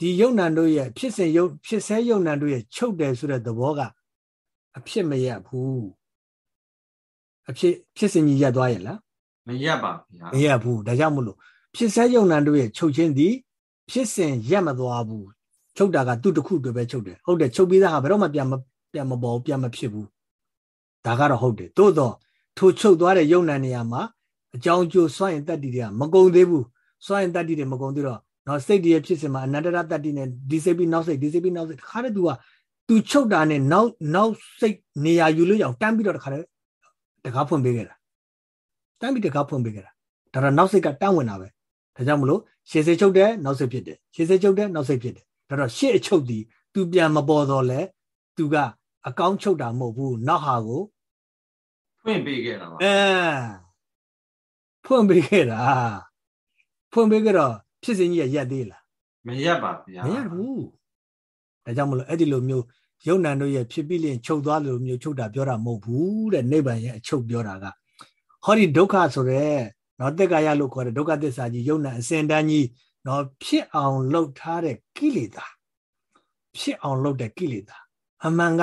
ဒီယုံနံတို့ရဲ့ဖြစ်စဉ်ယုံဖြစ်ဆဲယုံနံတို့ရဲ့ချုပ်တယ်ဆိုတဲ့သဘောကအဖြစ်မရဘူးအဖြစ်ဖြစ်စဉ်ကြီးရက်သွားရဲ့လားမရက်ပါဗျာမရက်ဘူးဒါကြောင့်မလို့ဖြစ်ဆဲယုံနံတို့ရဲ့ချုပ်ခြင်းသည်ဖြစ်စဉ်ရက်မသွားဘူးချုပ်တာကသူ့တစ်ခုတည်းပဲချုပ်တယ်ဟုတ်တယ်ချုပ်ပြီးသားဟာဘယ်တော့မှပြန်မ ပြန်မပေါ်ပြန်မဖြစ်ဘူးဒါကတော့ဟုတ်တယ်သို့တော့ထိုချုပ်သွားတဲ့ယုံနံနေရာမှာအကြောင်းကျိုးစွန့်ရင်တတ္တိတွေကမကုံသေးဘူးစွန့်ရင်တတ္တိတွေမကုံသေးတော့နော်စိတ်တည်းဖြစ်စင်မှာအနန္တရတတ္တိနဲ့ဒီစိတ်ပြီးနောက်စိတ်ဒီစိတ်ပြီးနောက်စိတ်တခါတည်း तू က तू ချုပ်တာနဲ့နောက်နောက်စိတ်နေရာယူလို့ရအောင်တန်းပြီးတော့တခါတည်းတကားဖွင့်ပေးခဲ့တာတန်းပြီးတကားဖွင့်ပေးခဲ့တာဒါတော့နောက်စိတ်ကတန်းဝင်တာပဲဒါကြောင့်မလို့ရှေ့စိတ်ချုပ်တယ်နောက်စိတ်ဖြစ်တယ်ရှေ့စိတ်ချုပ်တယ်နောက်စိတ်ဖြစ်တယ်ဒါတော့ရှေ့အချုပ်ဒီ तू ပြန်မပေါ်တော့လဲ तू က အကောင်းချုပ်တာမဟုတ်ဘူးနောက်ဟာကိုဖွင့်ပေးခဲ့တာပါအဲဖွင့်ပေးခဲ့တာဖွင့်ပေးခဲ့တော့ဖြစ်စဉ်ကြီးရရက်သေးလားမရက်ပါဗျာမရက်ဘူးဒါကြောင့်မလို့အဲ့ဒီလိုမျိုးယုံနံတို့ရဲ့ဖြစ်ပြီးလင်ချုပ်သွားလိုမျိုးချုပ်တာပြောတာမဟုတ်ဘူးတဲ့နိဗ္ဗာန်ရဲ့အချုပ်ပြောတာကဟောဒီဒုက္ခဆိုတဲ့နော်တက်ကာယလို့ခေါ်တဲ့ဒုက္ခသစ္စာကြီးယုံနံအစဉ်တန်းကြီးနော်ဖြစ်အောင်လှုပ်ထားတဲ့ကိလေသာဖြစ်အောင်လှုပ်တဲ့ကိလေသာအမှန်က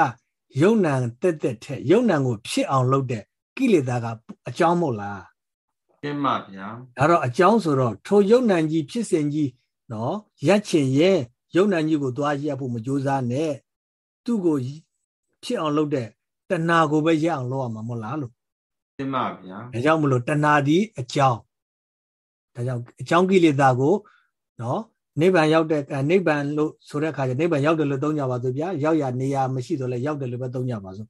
ယုံနံတက်တက်ထက်ယုံနံကိုဖြစ်အောင်လှုပ်တဲ့ကိလေသာကအကြောင်းမဟုတ်လားတင်ပါဗျာဒါတော့အကြောင်းဆိုတော့ထိုယုံနံကြီးဖြစ်စဉ်ကြီးနော်ရက်ချင်ရဲ့ယုံနံကြီးကိုသွားရက်ဖို့မကြိုးစားနဲ့သူ့ကိုဖြစ်အောင်လုပ်တဲ့တဏှာကိုပဲရက်အောင်လုပ်ရမှာမဟုတ်လားလို့တင်ပါဗျာဒါကြောင့်မလို့တဏှာဒီအကြောင်းဒါကြောင့်အကြောင်းကိလေသာကိုနော် နိဗ္ဗာန်ရောက်တဲ့နိဗ္ဗာန်လို့ဆိုတဲ့အခါကျနိဗ္ဗာန်ရောက်တယ်လို့သုံးကြပါစို့ဗျာရောက်ရနေရာမရှိတော့လဲရောက်တယ်လို့ပဲသုံးကြပါစို့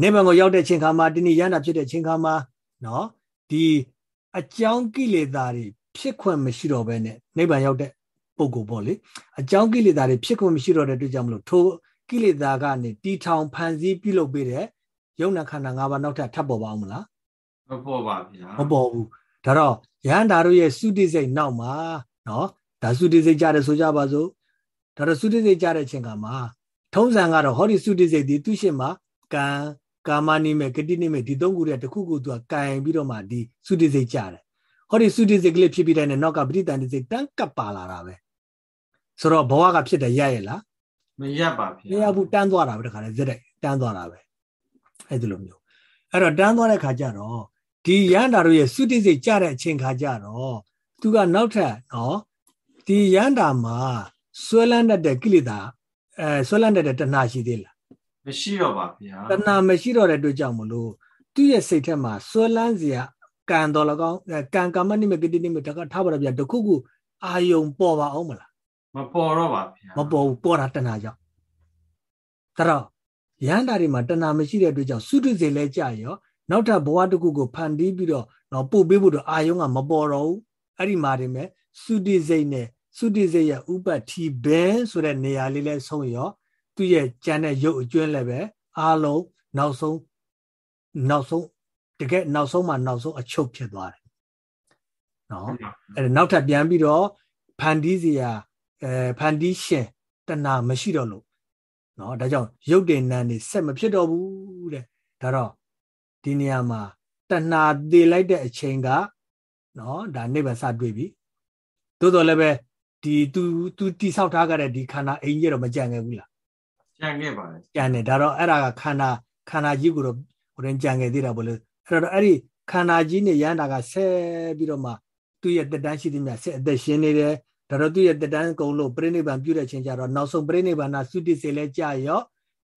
နိဗ္ဗာန်ကိုရောက်တဲ့ချိန်ခါမှာတဏှိရန္တာဖြစ်တဲ့ချိန်ခါမှာနော်ဒီအကြောင်းကိလေသာတွေဖြစ်ခွင့်မရှိတော့ဘဲနဲ့နိဗ္ဗာန်ရောက်တဲ့ပုဂ္ဂိုလ်ပေါ့လေအကြောင်းကိလေသာတွေဖြစ်ခွင့်မရှိတော့တဲ့အတွက်ကြောင့်မလို့ထိုကိလေသာကနေတီထောင်ဖန်ဆီးပြုလုပ်ပေးတဲ့ယုံနာခန္ဓာ၅ပါးနောက်ထပ်ထပ်ပေါ်ပါအောင်မလားမပေါ်ပါဗျာမပေါ်ဘူးဒါတော့ယဟန္တာတို့ရဲ့သုတိစိတ်နောက်မှာနော် ဒါသုတိစိတ်ကြတယ်ဆိုကြပါစို့ဒါတော့သုတိစိတ်ကြတဲ့အချိန်ကမှာထုံးစံကတော့ဟောဒီသုတိစိတ်ဒီသူရှိမှာကံကာမနိမေဂတိနိမေဒီသုံးခုတည်းတစ်ခုခုသူကကင်ပြီးတော့မှဒီသုတိစိတ်ကြတယ်ဟောဒီသုတိစိတ်ကလေးဖြစ်ပြီးတဲ့နောက်ကပဋိတန်တိစိတ်တန်းကပ်ပါလာတာပဲဆိုတော့ဘဝကဖြစ်တယ်ရရဲ့လားမရပါဗျာမရဘူးတန်းသွားတာပဲတခါလေဇက်တဲ့တန်းသွားတာပဲအဲ့ဒီလိုမျိုးအဲ့တော့တန်းသွားတဲ့ခါကျတော့ဒီရန်တာတို့ရဲ့သုတိစိတ်ကြတဲ့အချိန်ခါကျတော့သူကနောက်ထပ်နော် ဒီရန်တာမှာဆွဲလန်းတဲ့ကိလေသာအဲဆွဲလန်းတဲ့တဏှာရှိသေးလားမရှိတော့ပါဗျာတဏှာမရှိတော့တဲ့အတွက်ကြောင့်မလို့သူ့ရဲ့စိတ်ထဲမှာဆွဲလန်းစရာကံတော်၎င်းကံကမ္မနိမဂတိနိမတကထားပါတော့ဗျာတခုခုအာယုံပေါ်ပါအောင်မလားမပေါ်တော့ပါဗျာမပေါ်ဘူးပေါ်တာတဏှာကြောင့်ဒါတော့ရဟန္တာတွေမှာတဏှာမရှိတဲ့အတွက်ကြောင့်သုတစေလဲကြာရောနောက်ထပ်ဘဝတစ်ခုကိုဖန်တီးပြီးတော့တော့ပို့ပေးဖို့တော့အာယုံကမပေါ်တော့ဘူးအဲ့ဒီမှာတည်းမဲ့ သုတိစိတ်နဲ့သုတိစိတ်ရဲ့ဥပတိဘဲဆိုတဲ့နေရာလေးလဲဆုံးရောသူ့ရဲ့ကြံတဲ့ရုပ်အကျွင်းလည်းပဲအားလုံးနောက်ဆုံးနောက်ဆုံးတကယ်နောက်ဆုံးမှနောက်ဆုံးအချုပ်ဖြစ်သွားတယ်နော်အဲ့ဒါနောက်ထပ်ပြန်ပြီးတော့ဖန်တီးစရာအဲဖန်တီးရှင်တဏမရှိတော့လို့နော်ဒါကြောင့်ရုပ်တင်နန်းနေဆက်မဖြစ်တော့ဘူးတဲ့ဒါတော့ဒီနေရာမှာတဏသေးလိုက်တဲ့အချိန်ကနော်ဒါနိဗ္ဗာန်စတွေ့ပြီ သို့တော်လည်းပဲဒီသူသူတိဆောက်ထားကြတဲ့ဒီခန္ဓာအိမ်ကြီးတော့မကြံခဲ့ဘူးလားကြံခဲ့ပါတယ်ကြံတယ်ဒါတော့အဲ့ဒါကခန္ဓာခန္ဓာကြီးကိုတော့ဟိုရင်ကြံခဲ့သေးတာပေါ့လေအဲ့တော့အဲ့ဒီခန္ဓာကြီးနဲ့ရန်တာကဆက်ပြီးတော့မှသူ့ရဲ့တက်တန်းရှိသည်များဆက်အသက်ရှင်နေတယ်ဒါတော့သူ့ရဲ့တက်တန်းကုံလို့ပြိဋိဘံပြုတဲ့ချိန်ကျတော့နောက်ဆုံးပြိဋိဘံနာသုတိစေလဲကြာရော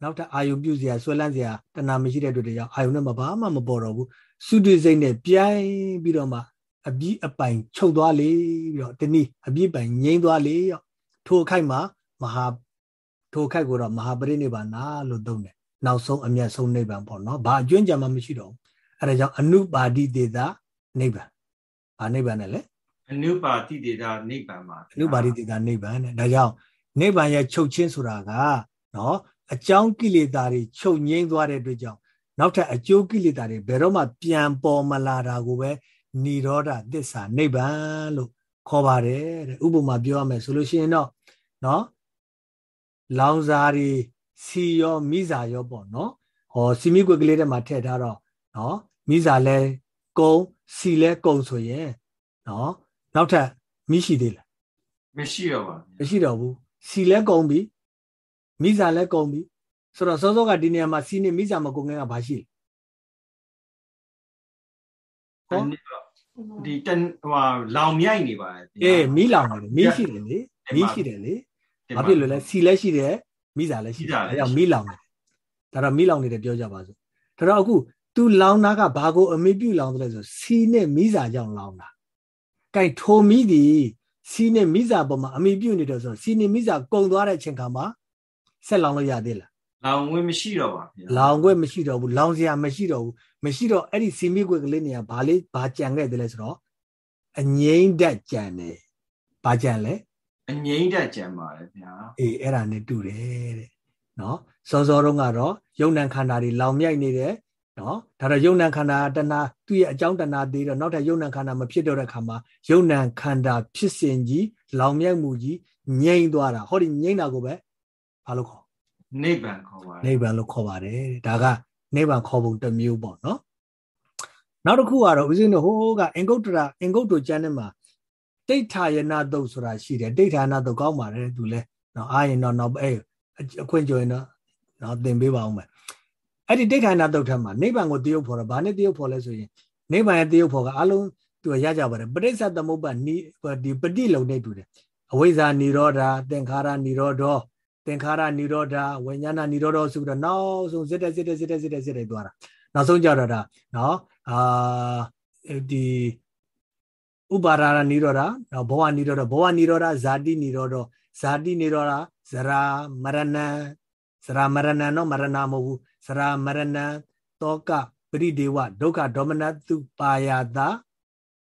နောက်ထပ်အာယုပြုစရာဆွဲလန်းစရာတဏမရှိတဲ့တို့တွေကြောင့်အာယုနဲ့မဘာမှမပေါ်တော့ဘူးသုတိစိတ်နဲ့ပြိုင်ပြီးတော့မှ အပြီးအပိုင်ချုပ်သွားလေပြီးတော့တနည်းအပြီးပိုင်ငြိမ်းသွားလေရောထိုအခိုက်မှာမဟာထိုခိုက်ကိုတော့မဟာပရိနိဗ္ဗာန်လို့သုံးတယ်နောက်ဆုံးအမျက်ဆုံးနိဗ္ဗာန်ပေါ့နော်ဘာအကျွမ်းကြံမှမရှိတော့ဘူးအဲဒါကြောင့်အနုပါတိတေတာနိဗ္ဗာန်ဘာနိဗ္ဗာန်နဲ့လဲအနုပါတိတေတာနိဗ္ဗာန်ပါအနုပါတိတေတာနိဗ္ဗာန်နဲ့ဒါကြောင့်နိဗ္ဗာန်ရဲ့ချုပ်ချင်းဆိုတာကနော်အကြောင်းကိလေသာတွေချုပ်ငြိမ်းသွားတဲ့အတွက်ကြောင့်နောက်ထပ်အကျိုးကိလေသာတွေဘယ်တော့မှပြန်ပေါ်မလာတာကိုပဲ និရောဓသစ္စာနိဗ္ဗာန်လို့ခေါ်ပါတယ်တဲ့ဥပမာပြောရမယ်ဆိုလို့ရှိရင်တော့နော်လောင်စာတွေစီရောမိစာရောပေါ့နော်ဟောစီမိကွက်ကလေးထဲမှာထည့်ထားတော့နော်မိစာလဲကုံစီလဲကုံဆိုရင်နော်နောက်ထပ်မိရှိသေးလားမရှိတော့ပါဘူးမရှိတော့ဘူးစီလဲကုံပြီမိစာလဲကုံပြီဆိုတော့စောစောကဒီနေရာမှာစီနေမိစာမကုံငယ်ကဘာရှိလဲဟော ဒီတန်ဟိုလောင်မြိုက်နေပါတယ်အေးမီးလောင်နေတယ်မီးရှိတယ်လေမီးရှိတယ်လေဘာဖြစ်လို့လဲစီလည်းရှိတယ်မိစာလည်းရှိတယ်အဲကြောင့်မီးလောင်နေတယ်ဒါတော့မီးလောင်နေတယ်ပြောကြပါစို့ဒါတော့အခု तू လောင်တာကဘာကိုအမေပြုလောင်တယ်လဲဆိုစီနဲ့မိစာကြောင့်လောင်တာကဲထိုမီးဒီစီနဲ့မိစာပေါ်မှာအမေပြုနေတယ်ဆိုတော့စီနဲ့မိစာကုံသွားတဲ့အချိန်ခါမှာဆက်လောင်လို့ရသေးလား လောင်ခွင့်မရှိတော့ပါဗျာလောင်ခွင့်မရှိတော့ဘူးလောင်စရာမရှိတော့ဘူးမရှိတော့အဲ့ဒီစီမီခွက်ကလေးနေရာဘာလေးဘာကြံခဲ့တယ်လဲဆိုတော့အငိမ့်တက်ကြံတယ်ဘာကြံလဲအငိမ့်တက်ကြံပါတယ်ဗျာအေးအဲ့ဒါနဲ့တူတယ်တဲ့နော်စောစောတုန်းကတော့ယုံ nant ခန္ဓာတွေလောင်မြိုက်နေတယ်နော်ဒါတော့ယုံ nant ခန္ဓာတဏှာသူ့ရဲ့အကြောင်းတဏှာသေးတော့နောက်ထပ်ယုံ nant ခန္ဓာမဖြစ်တော့တဲ့ခါမှာယုံ nant ခန္ဓာဖြစ်စဉ်ကြီးလောင်မြိုက်မှုကြီးငြိမ့်သွားတာဟောဒီငြိမ့်တာကိုပဲဘာလို့ခေါ် နိဗ္ဗာန်ခေါ်ပါတယ်နိဗ္ဗာန်လို့ခေါ်ပါတယ်ဒါကနိဗ္ဗာန်ခေါ်ပုံတစ်မျိုးပေါ့နော်နောက်တစ်ခုကတော့ဦးဇင်းတို့ဟိုးကအင်္ဂုတ္တရာအင်္ဂုတ္တကျမ်းထဲမှာဒိဋ္ဌာယနာတုတ်ဆိုတာရှိတယ်ဒိဋ္ဌာနာတုတ်ကောင်းပါတယ်သူလဲနော်အားရင်တော့နောက်အဲအခွင့်ကြုံရင်တော့နော်သင်ပေးပါအောင်မယ်အဲ့ဒီဒိဋ္ဌာနာတုတ်ထက်မှာနိဗ္ဗာန်ကိုတရုပ်ဖော်တာဘာနဲ့တရုပ်ဖော်လဲဆိုရင်နိဗ္ဗာန်ရဲ့တရုပ်ဖော်ကအလုံးသူရကြပါတယ်ပဋိစ္စသမုပ္ပါနိဒီပฏิလုံနဲ့တူတယ်အဝိဇ္ဇာនិရောဓသင်္ခါရនិရောဓ သင်္ခါရនិရောဓဝိညာဏនិရောဓဆိုပြီးတော့နောက်ဆုံးစစ်တဲ့စစ်တဲ့စစ်တဲ့စစ်တဲ့စစ်တဲ့သွားတာနောက်ဆုံးကြတော့ဒါနော်အာဒီဥပါဒာနိရောဓနော်ဘဝနိရောဓဘဝနိရောဓဇာတိနိရောဓဇာတိနိရောဓဇရာမရဏံဇရာမရဏံနော်မရဏမဟုတ်ဘူးဇရာမရဏံတောကပရိဒေဝဒုက္ခဒေါမနတုပါယတာ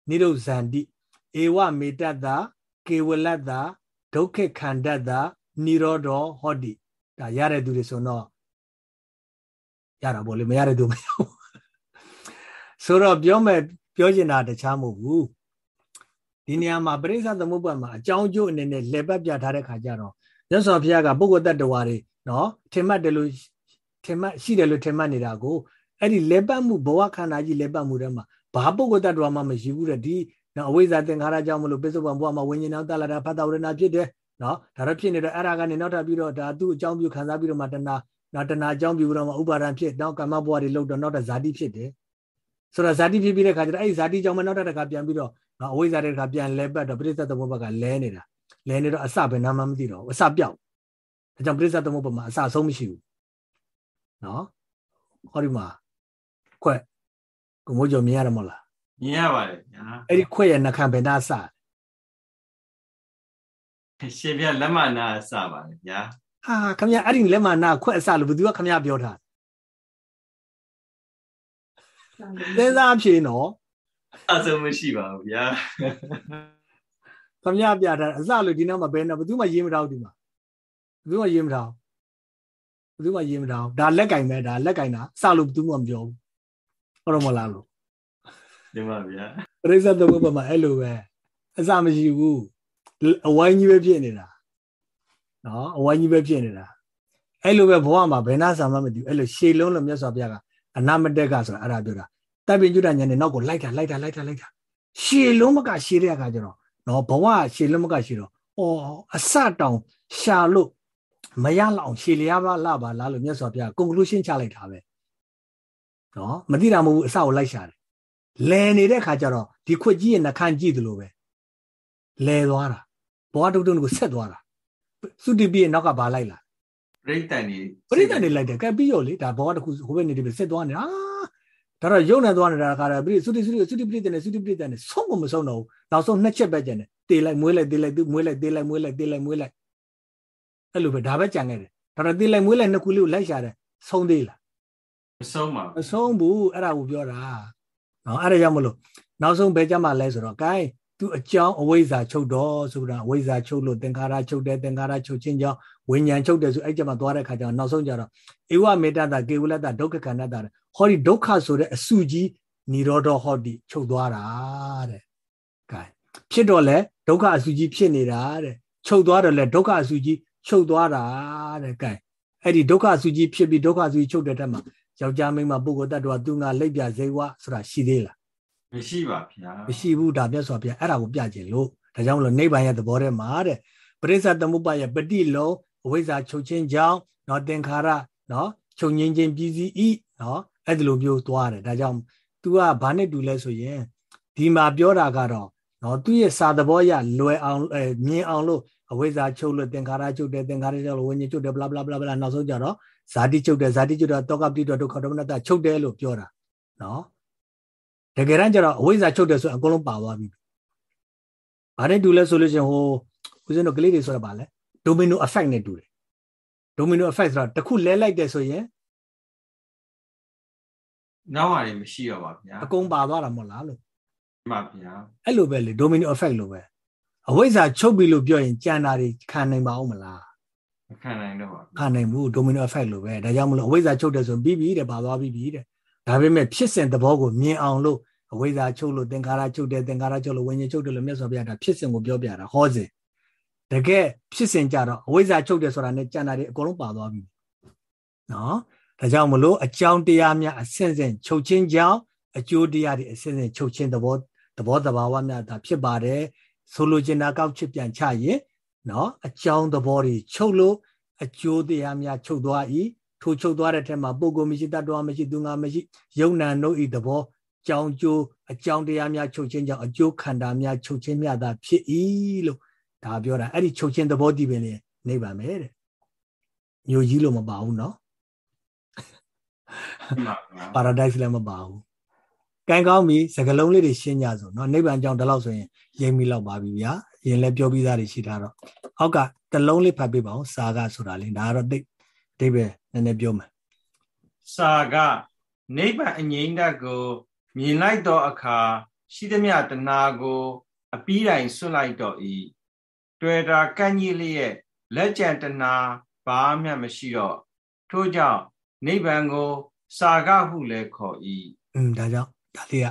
နိရုဇန္တိဧဝမေတ္တတာကေဝလတ္တာဒုက္ခခန္ဓတ္တာ နိရောဓဟောတိဒါရတဲ့သူတွေဆိုတော့ရတာပေါ့လေမရတဲ့သူမရဘူးဆိုတော့ပြောမယ်ပြောချင်တာတခြားမဟုတ်ဘူးဒီနေရာမှာပရိစ္ဆသမုပ္ပါမှာအကြောင်းကျိုးအနေနဲ့လေပတ်ပြထားတဲ့ခါကျတော့မြတ်စွာဘုရားကပုဂ္ဂိုလ်တ attva တွေနော်ထင်မှတ်တယ်လို့ထင်မှတ်ရှိတယ်လို့ထင်မှတ်နေတာကိုအဲ့ဒီလေပတ်မှုဘဝခန္ဓာကြီးလေပတ်မှုတွေမှာဘာပုဂ္ဂိုလ်တ attva မှမရှိဘူးတဲ့ဒီနော်အဝိဇ္ဇာသင်္ခါရကြောင့်မလို့ပိဿုပံဘဝမှာဝိညာဉ်တော်တလာတာဖတ်တာဝရဏဖြစ်တယ် နော်ဒါတော့ဖြစ်နေတော့အဲ့ဒါကနေနောက်ထပ်ပြီးတော့ဒါသူ့အကြောင်းပြုခံစားပြီးတော့မှတဏှာနောက်တဏှာအကြောင်းပြုပြီးတော့မှဥပါဒံဖြစ်နောက်ကာမဘဝတွေလောက်တော့နောက်တော့ဇာတိဖြစ်တယ်ဆိုတော့ဇာတိဖြစ်ပြီးတဲ့ခါကျတော့အဲ့ဒီဇာတိကြောင့်မှနောက်တစ်ခါပြန်ပြီးတော့နော်အဝိဇ္ဇာတွေကပြန်လဲပတ်တော့ပရိစ္ဆေသမုပ္ပါကလဲနေတာလဲနေတော့အစပဲနာမှမသိတော့အစပြောက်ဒါကြောင့်ပရိစ္ဆေသမုပ္ပါမှာအစဆုံးမရှိဘူးနော်ဟောဒီမှာခွက်ကိုမိုးကျော်မြင်ရတယ်မဟုတ်လားမြင်ရပါတယ်ညာအဲ့ဒီခွက်ရဲ့နှခံဘယ်နာစ ရှင်ပြလက်မနာစပါတယ်ညာဟာခမရအဲ့ဒီလက်မနာခွက်အစလို့ဘယ်သူကခမရပြောထားလဲစားဖြေနော်အဆုံးမရှိပါဘူးဗျာခမရပြတာအစလို့ဒီနောက်မှာဘယ်နဲ့ဘယ်သူမှရေးမထားဘူးဒီမှာဘယ်သူမှရေးမထားဘူးဘယ်သူမှရေးမထားဘူးဒါလက်ကင်ပဲဒါလက်ကင်တာစလို့ဘယ်သူမှမပြောဘူးဟုတ်တော့မလားလို့ဒီမှာဗျာပရိစ္ဆေသမုပ္ပါမှာအဲ့လိုပဲအစမရှိဘူး အဝိုင်းကြီးပဲဖြစ်နေတာနော်အဝိုင်းကြီးပဲဖြစ်နေတာအဲ့လိုပဲဘဝမှာဘယ်နာဆာမှမသိဘူးအဲ့လိုရှေလုံးလို့မြတ်စွာဘုရားကအနာမတက်ကဆိုတာအဲ့ဒါပြောတာတပ်ပင်ကျွတ်တာညာနဲ့နောက်ကိုလိုက်တာလိုက်တာလိုက်တာလိုက်တာရှေလုံးမကရှေတဲ့အခါကျတော့နော်ဘဝရှေလုံးမကရှေတော့အော်အစတောင်ရှာလို့မရလောက်ရှေလျားပါလားပါလားလို့မြတ်စွာဘုရား conclusion ချလိုက်တာပဲနော်မသိတာမဟုတ်ဘူးအစကိုလိုက်ရှာတယ်လဲနေတဲ့ခါကျတော့ဒီခွက်ကြီးရဲ့နှခမ်းကြည့်တယ်လို့ပဲလဲသွားတာ ဘဝတုတ်တုတ်ကိုဆက်သွားတာသုတိပိရဲ့နောက်ကဘာလိုက်လာပရိသတ်နေပရိသတ်နေလိုက်တယ်ကဲပြီးရောလေဒါဘဝတစ်ခုဟိုဘက်နေတယ်ဆက်သွားနေတာဒါတော့ယုံနေသွားနေတာကလည်းပြိသုတိသုတိသုတိပရိသတ်နေသုတိပရိသတ်နေဆုံးမမဆုံးတော့ဘူးနောက်ဆုံးနှစ်ချက်ပဲကျန်တယ်တေးလိုက်မွေးလိုက်တေးလိုက်သူမွေးလိုက်တေးလိုက်မွေးလိုက်တေးလိုက်မွေးလိုက်အဲ့လိုပဲဒါပဲကြံခဲ့တယ်ဒါတော့တေးလိုက်မွေးလိုက်နှစ်ခုလေးကိုလိုက်ရှာတယ်ဆုံးသေးလားမဆုံးပါဘူးမဆုံးဘူးအဲ့ဒါကိုပြောတာနော်အဲ့ဒါကြောင့်မလို့နောက်ဆုံးဘယ်ကြမှာလဲဆိုတော့ gain သူအကြောင်းအဝိဇ္ဇာချုပ်တော့ဆိုတာအဝိဇ္ဇာချုပ်လို့သင်္ခါရချုပ်တယ်သင်္ခါရချုပ်ခြင်းကြောင့်ဝိညာဉ်ချုပ်တယ်ဆိုအဲ့ကြမှာသွားတဲ့ခါကျတော့နောက်ဆုံးကြတော့ဧဝမေတ္တာကေဝလတ္တဒုက္ခခန္ဓာတာဟောဒီဒုက္ခဆိုတဲ့အစုကြီးនិရောဓဟောဒီချုပ်သွားတာတဲ့။ gain ဖြစ်တော့လဲဒုက္ခအစုကြီးဖြစ်နေတာတဲ့။ချုပ်သွားတော့လဲဒုက္ခအစုကြီးချုပ်သွားတာတဲ့ gain အဲ့ဒီဒုက္ခအစုကြီးဖြစ်ပြီးဒုက္ခအစုကြီးချုပ်တဲ့တက်မှာယောက်ျားမိန်းမပုဂ္ဂိုလ်တ attva သူငါလက်ပြဇေဝဆိုတာရှိသေးလား မရှိပါဗျာမရှိဘူးဒါပြတ်စွာဗျာအဲ့ဒါကိုပြကျင်လို့ဒါကြောင့်မလို့နိဗ္ဗာန်ရဲ့သဘောထဲမှာတဲ့ပရိစ္ဆသမုပ္ပါရဲ့ပฏิလုံးအဝိဇ္ဇာချုပ်ခြင်းကြောင့်နော်သင်္ခါရနော်ချုပ်ငင်းခြင်းပြည်စည်းဤနော်အဲ့ဒီလိုမျိုးသွားတယ်ဒါကြောင့် तू ကဘာနဲ့တူလဲဆိုရင်ဒီမှာပြောတာကတော့နော်သူ့ရဲ့စာသဘောရလွယ်အောင်အဲမြင်အောင်လို့အဝိဇ္ဇာချုပ်လို့သင်္ခါရချုပ်တယ်သင်္ခါရချုပ်လို့ဝိညာဉ်ချုပ်တယ်ဘလာဘလာဘလာဘလာနောက်ဆုံးကြတော့ဇာတိချုပ်တယ်ဇာတိချုပ်တော့တောကပိတောဒုက္ခဒေါမနတချုပ်တယ်လို့ပြောတာနော် တကယ်တမ်းကျတော့အဝိဇ္ဇာချုပ်တယ်ဆိုအကုန်လုံးပါသွားပြီ။ဘာနဲ့တူလဲဆိုလို့ချင်းဟိုဦးဇင်းတို့ကလေးတွေဆိုတာဗာလဲ domino effect နဲ့တူတယ်။ domino effect ဆိုတာတစ်ခုလဲလိုက်တယ်ဆိုရင်နောက်ဟာတွေမရှိတော့ပါဗျာ။အကုန်ပါသွားတာမဟုတ်လားလို့။မှန်ဗျာ။အဲ့လိုပဲလေ domino effect လိုပဲ။အဝိဇ္ဇာချုပ်ပြီလို့ပြောရင်ကြံတာတွေခံနိုင်ပါအောင်မလား။မခံနိုင်တော့ပါဘူး။ခံနိုင်ဘူး domino effect လိုပဲ။ဒါကြောင့်မလို့အဝိဇ္ဇာချုပ်တယ်ဆိုပြီးပြီတဲ့ပါသွားပြီးပြီတဲ့။ ဒါပေမဲ့ဖြစ်စဉ်သဘောကိုမြင်အောင်လို့အဝိဇ္ဇာချုပ်လို့သင်္ခါရချုပ်တယ်သင်္ခါရချုပ်လို့ဝိညာဉ်ချုပ်တယ်လို့မြတ်စွာဘုရားကဖြစ်စဉ်ကိုပြောပြတာဟောစဉ်တကယ်ဖြစ်စဉ်ကြတော့အဝိဇ္ဇာချုပ်တယ်ဆိုတာနဲ့ကြံတာတွေအကုန်လုံးပါသွားပြီနော်ဒါကြောင့်မလို့အကြောင်းတရားများအစဉ်စဉ်ချုပ်ချင်းကြောင့်အကျိုးတရားတွေအစဉ်စဉ်ချုပ်ချင်းသဘောသဘောတဘာဝများတာဖြစ်ပါတယ်ဆိုလိုချင်တာကောက်ချစ်ပြန်ချရင်နော်အကြောင်းသဘောတွေချုပ်လို့အကျိုးတရားများချုပ်သွား၏ ထိုချုပ်သွားတဲ့ထက်မှာပုဂ္ဂိုလ်မရှိတတ်တော်မရှိသူငါမရှိယုံနာနှုတ်ဤသဘောကြောင်းကျိုးအကြောင်းတရားများချုပ်ချင်းကြောင့်အကျိုးခန္ဓာများချုပ်ချင်းမြတာဖြစ်၏လို့ဒါပြောတာအဲ့ဒီချုပ်ချင်းသဘောတည်ပင်လေနေပါမယ်တဲ့မျိုးကြီးလို့မပါဘူးเนาะ paradise လည်းမပါဘူးကံကောင်းပြီစကလုံးလေးတွေရှင်းကြဆိုเนาะနိဗ္ဗာန်ကြောင့်ဒီလောက်ဆိုရင်ရိပ်မိလောက်ပါပြီဗျာရင်လည်းပြောပြီးသားတွေရှိတာတော့အောက်ကတလုံးလေးဖတ်ပေးပါဦးစာကဆိုတာလေးဒါကတော့တိတ် အတိတ်ပဲနည်းနည်းပြောမယ်စာကနိဗ္ဗာန်အငြိမ့်တတ်ကိုမြင်လိုက်သောအခါရှိသမျှတဏှာကို အပီးတိုင်ဆွတ်လိုက်တော့၏တွေ့တာကန့်ကြီးလျက်လက်ကြံတဏှာ ဘာမှမရှိတော့ထို့ကြောင့်နိဗ္ဗာန်ကို စာကဟုလည်းခေါ်၏อืมဒါကြောင့်ဒါလေးက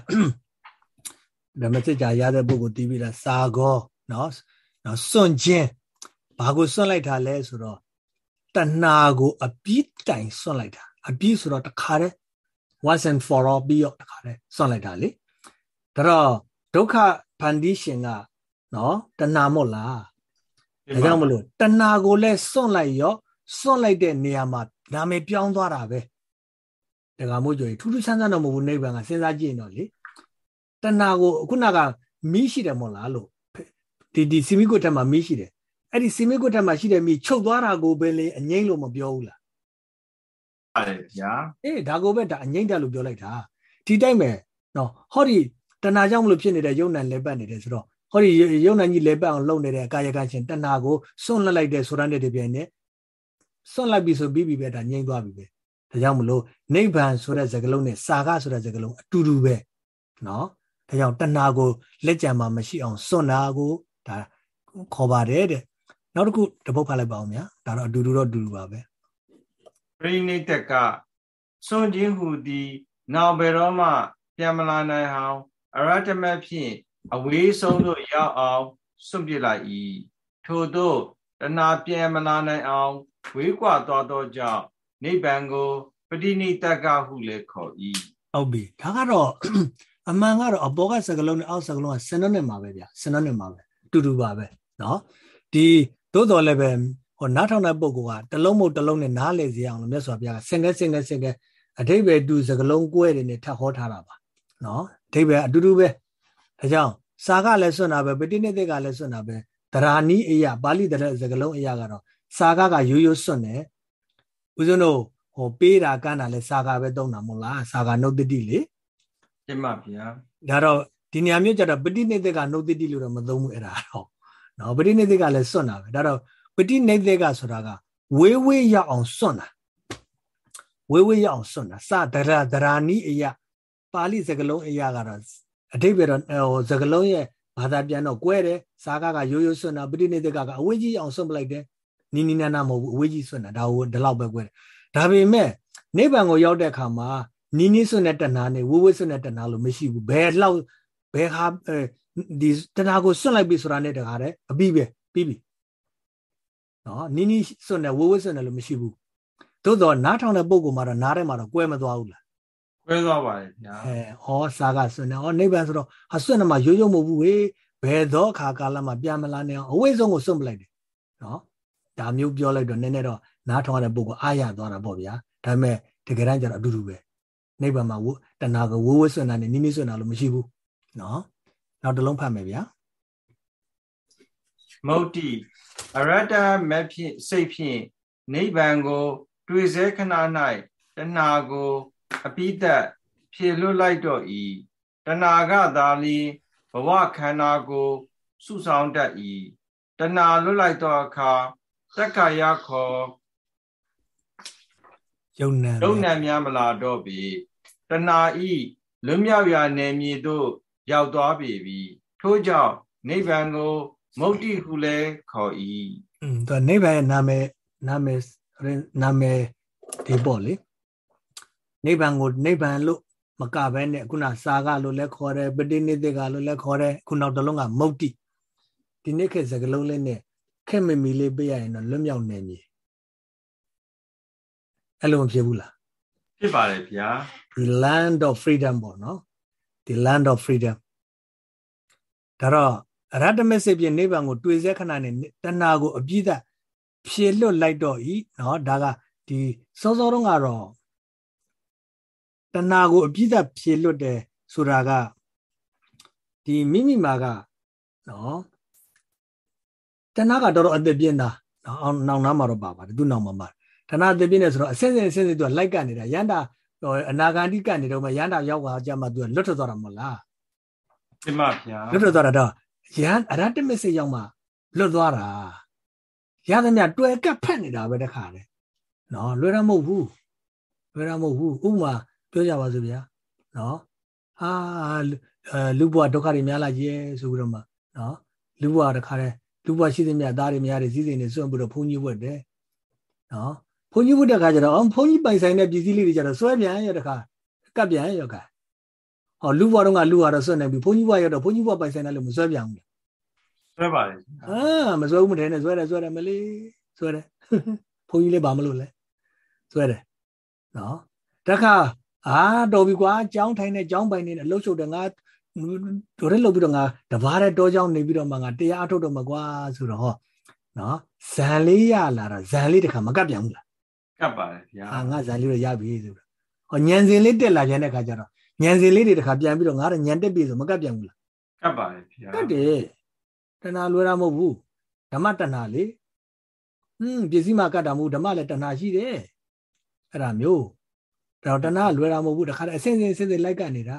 ဓမ္မစစ်ကြာရတဲ့ပုဂ္ဂိုလ်တီးပြီးတာစာကောเนาะနော်စွန့်ခြင်းဘာကိုစွန့်လိုက်တာလဲဆိုတော့ တဏှာကိုအပြစ်တိုင်စွန့်လိုက်တာအပြစ်ဆိုတော့တခါတည်း once and for all ပြီးတော့တခါတည်းစွန့်လိုက်တာလေဒါတော့ဒုက္ခဖန်တီးရှင်ကနော်တဏှာမို့လားဒါကြောင့်မလို့တဏှာကိုလည်းစွန့်လိုက်ရောစွန့်လိုက်တဲ့နေရာမှာနာမည်ပြောင်းသွားတာပဲတက္ကမို့ကြွေထူးထူးဆန်းဆန်းတော့မဟုတ်ဘူးနိဗ္ဗာန်ကစဉ်းစားကြည့်ရင်တော့လေတဏှာကိုခုနကမီးရှိတယ်မို့လားလို့ဒီဒီစီမီကုတ်ထက်မှာမီးရှိတယ် အဲ့ဒီစီမီကုတ်ထက်မှာရှိတဲ့မီးချုပ်သွားတာကိုပဲလေအငိမ့်လို့မပြောဘူးလားဟုတ်ဗျာအေးဒါကိုပဲဒါအငိမ့်တက်လို့ပြောလိုက်တာဒီတိုင်းပဲနော်ဟောဒီတဏှာကြောင့်မလို့ဖြစ်နေတဲ့ယုံနံလဲပတ်နေတယ်ဆိုတော့ဟောဒီယုံနံကြီးလဲပတ်အောင်လုပ်နေတဲ့ကာယကရှင်တဏှာကိုစွန့်လွတ်လိုက်တဲ့ဆိုတာနဲ့တပြိုင်နက်စွန့်လိုက်ပြီဆိုပြီးပြီပဲဒါငြိမ့်သွားပြီပဲဒါကြောင့်မလို့နိဗ္ဗာန်ဆိုတဲ့စကားလုံးနဲ့စာကဆိုတဲ့စကားလုံးအတူတူပဲနော်ဒါကြောင့်တဏှာကိုလက်ကြံမှာမရှိအောင်စွန့်တာကိုဒါခေါ်ပါတယ်တဲ့ နောက်တစ်ခုတပုတ်ဖတ်လိုက်ပါဦးဗျာဒါတော့အတူတူတော့အတူတူပါပဲပရိနိတကစွန့်ခြင်းဟူသည်နောက်ဘယ်တော့မှပြန်မလာနိုင်အောင်အရတမဖြင့်အဝေးဆုံးသို့ရောက်အောင်စွန့်ပစ်လိုက်၏ထို့သောတဏှာပြန်မလာနိုင်အောင်ဝေးကွာသွားသောကြောင့်နိဗ္ဗာန်ကိုပဋိနိတကဟုလည်းခေါ်၏ဟုတ်ပြီဒါကတော့အမှန်ကတော့အပေါ်ကစကလုံးနဲ့အောက်စကလုံးကဆင်နနဲ့မှာပဲဗျဆင်နနဲ့မှာပဲအတူတူပါပဲเนาะဒီ သို့တော်လည်းပဲဟောနားထောင်တဲ့ပုဂ္ဂိုလ်ကတလုံးမဟုတ်တလုံးနဲ့နားလေစေအောင်လို့မြတ်စွာဘုရားကစင်ကဲစင်ကဲစင်ကဲအဓိပ္ပာယ်တူစကလုံးကွဲတွေနဲ့ထပ်ဟောထားတာပါနော်အဓိပ္ပာယ်အတူတူပဲဒါကြောင့်စာကလည်းစွန့်တာပဲပဋိနိဒေကလည်းစွန့်တာပဲတရာနီးအရာပါဠိတရစကလုံးအရာကတော့စာကကရိုးရိုးစွန့်တယ်ဦးဇင်းတို့ဟိုပေးတာကမ်းတာလည်းစာကပဲတုံးတာမဟုတ်လားစာကနှုတ်တတိလေတင်ပါဗျာဒါတော့ဒီနေရာမျိုးကျတော့ပဋိနိဒေကနှုတ်တတိလို့တော့မသုံးဘူးအဲ့ဒါတော့ နော်ပဋိနိသိကလည်းစွန့်တာပဲဒါတော့ပဋိနိသိကဆိုတာကဝေးဝေးရောက်အောင်စွန့်တာဝေးဝေးရောက်အောင်စွန့်တာစဒရဒရာနီအရာပါဠိစကားလုံးအရာကတော့အဓိပ္ပာယ်တော့ဟိုစကားလုံးရဲ့ဘာသာပြန်တော့ကွဲတယ်စာကကရိုးရိုးစွန့်တာပဋိနိသိကကအဝေးကြီးအောင်စွန့်ပလိုက်တယ်နီနီနာနာမဟုတ်ဘူးအဝေးကြီးစွန့်တာဒါဟိုဒီလောက်ပဲကွဲတယ်ဒါပေမဲ့နိဗ္ဗာန်ကိုရောက်တဲ့အခါမှာနီနီစွန့်တဲ့တဏှာနဲ့ဝေးဝေးစွန့်တဲ့တဏှာလို့မရှိဘူးဘယ်လောက်ဘယ်ဟာ ဒီတဏှာကိုစွန့်လိုက်ပြီဆိုတာနဲ့တခါတည်းအပြီးပဲပြီးပြီနော်နီနီစွန့်တယ်ဝေးဝေးစွန့်တယ်လို့မရှိဘူးသို့တော့နားထောင်တဲ့ပုံကမှာတော့နားထဲမှာတော့ကွဲမသွားဘူးလားကွဲသွားပါတယ်ဗျာအဲဟောစာကစွန့်တယ်ဟောနိဗ္ဗာန်ဆိုတော့ဟာစွန့်တယ်မှာရိုးရိုးမဟုတ်ဘူးဝေးဘယ်တော့အခါကာလမှာပြန်မလာနေအောင်အဝိဇ္ဇုံကိုစွန့်ပလိုက်တယ်နော်ဒါမျိုးပြောလိုက်တော့နည်းနည်းတော့နားထောင်ရတဲ့ပုဂ္ဂိုလ်အားရသွားတာပေါ့ဗျာဒါပေမဲ့တကယ်တမ်းကျတော့အတူတူပဲနိဗ္ဗာန်မှာတဏှာကဝိုးဝဲစွန့်တာနဲ့နိမိစွန့်တာလို့မရှိဘူးနော် နောက်တစ်လုံးဖတ်မယ်ဗျာမုတ်တိအရတ္တမဖြင့်စိတ်ဖြင့်နိဗ္ဗာန်ကို တွေ့စေခဏ၌တဏှာကိုအပိသက်ဖြေလွတ်လိုက်တော့ဤတဏှာကသာလီဘဝခန္ဓာကိုစုဆောင်တတ်၏တဏှာလွတ်လိုက်သောအခါတက္ကရာခေါ်ယုံနံယုံနံများမလာတော့ပြီတဏှာဤလွမြောက်ရာနယ်မြေသို့ ရောက်သွားပြီပြီထို့ကြောင့်နိဗ္ဗာန်ကိုမုတ်တိဟုလည်းခေါ်၏อืมသူနိဗ္ဗာန်ရဲ့နာမည်နာမည်နာမည်ဒီပေါ့လေနိဗ္ဗာန်ကိုနိဗ္ဗာန်လို့မကဘဲနဲ့ခုနစာကလို့လည်းခေါ်တယ်ပဋိနိသိကလို့လည်းခေါ်တယ်ခုနောက်တစ်လုံးကမုတ်တိဒီနေ့ခေတ်စကလုံးလေးနဲ့ခက်မမီလေးပေးရရင်တော့လွတ်မြောက်နေမည်အဲ့လိုမဖြစ်ဘူးလားဖြစ်ပါတယ်ဗျာ the land of freedom ပေါ့နော် the land of freedom ဒါတော့အရတ္တမစိတ်ပြနိဗ္ဗာန်ကိုတွေ့စေခဏနဲ့တဏှာကိုအပြည့်သက်ဖြေလွတ်လိုက်တော့ဤနော်ဒါကဒီစောစောတုန်းကတော့တဏှာကိုအပြည့်သက်ဖြေလွတ်တယ်ဆိုတာကဒီမိမိမှာကနော်တဏှာကတော်တော်အသက်ပြင်းတာနော်နောင်နာမှာတော့ပါပါတယ်သူ့နောင်မှာပါတဏှာအသက်ပြင်းနေဆိုတော့အစင်းစင်းအစင်းစင်းသူကလိုက်ကန်နေတာရန်တာ အနာဂန္တိကန်နေတော့မှရန်တာရောက်သွားကြမှာသူကလွတ်ထွက်သွားတာမဟုတ်လားဒီမှာဗျာလွတ်ထွက်သွားတာတော့ရန်အရတ္တမစိတ်ရောက်မှလွတ်သွားတာရသမျှတွယ်ကပ်ဖက်နေတာပဲတခါလေနော်လွယ်ရမဟုတ်ဘူးလွယ်ရမဟုတ်ဘူးဥပမာပြောကြပါစို့ဗျာနော်ဟာလူဘဝဒုက္ခတွေများလာကြီးဆိုပြီးတော့မှနော်လူဘဝတခါလေလူဘဝရှိသမျှသားတွေများတွေစည်းစိမ်တွေစွန့်ပြီးတော့ဘုန်းကြီးဝတ်တယ်နော် ဘုန်းကြီးဘုဒ္ဓခါကျတော့အောင်ဘုန်းကြီးပိုင်ဆိုင်တဲ့ပစ္စည်းလေးတွေကျတော့ဆွဲပြန်ရတခါကပ်ပြန်ရောက်ကဟောလူဘွားတော့ကလူဘွားတော့ဆွဲနေပြီဘုန်းကြီးဘွားရောက်တော့ဘုန်းကြီးဘွားပိုင်ဆိုင်တယ်လို့မဆွဲပြန်ဘူးဆွဲပါလေအာမဆွဲဘူးမထဲနဲ့ဆွဲတယ်ဆွဲတယ်မလေးဆွဲတယ်ဘုန်းကြီးလေးဘာမလို့လဲဆွဲတယ်နော်တခါအာတော်ပြီကွာကြောင်းထိုင်နေကြောင်းပိုင်နေအလုတ်ချုပ်တယ်ငါတို့ရဲလုပ်ပြီးတော့ငါတဘာတဲ့တောကြောင်းနေပြီးတော့မှငါတရားအထုတ်တော့မှာကွာဆိုတော့ဟောနော်ဇန်လေးရလာတာဇန်လေးတခါမကပ်ပြန်ဘူးလား ကပ်ပါတယ်ဗျာအာငါဇန်လေးတော့ရပြီဆိုတော့ဟောညံစင်လေးတက်လာပြန်တဲ့ခါကျတော့ညံစင်လေးတွေတခါပြန်ပြီးတော့ငါတော့ညံတက်ပြီဆိုမကပ်ပြန်ဘူးလားကပ်ပါတယ်ဗျာကပ်တယ်တဏှာလွယ်တာမဟုတ်ဘူးဓမ္မတဏှာလေဟင်းပစ္စည်းမှာကတ်တာမဟုတ်ဓမ္မလည်းတဏှာရှိတယ်အဲ့ဒါမျိုးဒါတော့တဏှာလွယ်တာမဟုတ်ဘူးတခါတည်းအစင်းစင်းစင်းစင်းလိုက်ကတ်နေတာ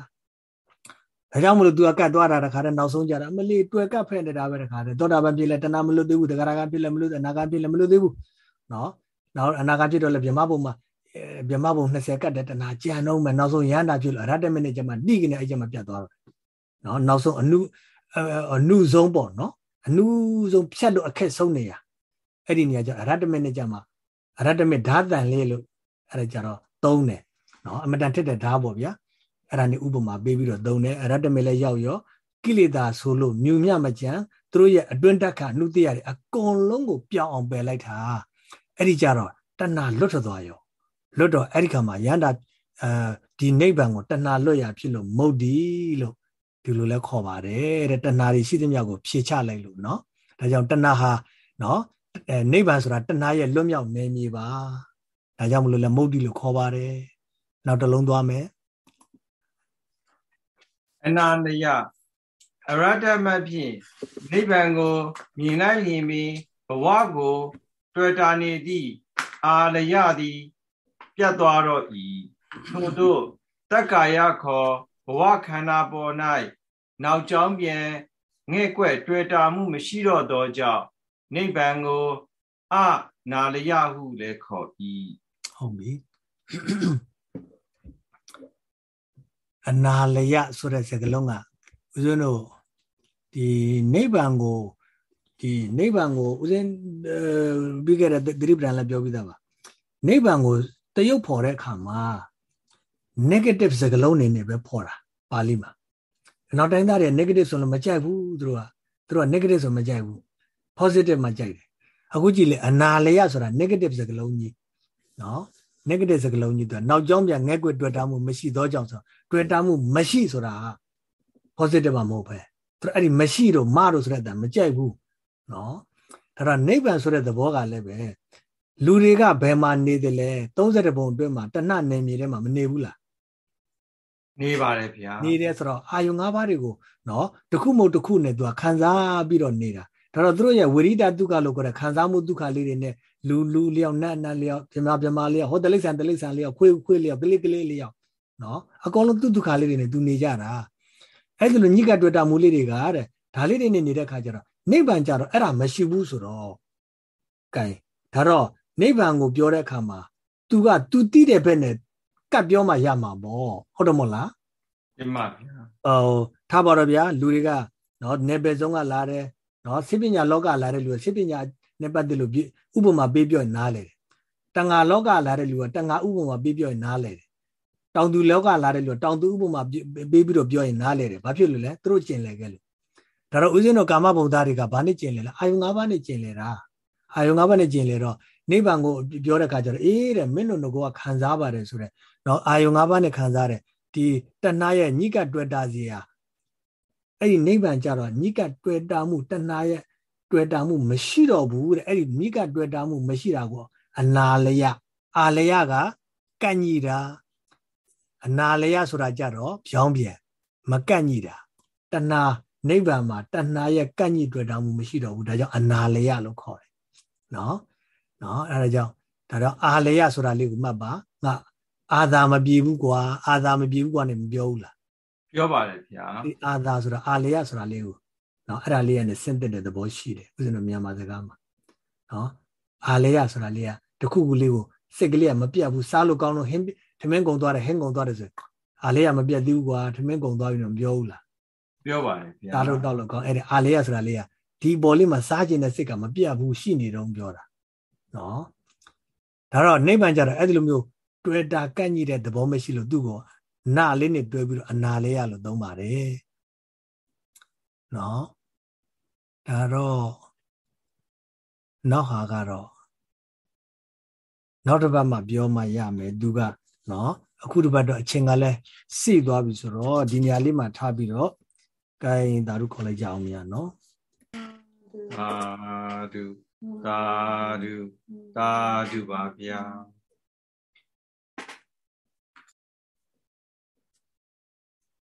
ဒါကြောင့်မလို့ तू ကတ်သွားတာတခါတည်းနောက်ဆုံးကြတာမလီတွေ့ကတ်ဖက်နေတာပဲတခါတည်းသောတာပန်ပြည့်လဲတဏှာမလွတ်သေးဘူးတဂရကပြည့်လဲမလွတ်အနာဂတ်ပြည့်လဲမလွတ်သေးဘူးနော် နောက်အနာဂတ်ပြည့်တော့လဲဗြဟ္မဘုံမှာဗြဟ္မဘုံ20ကတ်တဲ့တဏှာကြံတော့မယ်နောက်ဆုံးရဟန္တာဖြစ်လို့အရဟတမိနစ်ကျမှတိကနေအဲ့ကျမှပြတ်သွားတော့နော်နောက်ဆုံးအနုအနုဆုံးပေါ့နော်အနုဆုံးဖြတ်လို့အခက်ဆုံးနေရအဲ့ဒီနေရာကျအရဟတမိနစ်ကျမှအရဟတမိဓာတန်လေးလို့အဲ့ဒါကြတော့သုံးတယ်နော်အမတန်ထက်တဲ့ဓာပေါ့ဗျာအဲ့ဒါနေဥပမာပေးပြီးတော့သုံးတယ်အရဟတမိလည်းရောက်ရောကိလေသာဆိုလို့မြူမြမကြံသူတို့ရဲ့အတွင်းတက်ခအနုတ္တရတွေအကုန်လုံးကိုပြောင်းအောင်ပယ်လိုက်တာ အဲ့ဒီကြတော့တဏှာလွတ်ထွက်သွားရောလွတ်တော့အဲ့ဒီခါမှာရန္တာအဲဒီနိဗ္ဗာန်ကိုတဏှာလွတ်ရဖြစ်လို့မုတ်ဒီလို့ဒီလိုလဲခေါ်ပါတယ်တဲ့တဏှာတွေရှိသမျှကိုဖြေချလိုက်လို့เนาะဒါကြောင့်တဏှာဟာเนาะအဲနိဗ္ဗာန်ဆိုတာတဏှာရဲ့လွတ်မြောက်နေမြေပါဒါကြောင့်မလို့လဲမုတ်တိလို့ခေါ်ပါတယ်နောက်တစ်လုံးသွားမယ်အနန္တယအရတမဖြင့်နိဗ္ဗာန်ကိုမြင်လိုက်ရင်ပြီးဘဝကို တွေ့တာနေသည့်အာလယသည်ပြတ်သွားတော့ဤထို့သို့တက္ကာယခေါ်ဘဝခန္ဓာပေါ်၌နောက်ကျောင်းပြန်ငဲ့ကွက်တွေ့တာမှုမရှိတော့သောကြောင့်နိဗ္ဗာန်ကိုအနာလယဟုလည်းခေါ်၏ဟုတ်ပြီအနာလယဆိုတဲ့စကားလုံးကဦးဇင်းတို့ဒီနိဗ္ဗာန်ကို ဒီနိဗ္ဗာန်ကိုဦးဇင်းပြီးခဲ့တဲ့သတိပ္ပံလည်းပြောပြီးသားပါနိဗ္ဗာန်ကိုတရုပ်ဖော်တဲ့အခါမှာ negative စကားလုံးနေနဲ့ပဲဖော်တာပါဠိမှာနောက်တိုင်းသားတွေ negative ဆိုလို့မကြိုက်ဘူးသူတို့ကသူတို့က negative ဆိုမကြိုက်ဘူး positive မှကြိုက်တယ်အခုကြည့်လေအနာလယဆိုတာ negative စကားလုံးကြီးနော် negative စကားလုံးကြီးသူကနောက်ကျောင်းပြန်ငဲ့ကွတွေ့တာမှုမရှိသောကြောင့်ဆိုတွေ့တာမှုမရှိဆိုတာ positive မှာမဟုတ်ပဲသူအဲ့ဒီမရှိတော့မတော့ဆိုတဲ့အတန်မကြိုက်ဘူး နော်ဒါတော့နိဗ္ဗာန်ဆိုတဲ့သဘောကလည်းပဲလူတွေကဘယ်မှာနေတယ်လဲ30ပုံအတွင်းမှာတဏှနေမြေထဲမှာမနေဘူးလားနေပါတယ်ဗျာနေတယ်ဆိုတော့အာယုံ၅ပါးတွေကိုနော်တခုမဟုတ်တခုနဲ့သူကခံစားပြီးတော့နေတာဒါတော့သူတို့ရဲ့ဝိရိဒဒုက္ခလို့ခေါ်တဲ့ခံစားမှုဒုက္ခလေးတွေနဲ့လူလူလျောက်နတ်နတ်လျောက်ပြမပြမလျောက်ဟောတလိษံတလိษံလျောက်ခွေးခွေးလျောက်ကလေးကလေးလျောက်နော်အကောင်လုံးသူဒုက္ခလေးတွေနဲ့သူနေကြတာအဲ့ဒီလိုညိကတွေ့တာမူလေးတွေကတဲ့ဒါလေးတွေနဲ့နေတဲ့ခါကျတော့ နိဗ္ဗာန်ကြတော့အဲ့ဒါမရှိဘူးဆိုတော့ကဲဒါတော့နိဗ္ဗာန်ကိုပြောတဲ့အခါမှာ तू က तू တိတဲ့ဘက်နဲ့ကတ်ပြောမှရမှာပေါ့ဟုတ်တယ်မို့လားမှန်ပါဗျာဟိုထားပါတော့ဗျာလူတွေကနော်နေပယ်ဆုံးကလာတယ်နော်စိပညာလောကလာတဲ့လူကစိပညာနဲ့ပတ်သက်လို့ဥပမာပေးပြောရင်နားလေတယ်တန်ဃာလောကလာတဲ့လူကတန်ဃာဥပမာပေးပြောရင်နားလေတယ်တောင်သူလောကလာတဲ့လူကတောင်သူဥပမာပေးပြီးတော့ပြောရင်နားလေတယ်ဘာဖြစ်လို့လဲသူတို့ကျင်လေခဲ့လို့ ဒါတော့ဦးဇင်းတို့ကာမဘုံသားတွေကဘာနဲ့ကျင်လဲလဲအာယုံ၅ပါးနဲ့ကျင်လေတာအာယုံ၅ပါးနဲ့ကျင်လေတော့နိဗ္ဗာန်ကိုပြောတဲ့အခါကျတော့အေးတဲ့မင်းတို့ငကခံစားပါတယ်ဆိုတဲ့နော်အာယုံ၅ပါးနဲ့ခံစားတဲ့ဒီတဏှာရဲ့ညိကတွေ့တာစီဟာအဲ့ဒီနိဗ္ဗာန်ကြတော့ညိကတွေ့တာမှုတဏှာရဲ့တွေ့တာမှုမရှိတော့ဘူးတဲ့အဲ့ဒီညိကတွေ့တာမှုမရှိတာကိုအနာလယအာလယကကန့်ညိတာအနာလယဆိုတာကြတော့ဖြောင်းပြန်မကန့်ညိတာတဏှာ နိဗ္ဗာန်မှာတဏှာရဲ့ကန့်ညိတွေ့တာမှုမရှိတော့ဘူးဒါကြောင့်အနာလယလို့ခေါ်တယ်နော်နော်အဲဒါကြောင့်ဒါတော့အာလယဆိုတာလေးကိုမှတ်ပါငါအာသာမပြေဘူးကွာအာသာမပြေဘူးကွာနဲ့မပြောဘူးလားပြောပါတယ်ဗျာဒီအာသာဆိုတာအာလယဆိုတာလေးကိုနော်အဲ့ဒါလေးကနေဆင့်တက်တဲ့သဘောရှိတယ်ဥစဉ်တို့မြန်မာစကားမှာနော်အာလယဆိုတာလေးကတခုခုလေးကိုစိတ်ကလေးကမပြတ်ဘူးစားလို့ကောင်းလို့ဟင်းထမင်းကုံသွားတယ်ဟင်းကုံသွားတယ်ဆိုအာလယမပြတ်သေးဘူးကွာထမင်းကုံသွားပြီတော့ပြောဘူးလား ပြောပါတယ်ဗျာစားလို့တောက်လို့ကောင်းအဲ့ဒီအာလယဆိုတာလေးကဒီပေါ်လေးမှာစားခြင်းတဲ့စိတ်ကမပြတ်ဘူးရှိနေတော့ပြောတာနော်ဒါတော့နိဗ္ဗာန်ကြတော့အဲ့ဒီလိုမျိုးတွေ့တာကန့်ညိတဲ့သဘောမရှိလို့သူ့ကိုနာလေးနဲ့တွဲပြီးတော့အနာလေးရလို့သုံးပါတယ်နော်ဒါတော့နောက်ဟာကတော့နောက်တစ်ပတ်မှပြောမှရမယ်သူကနော်အခုတစ်ပတ်တော့အချိန်ကလည်းစိသွားပြီဆိုတော့ဒီနေရာလေးမှာထားပြီးတော့ ကဲဒါတို့ခေါ်လိုက်ကြအောင်များနော်သာဓုသာဓုသာဓုပါဗျာ